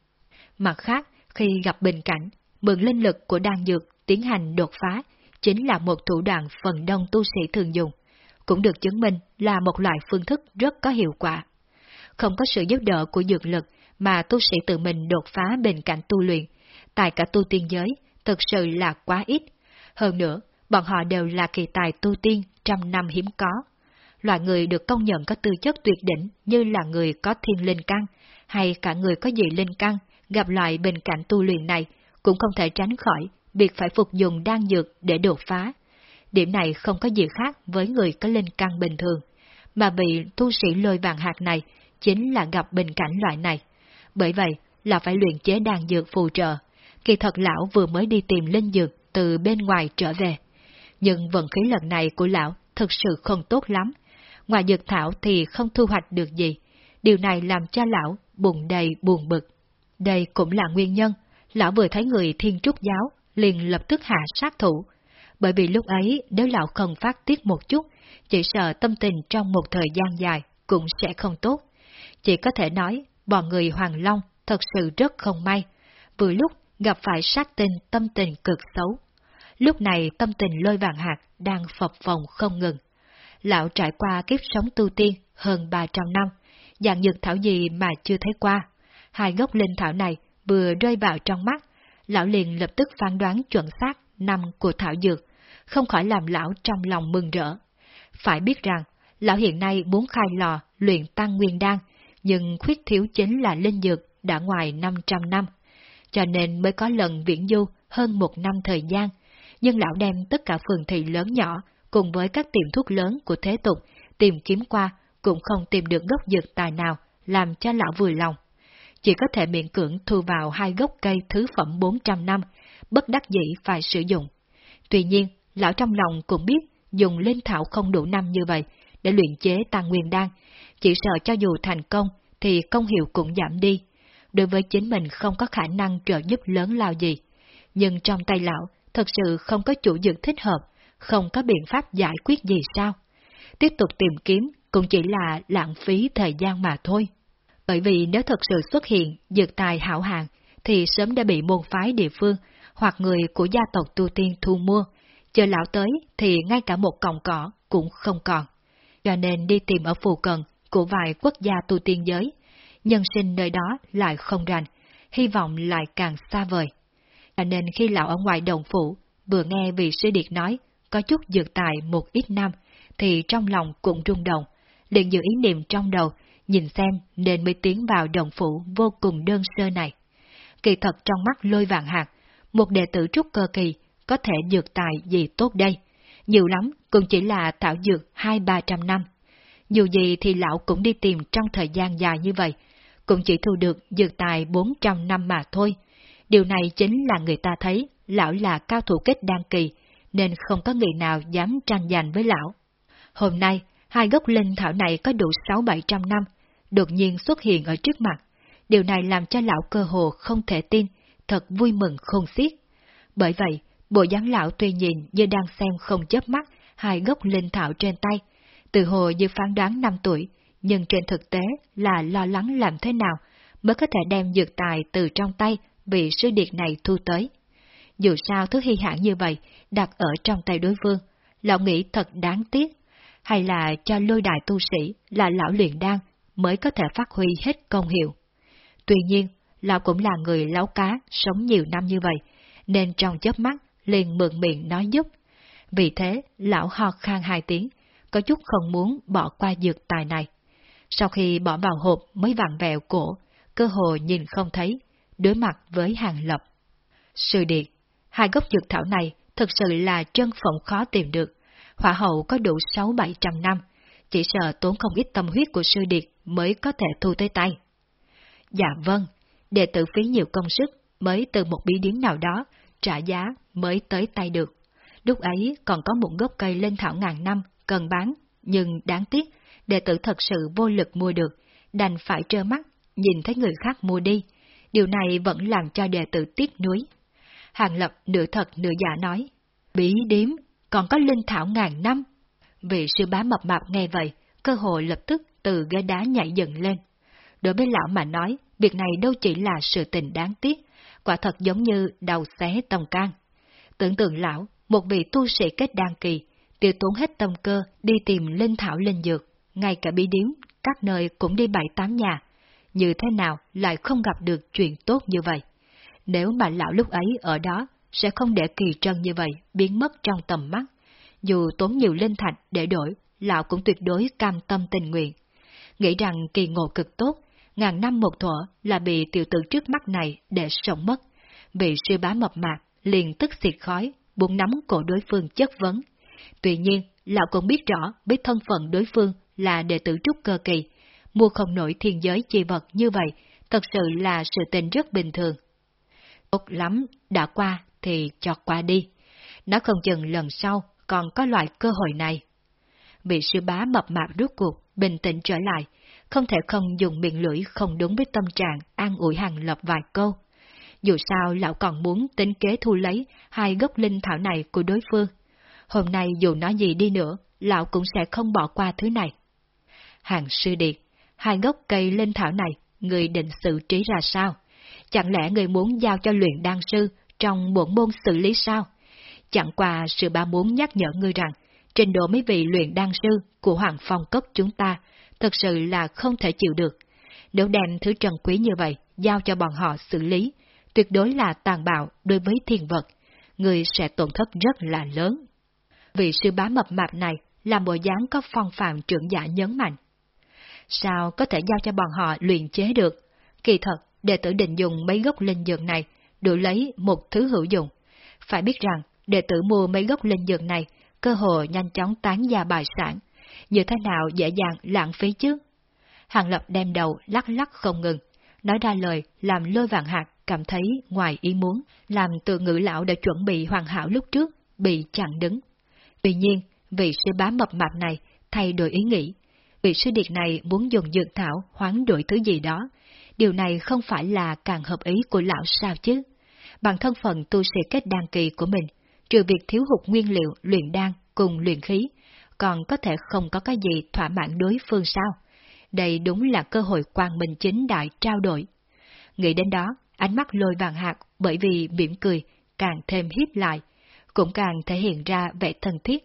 Mặt khác, khi gặp bình cảnh, mượn linh lực của đan dược tiến hành đột phá chính là một thủ đoạn phần đông tu sĩ thường dùng, cũng được chứng minh là một loại phương thức rất có hiệu quả. Không có sự giúp đỡ của dược lực mà tu sĩ tự mình đột phá bình cảnh tu luyện, tại cả tu tiên giới, thực sự là quá ít. Hơn nữa, bọn họ đều là kỳ tài tu tiên trăm năm hiếm có. Loại người được công nhận có tư chất tuyệt đỉnh như là người có thiên linh căn, hay cả người có dị linh căn, gặp loại bên cạnh tu luyện này, cũng không thể tránh khỏi việc phải phục dùng đan dược để đột phá. Điểm này không có gì khác với người có linh căn bình thường, mà bị tu sĩ lôi vàng hạt này chính là gặp bình cảnh loại này. Bởi vậy là phải luyện chế đan dược phù trợ. Kỳ thật lão vừa mới đi tìm linh dược từ bên ngoài trở về. Nhưng vận khí lần này của lão thực sự không tốt lắm. Ngoài dược thảo thì không thu hoạch được gì. Điều này làm cho lão buồn đầy buồn bực. Đây cũng là nguyên nhân, lão vừa thấy người thiên trúc giáo, liền lập tức hạ sát thủ. Bởi vì lúc ấy nếu lão không phát tiết một chút, chỉ sợ tâm tình trong một thời gian dài cũng sẽ không tốt. Chỉ có thể nói, bọn người Hoàng Long thật sự rất không may, vừa lúc gặp phải sát tình tâm tình cực xấu. Lúc này tâm tình lôi vàng hạt đang phập phồng không ngừng. Lão trải qua kiếp sống tu tiên hơn 300 năm, dạng dược thảo gì mà chưa thấy qua. Hai gốc linh thảo này vừa rơi vào trong mắt, lão liền lập tức phán đoán chuẩn xác năm của thảo dược, không khỏi làm lão trong lòng mừng rỡ. Phải biết rằng, lão hiện nay muốn khai lò luyện tăng nguyên đan, nhưng khuyết thiếu chính là linh dược đã ngoài 500 năm, cho nên mới có lần viễn du hơn một năm thời gian, nhưng lão đem tất cả phường thị lớn nhỏ cùng với các tiệm thuốc lớn của thế tục tìm kiếm qua cũng không tìm được gốc dược tài nào làm cho lão vừa lòng. Chỉ có thể miễn cưỡng thu vào hai gốc cây thứ phẩm 400 năm, bất đắc dĩ phải sử dụng. Tuy nhiên, lão trong lòng cũng biết dùng linh thảo không đủ năm như vậy để luyện chế tăng nguyên đan, chỉ sợ cho dù thành công thì công hiệu cũng giảm đi. Đối với chính mình không có khả năng trợ giúp lớn lao gì. Nhưng trong tay lão, thật sự không có chủ dược thích hợp, không có biện pháp giải quyết gì sao? Tiếp tục tìm kiếm cũng chỉ là lãng phí thời gian mà thôi. Bởi vì nếu thật sự xuất hiện dược tài hảo hạng, thì sớm đã bị môn phái địa phương hoặc người của gia tộc tu tiên thu mua, chờ lão tới thì ngay cả một cọng cỏ cũng không còn. Cho nên đi tìm ở phù cận của vài quốc gia tu tiên giới, nhân sinh nơi đó lại không rành, hy vọng lại càng xa vời. Cho nên khi lão ở ngoài đồng phủ, vừa nghe vị sư điệt nói có chút dược tài một ít năm, thì trong lòng cũng rung động, liền giữ ý niệm trong đầu, nhìn xem nên mới tiến vào đồng phủ vô cùng đơn sơ này. Kỳ thật trong mắt lôi vạn hạt, một đệ tử trúc cơ kỳ có thể dược tài gì tốt đây? Nhiều lắm cũng chỉ là tạo dược hai ba trăm năm. Dù gì thì lão cũng đi tìm trong thời gian dài như vậy, cũng chỉ thu được dược tài bốn trăm năm mà thôi. Điều này chính là người ta thấy lão là cao thủ kết đan kỳ, nên không có người nào dám tranh giành với lão. Hôm nay, hai gốc linh thảo này có đủ sáu bảy trăm năm, đột nhiên xuất hiện ở trước mặt. Điều này làm cho lão cơ hồ không thể tin, thật vui mừng khôn xiết. Bởi vậy, bộ dáng lão tuy nhìn như đang xem không chớp mắt hai gốc linh thảo trên tay, từ hồ như phán đoán năm tuổi, nhưng trên thực tế là lo lắng làm thế nào mới có thể đem dược tài từ trong tay vị sư điệt này thu tới. Dù sao thứ hy hãng như vậy đặt ở trong tay đối phương, lão nghĩ thật đáng tiếc, hay là cho lôi đại tu sĩ là lão luyện đan mới có thể phát huy hết công hiệu. Tuy nhiên, lão cũng là người láo cá, sống nhiều năm như vậy, nên trong chớp mắt liền mượn miệng nói giúp. Vì thế, lão ho khan hai tiếng, có chút không muốn bỏ qua dược tài này. Sau khi bỏ vào hộp mới vặn vẹo cổ, cơ hồ nhìn không thấy, đối mặt với hàng lập. Sư điệt, hai gốc dược thảo này thật sự là chân phẩm khó tìm được, hỏa hậu có đủ sáu bảy trăm năm, chỉ sợ tốn không ít tâm huyết của sư điệt mới có thể thu tới tay. Dạ vâng, đệ tử phí nhiều công sức mới từ một bí điếm nào đó trả giá mới tới tay được. Lúc ấy còn có một gốc cây lên thảo ngàn năm cần bán, nhưng đáng tiếc, đệ tử thật sự vô lực mua được, đành phải trơ mắt, nhìn thấy người khác mua đi. Điều này vẫn làm cho đệ tử tiếc nuối. Hàng Lập nửa thật nửa giả nói, bí điếm, còn có linh thảo ngàn năm. Vị sư bá mập mạp nghe vậy, cơ hội lập tức từ ghế đá nhảy dựng lên. Đối với lão mà nói, việc này đâu chỉ là sự tình đáng tiếc, quả thật giống như đầu xé tông can. Tưởng tượng lão, một vị tu sĩ kết đan kỳ, tiêu tốn hết tâm cơ đi tìm linh thảo linh dược, ngay cả bí điếm, các nơi cũng đi bảy tám nhà. Như thế nào lại không gặp được chuyện tốt như vậy? Nếu mà lão lúc ấy ở đó, sẽ không để kỳ trân như vậy biến mất trong tầm mắt. Dù tốn nhiều linh thạch để đổi, lão cũng tuyệt đối cam tâm tình nguyện. Nghĩ rằng kỳ ngộ cực tốt, ngàn năm một thuở là bị tiểu tử trước mắt này để sống mất. bị sư bá mập mạc liền tức xịt khói, buông nắm cổ đối phương chất vấn. Tuy nhiên, lão cũng biết rõ biết thân phận đối phương là đệ tử trúc cơ kỳ, mua không nổi thiên giới chi vật như vậy, thật sự là sự tình rất bình thường. Tốt lắm, đã qua thì cho qua đi. Nó không chừng lần sau còn có loại cơ hội này. Vị sư bá mập mạp rút cuộc, bình tĩnh trở lại, không thể không dùng miệng lưỡi không đúng với tâm trạng an ủi hàng lập vài câu. Dù sao lão còn muốn tính kế thu lấy hai gốc linh thảo này của đối phương. Hôm nay dù nói gì đi nữa, lão cũng sẽ không bỏ qua thứ này. Hàng sư điệt, hai gốc cây linh thảo này, người định xử trí ra sao? Chẳng lẽ người muốn giao cho luyện đan sư trong bổn môn xử lý sao? Chẳng qua sự ba muốn nhắc nhở ngươi rằng, trình độ mấy vị luyện đan sư của Hoàng Phong cấp chúng ta thật sự là không thể chịu được. Nếu đem thứ trần quý như vậy giao cho bọn họ xử lý, tuyệt đối là tàn bạo đối với thiên vật, người sẽ tổn thất rất là lớn. Vị sư bá mập mạp này là bộ dáng có phong phạm trưởng giả nhấn mạnh. Sao có thể giao cho bọn họ luyện chế được? Kỳ thật, đệ tử định dùng mấy gốc linh dược này đổi lấy một thứ hữu dụng. Phải biết rằng, đệ tử mua mấy gốc linh dược này, cơ hội nhanh chóng tán gia bài sản. Như thế nào dễ dàng lãng phí chứ? Hàng Lập đem đầu lắc lắc không ngừng, nói ra lời làm lôi vạn hạt cảm thấy ngoài ý muốn, làm từ ngữ lão đã chuẩn bị hoàn hảo lúc trước, bị chặn đứng. Tuy nhiên, vị sư bá mập mạp này thay đổi ý nghĩ. Vị sư điệt này muốn dùng dược thảo hoán đổi thứ gì đó. Điều này không phải là càng hợp ý của lão sao chứ. Bằng thân phận tu sĩ kết đan kỳ của mình, trừ việc thiếu hụt nguyên liệu luyện đan cùng luyện khí, còn có thể không có cái gì thỏa mãn đối phương sao. Đây đúng là cơ hội quang minh chính đại trao đổi. Nghĩ đến đó, ánh mắt lôi vàng hạt bởi vì mỉm cười càng thêm hiếp lại, cũng càng thể hiện ra vẻ thân thiết.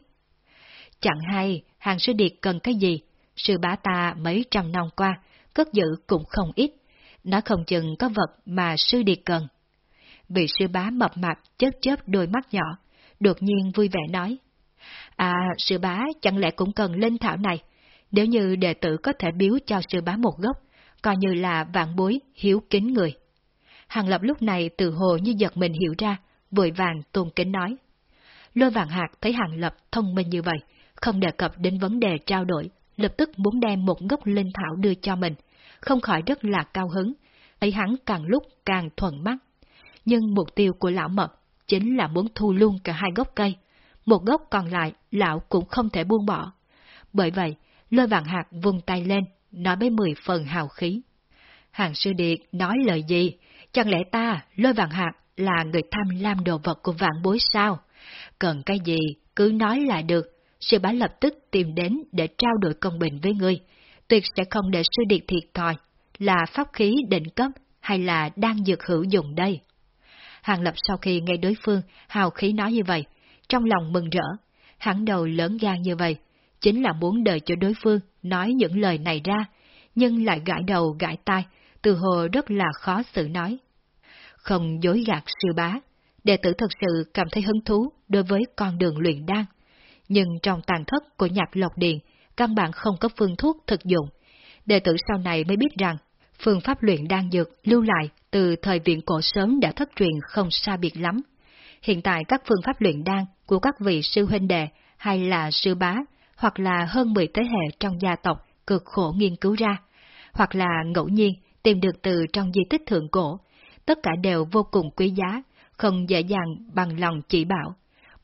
Chẳng hay, hàng sư điệt cần cái gì, sư bá ta mấy trăm năm qua, cất giữ cũng không ít, nó không chừng có vật mà sư điệt cần. Vị sư bá mập mạp chớp chớp đôi mắt nhỏ, đột nhiên vui vẻ nói. À, sư bá chẳng lẽ cũng cần linh thảo này, nếu như đệ tử có thể biếu cho sư bá một gốc, coi như là vạn bối hiếu kính người. Hàng Lập lúc này từ hồ như giật mình hiểu ra, vội vàng tôn kính nói. Lôi vạn hạt thấy Hàng Lập thông minh như vậy, không đề cập đến vấn đề trao đổi, lập tức muốn đem một gốc linh thảo đưa cho mình, không khỏi rất là cao hứng, ấy hắn càng lúc càng thuận mắt. Nhưng mục tiêu của lão mập chính là muốn thu luôn cả hai gốc cây, một gốc còn lại lão cũng không thể buông bỏ. Bởi vậy, lôi vạn hạt vung tay lên, nói với mười phần hào khí. Hàng sư điệt nói lời gì? Chẳng lẽ ta, lôi vạn hạt, là người tham lam đồ vật của vạn bối sao? Cần cái gì, cứ nói là được. Sư bá lập tức tìm đến để trao đổi công bình với ngươi. Tuyệt sẽ không để sư điệt thiệt thòi. Là pháp khí định cấp hay là đang dược hữu dụng đây? Hàng Lập sau khi nghe đối phương hào khí nói như vậy, trong lòng mừng rỡ, hắn đầu lớn gan như vậy, chính là muốn đợi cho đối phương nói những lời này ra, nhưng lại gãi đầu gãi tai, từ hồ rất là khó xử nói. Không dối gạt sư bá, đệ tử thật sự cảm thấy hứng thú đối với con đường luyện đan. Nhưng trong tàn thất của nhạc lộc điện, căn bản không có phương thuốc thực dụng. Đệ tử sau này mới biết rằng, phương pháp luyện đan dược lưu lại từ thời viện cổ sớm đã thất truyền không xa biệt lắm. Hiện tại các phương pháp luyện đan của các vị sư huynh đệ hay là sư bá, hoặc là hơn 10 thế hệ trong gia tộc cực khổ nghiên cứu ra, hoặc là ngẫu nhiên tìm được từ trong di tích thượng cổ, tất cả đều vô cùng quý giá, không dễ dàng bằng lòng chỉ bảo.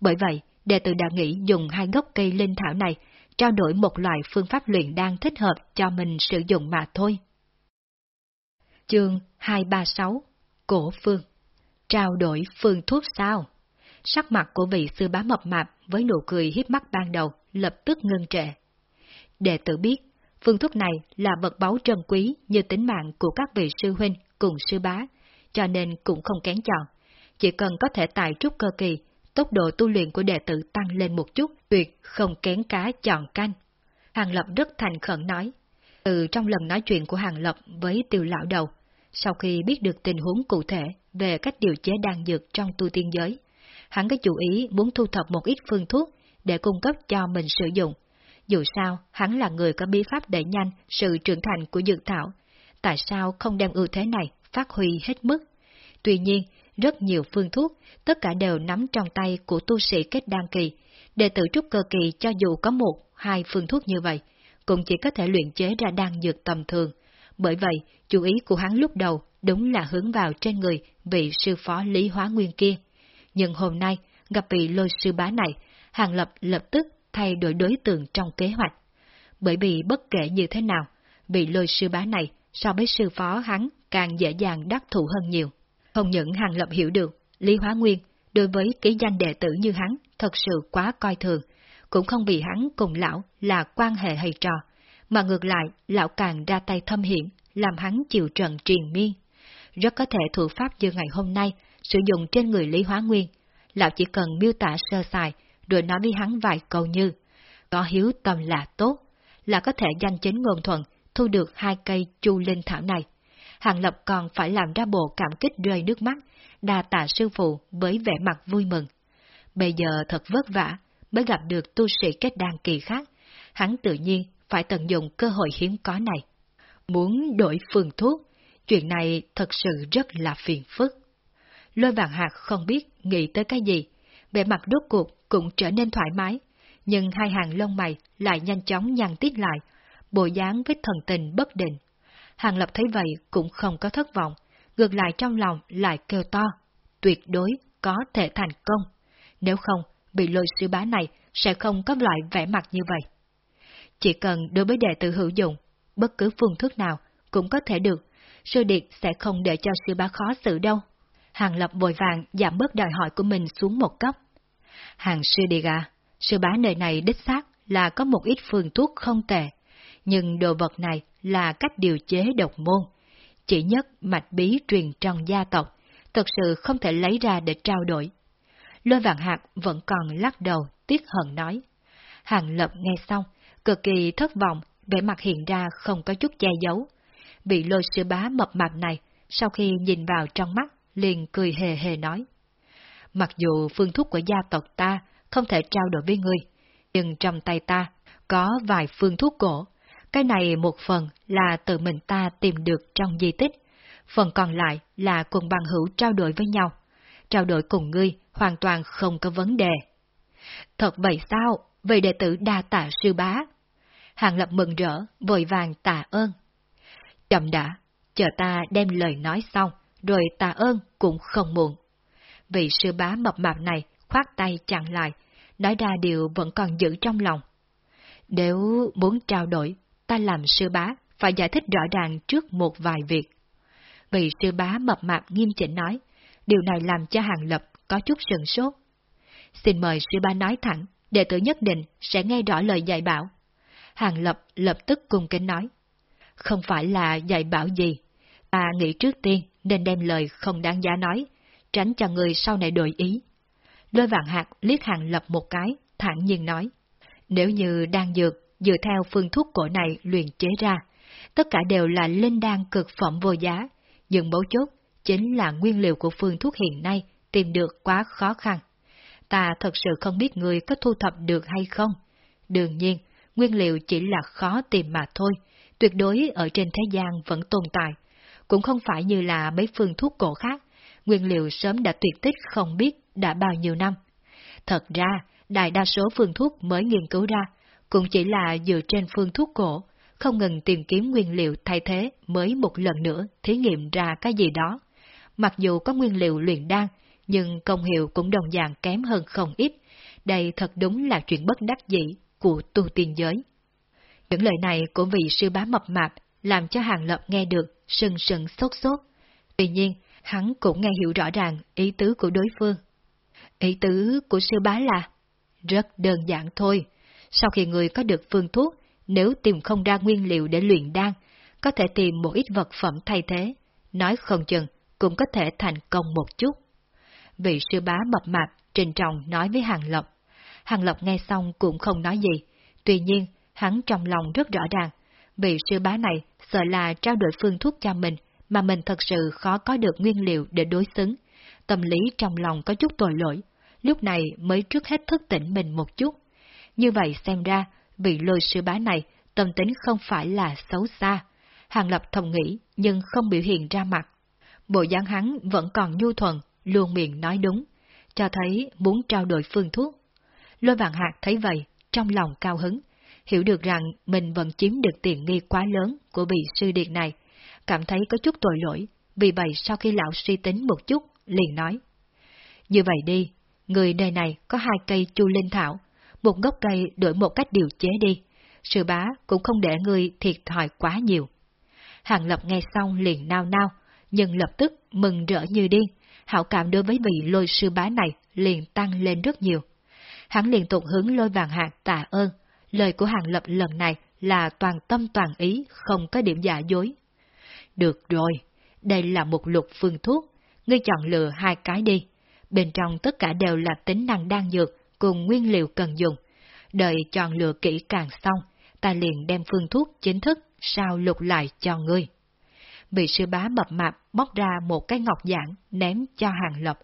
Bởi vậy, đệ tử đã nghĩ dùng hai gốc cây linh thảo này trao đổi một loại phương pháp luyện đan thích hợp cho mình sử dụng mà thôi. Chương 236 Cổ Phương Trao đổi phương thuốc sao? Sắc mặt của vị sư bá mập mạp với nụ cười hiếp mắt ban đầu lập tức ngưng trệ. Đệ tử biết, phương thuốc này là vật báu trân quý như tính mạng của các vị sư huynh cùng sư bá, cho nên cũng không kén chọn. Chỉ cần có thể tài trúc cơ kỳ, tốc độ tu luyện của đệ tử tăng lên một chút, tuyệt không kén cá chọn canh. Hàng Lập rất thành khẩn nói. Từ trong lần nói chuyện của Hàng Lập với tiêu lão đầu, sau khi biết được tình huống cụ thể về cách điều chế đan dược trong tu tiên giới, hắn có chủ ý muốn thu thập một ít phương thuốc để cung cấp cho mình sử dụng. Dù sao, hắn là người có bí pháp đẩy nhanh sự trưởng thành của dược thảo, tại sao không đem ưu thế này phát huy hết mức? Tuy nhiên, rất nhiều phương thuốc, tất cả đều nắm trong tay của tu sĩ kết đan kỳ, đệ tử trúc cơ kỳ cho dù có một, hai phương thuốc như vậy, cũng chỉ có thể luyện chế ra đan dược tầm thường. Bởi vậy, chú ý của hắn lúc đầu đúng là hướng vào trên người vị sư phó Lý Hóa Nguyên kia. Nhưng hôm nay, gặp vị lôi sư bá này, Hàng Lập lập tức thay đổi đối tượng trong kế hoạch. Bởi vì bất kể như thế nào, vị lôi sư bá này so với sư phó hắn càng dễ dàng đắc thủ hơn nhiều. Không những Hàng Lập hiểu được, Lý Hóa Nguyên đối với ký danh đệ tử như hắn thật sự quá coi thường, cũng không vì hắn cùng lão là quan hệ hay trò, mà ngược lại lão càng ra tay thâm hiểm, làm hắn chịu trận triền miên. Rất có thể thủ pháp như ngày hôm nay sử dụng trên người Lý Hóa Nguyên, lão chỉ cần miêu tả sơ sài rồi nói với hắn vài câu như có hiếu tâm là tốt, là có thể danh chính ngôn thuận thu được hai cây chu linh thảo này. Hàng Lập còn phải làm ra bộ cảm kích rơi nước mắt, đa tạ sư phụ với vẻ mặt vui mừng. Bây giờ thật vất vả mới gặp được tu sĩ kết đan kỳ khác, hắn tự nhiên phải tận dụng cơ hội hiếm có này. Muốn đổi phương thuốc, chuyện này thật sự rất là phiền phức. Lôi vàng hạt không biết nghĩ tới cái gì, vẻ mặt đốt cuộc cũng trở nên thoải mái, nhưng hai hàng lông mày lại nhanh chóng nhăn tít lại, bộ dáng với thần tình bất định. Hàng Lập thấy vậy cũng không có thất vọng, ngược lại trong lòng lại kêu to, tuyệt đối có thể thành công. Nếu không, bị lôi sư bá này sẽ không có loại vẻ mặt như vậy. Chỉ cần đối với đệ tử hữu dụng, bất cứ phương thức nào cũng có thể được, sư điệt sẽ không để cho sư bá khó xử đâu. Hàng Lập vội vàng giảm bớt đòi hỏi của mình xuống một cấp. Hàng sư điệt à, sư bá nơi này đích xác là có một ít phương thuốc không tệ, nhưng đồ vật này là cách điều chế độc môn. Chỉ nhất mạch bí truyền trong gia tộc, thật sự không thể lấy ra để trao đổi. Lôi vạn hạt vẫn còn lắc đầu, tiếc hận nói. Hàng lập nghe xong, cực kỳ thất vọng, vẻ mặt hiện ra không có chút che giấu. Bị lôi sư bá mập mạp này, sau khi nhìn vào trong mắt, liền cười hề hề nói. Mặc dù phương thuốc của gia tộc ta không thể trao đổi với ngươi, nhưng trong tay ta có vài phương thuốc cổ. Cái này một phần là tự mình ta tìm được trong di tích, phần còn lại là cùng bằng hữu trao đổi với nhau. Trao đổi cùng ngươi hoàn toàn không có vấn đề. Thật vậy sao? Vậy đệ tử đa tạ sư bá. Hàng lập mừng rỡ, vội vàng tạ ơn. Chậm đã, chờ ta đem lời nói xong, rồi tạ ơn cũng không muộn. Vị sư bá mập mạp này khoát tay chặn lại, nói ra điều vẫn còn giữ trong lòng. Nếu muốn trao đổi, ta làm sư bá, phải giải thích rõ ràng trước một vài việc. Vị sư bá mập mạp nghiêm chỉnh nói, điều này làm cho Hàng Lập có chút sừng sốt. Xin mời sư bá nói thẳng, đệ tử nhất định sẽ nghe rõ lời dạy bảo. Hàng Lập lập tức cung kính nói. Không phải là dạy bảo gì, ta nghĩ trước tiên nên đem lời không đáng giá nói, tránh cho người sau này đổi ý. Lôi vạn hạt liếc Hàng Lập một cái, thẳng nhiên nói. Nếu như đang dược, dựa theo phương thuốc cổ này luyện chế ra, tất cả đều là linh đan cực phẩm vô giá, nhưng mấu chốt chính là nguyên liệu của phương thuốc hiện nay tìm được quá khó khăn. Ta thật sự không biết người có thu thập được hay không. Đương nhiên, nguyên liệu chỉ là khó tìm mà thôi, tuyệt đối ở trên thế gian vẫn tồn tại. Cũng không phải như là mấy phương thuốc cổ khác, nguyên liệu sớm đã tuyệt tích không biết đã bao nhiêu năm. Thật ra, đại đa số phương thuốc mới nghiên cứu ra, cũng chỉ là dựa trên phương thuốc cổ, không ngừng tìm kiếm nguyên liệu thay thế mới một lần nữa thí nghiệm ra cái gì đó. Mặc dù có nguyên liệu luyện đan, nhưng công hiệu cũng đồng dạng kém hơn không ít. Đây thật đúng là chuyện bất đắc dĩ của tu tiên giới. Những lời này của vị sư bá mập mạp làm cho Hàng Lập nghe được sừng sừng sốt sốt. Tuy nhiên, hắn cũng nghe hiểu rõ ràng ý tứ của đối phương. Ý tứ của sư bá là rất đơn giản thôi. Sau khi người có được phương thuốc, nếu tìm không ra nguyên liệu để luyện đan, có thể tìm một ít vật phẩm thay thế, nói không chừng cũng có thể thành công một chút. Vị sư bá mập mạp trình trọng nói với Hàng Lập. Hàng Lập nghe xong cũng không nói gì, tuy nhiên hắn trong lòng rất rõ ràng, vị sư bá này sợ là trao đổi phương thuốc cho mình mà mình thật sự khó có được nguyên liệu để đối xứng. Tâm lý trong lòng có chút tội lỗi, lúc này mới trước hết thức tỉnh mình một chút. Như vậy xem ra, vị lôi sư bá này tâm tính không phải là xấu xa. Hàng Lập thầm nghĩ nhưng không biểu hiện ra mặt. Bộ dáng hắn vẫn còn nhu thuận, luôn miệng nói đúng, cho thấy muốn trao đổi phương thuốc. Lôi vạn hạt thấy vậy, trong lòng cao hứng, hiểu được rằng mình vẫn chiếm được tiền nghi quá lớn của vị sư điệt này, cảm thấy có chút tội lỗi, vì vậy sau khi lão suy tính một chút, liền nói. Như vậy đi, người nơi này có hai cây chu linh thảo, một gốc cây đổi một cách điều chế đi, sư bá cũng không để người thiệt thòi quá nhiều. Hàng Lập nghe xong liền nao nao, nhưng lập tức mừng rỡ như điên, hảo cảm đối với vị lôi sư bá này liền tăng lên rất nhiều. Hắn liền tục hướng lôi vàng hạt tạ ơn, lời của Hàng Lập lần này là toàn tâm toàn ý, không có điểm giả dối. Được rồi, đây là một lục phương thuốc, ngươi chọn lựa hai cái đi. Bên trong tất cả đều là tính năng đan dược cùng nguyên liệu cần dùng. Đợi chọn lựa kỹ càng xong, ta liền đem phương thuốc chính thức sao lục lại cho ngươi. vị sư bá mập mạp bóc ra một cái ngọc giản ném cho Hàng Lập.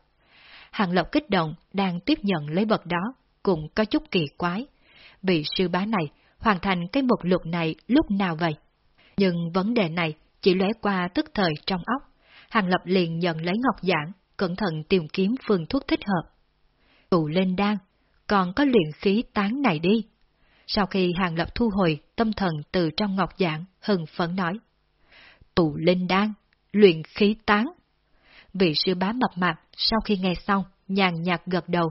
Hàng Lập kích động đang tiếp nhận lấy vật đó, cũng có chút kỳ quái. Vị sư bá này hoàn thành cái mục lục này lúc nào vậy? Nhưng vấn đề này chỉ lóe qua tức thời trong óc. Hàng Lập liền nhận lấy ngọc giản, cẩn thận tìm kiếm phương thuốc thích hợp. Tụ lên đan, còn có luyện khí tán này đi. Sau khi Hàng Lập thu hồi tâm thần từ trong ngọc giảng, hừng phấn nói. Tụ linh đan, luyện khí tán. Vị sư bá mập mạp sau khi nghe xong, nhàn nhạt gật đầu,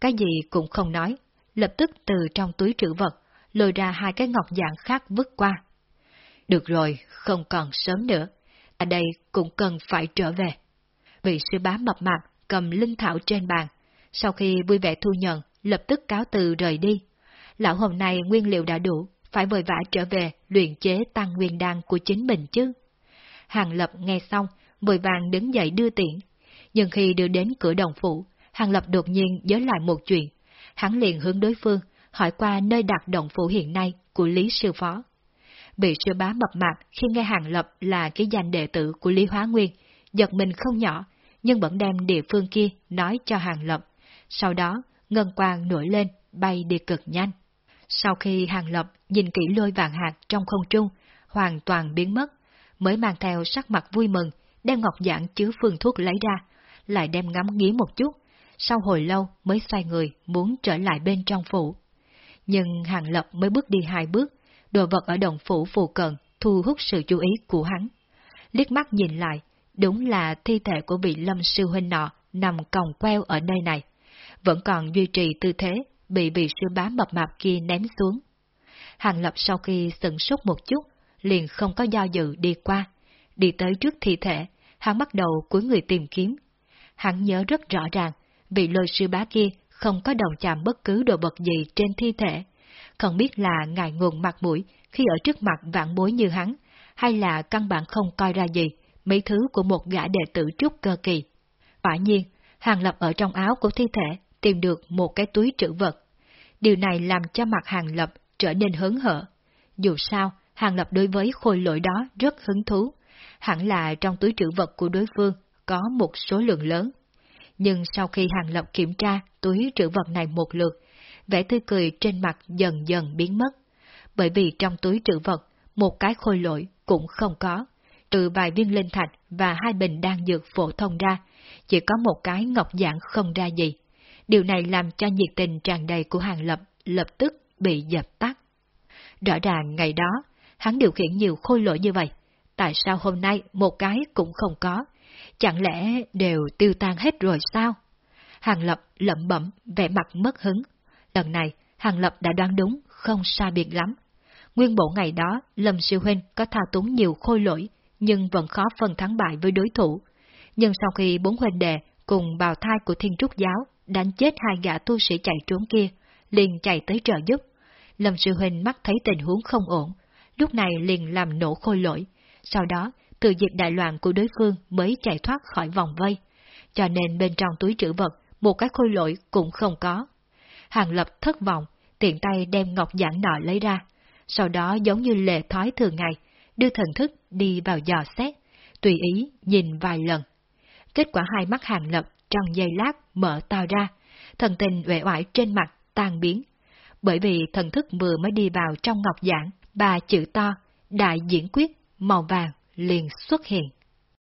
cái gì cũng không nói, lập tức từ trong túi trữ vật, lôi ra hai cái ngọc dạng khác vứt qua. Được rồi, không còn sớm nữa, ở đây cũng cần phải trở về. Vị sư bá mập mạp cầm linh thảo trên bàn, sau khi vui vẻ thu nhận, lập tức cáo từ rời đi. Lão hôm nay nguyên liệu đã đủ, phải vội vã trở về luyện chế tăng nguyên đan của chính mình chứ. Hàng Lập nghe xong, vội vàng đứng dậy đưa tiện. Nhưng khi đưa đến cửa đồng phủ, Hàng Lập đột nhiên nhớ lại một chuyện. Hắn liền hướng đối phương, hỏi qua nơi đặt đồng phủ hiện nay của Lý Sư Phó. Bị sư bá mập mạp khi nghe Hàng Lập là cái danh đệ tử của Lý Hóa Nguyên, giật mình không nhỏ, nhưng vẫn đem địa phương kia nói cho Hàng Lập. Sau đó, ngân quang nổi lên, bay đi cực nhanh. Sau khi Hàng Lập nhìn kỹ lôi vàng hạt trong không trung, hoàn toàn biến mất, mới mang theo sắc mặt vui mừng, đem ngọc giản chứa phương thuốc lấy ra, lại đem ngắm nghía một chút, sau hồi lâu mới xoay người muốn trở lại bên trong phủ. Nhưng Hàng Lập mới bước đi hai bước, đồ vật ở đồng phủ phù cận thu hút sự chú ý của hắn. Liếc mắt nhìn lại, đúng là thi thể của vị lâm sư huynh nọ nằm còng queo ở nơi này, vẫn còn duy trì tư thế bị vị sư bá mập mạp kia ném xuống. Hàng Lập sau khi sừng sốt một chút, liền không có do dự đi qua, đi tới trước thi thể, hắn bắt đầu cuối người tìm kiếm. Hắn nhớ rất rõ ràng, vị lôi sư bá kia không có đồng chạm bất cứ đồ vật gì trên thi thể, không biết là ngại ngùng mặt mũi khi ở trước mặt vạn bối như hắn, hay là căn bản không coi ra gì mấy thứ của một gã đệ tử trúc cơ kỳ. Quả nhiên, Hàng Lập ở trong áo của thi thể tìm được một cái túi trữ vật. Điều này làm cho mặt Hàng Lập trở nên hớn hở. Dù sao, Hàng Lập đối với khôi lỗi đó rất hứng thú. Hẳn là trong túi trữ vật của đối phương có một số lượng lớn. Nhưng sau khi Hàng Lập kiểm tra túi trữ vật này một lượt, vẻ tươi cười trên mặt dần dần biến mất. Bởi vì trong túi trữ vật, một cái khôi lỗi cũng không có. Trừ vài viên linh thạch và hai bình đan dược phổ thông ra, chỉ có một cái ngọc dạng không ra gì. Điều này làm cho nhiệt tình tràn đầy của Hàng Lập lập tức bị dập tắt. Rõ ràng ngày đó, hắn điều khiển nhiều khôi lỗi như vậy. Tại sao hôm nay một cái cũng không có? Chẳng lẽ đều tiêu tan hết rồi sao? Hàng Lập lẩm bẩm, vẻ mặt mất hứng. Lần này, Hàng Lập đã đoán đúng, không xa biệt lắm. Nguyên bộ ngày đó, Lâm siêu Huynh có thao túng nhiều khôi lỗi, nhưng vẫn khó phân thắng bại với đối thủ. Nhưng sau khi bốn huynh đệ cùng bào thai của thiên trúc giáo đánh chết hai gã tu sĩ chạy trốn kia, liền chạy tới trợ giúp. Lâm Sư Huynh mắt thấy tình huống không ổn, lúc này liền làm nổ khôi lỗi, sau đó từ dịp đại loạn của đối phương mới chạy thoát khỏi vòng vây, cho nên bên trong túi trữ vật một cái khôi lỗi cũng không có. Hàng Lập thất vọng, tiện tay đem ngọc giản nọ lấy ra, sau đó giống như lệ thói thường ngày, đưa thần thức đi vào dò xét, tùy ý nhìn vài lần. Kết quả hai mắt Hàng Lập trong giây lát mở to ra, thần tình uể oải trên mặt tan biến. Bởi vì thần thức vừa mới đi vào trong ngọc giảng, ba chữ to, đại diễn quyết, màu vàng liền xuất hiện.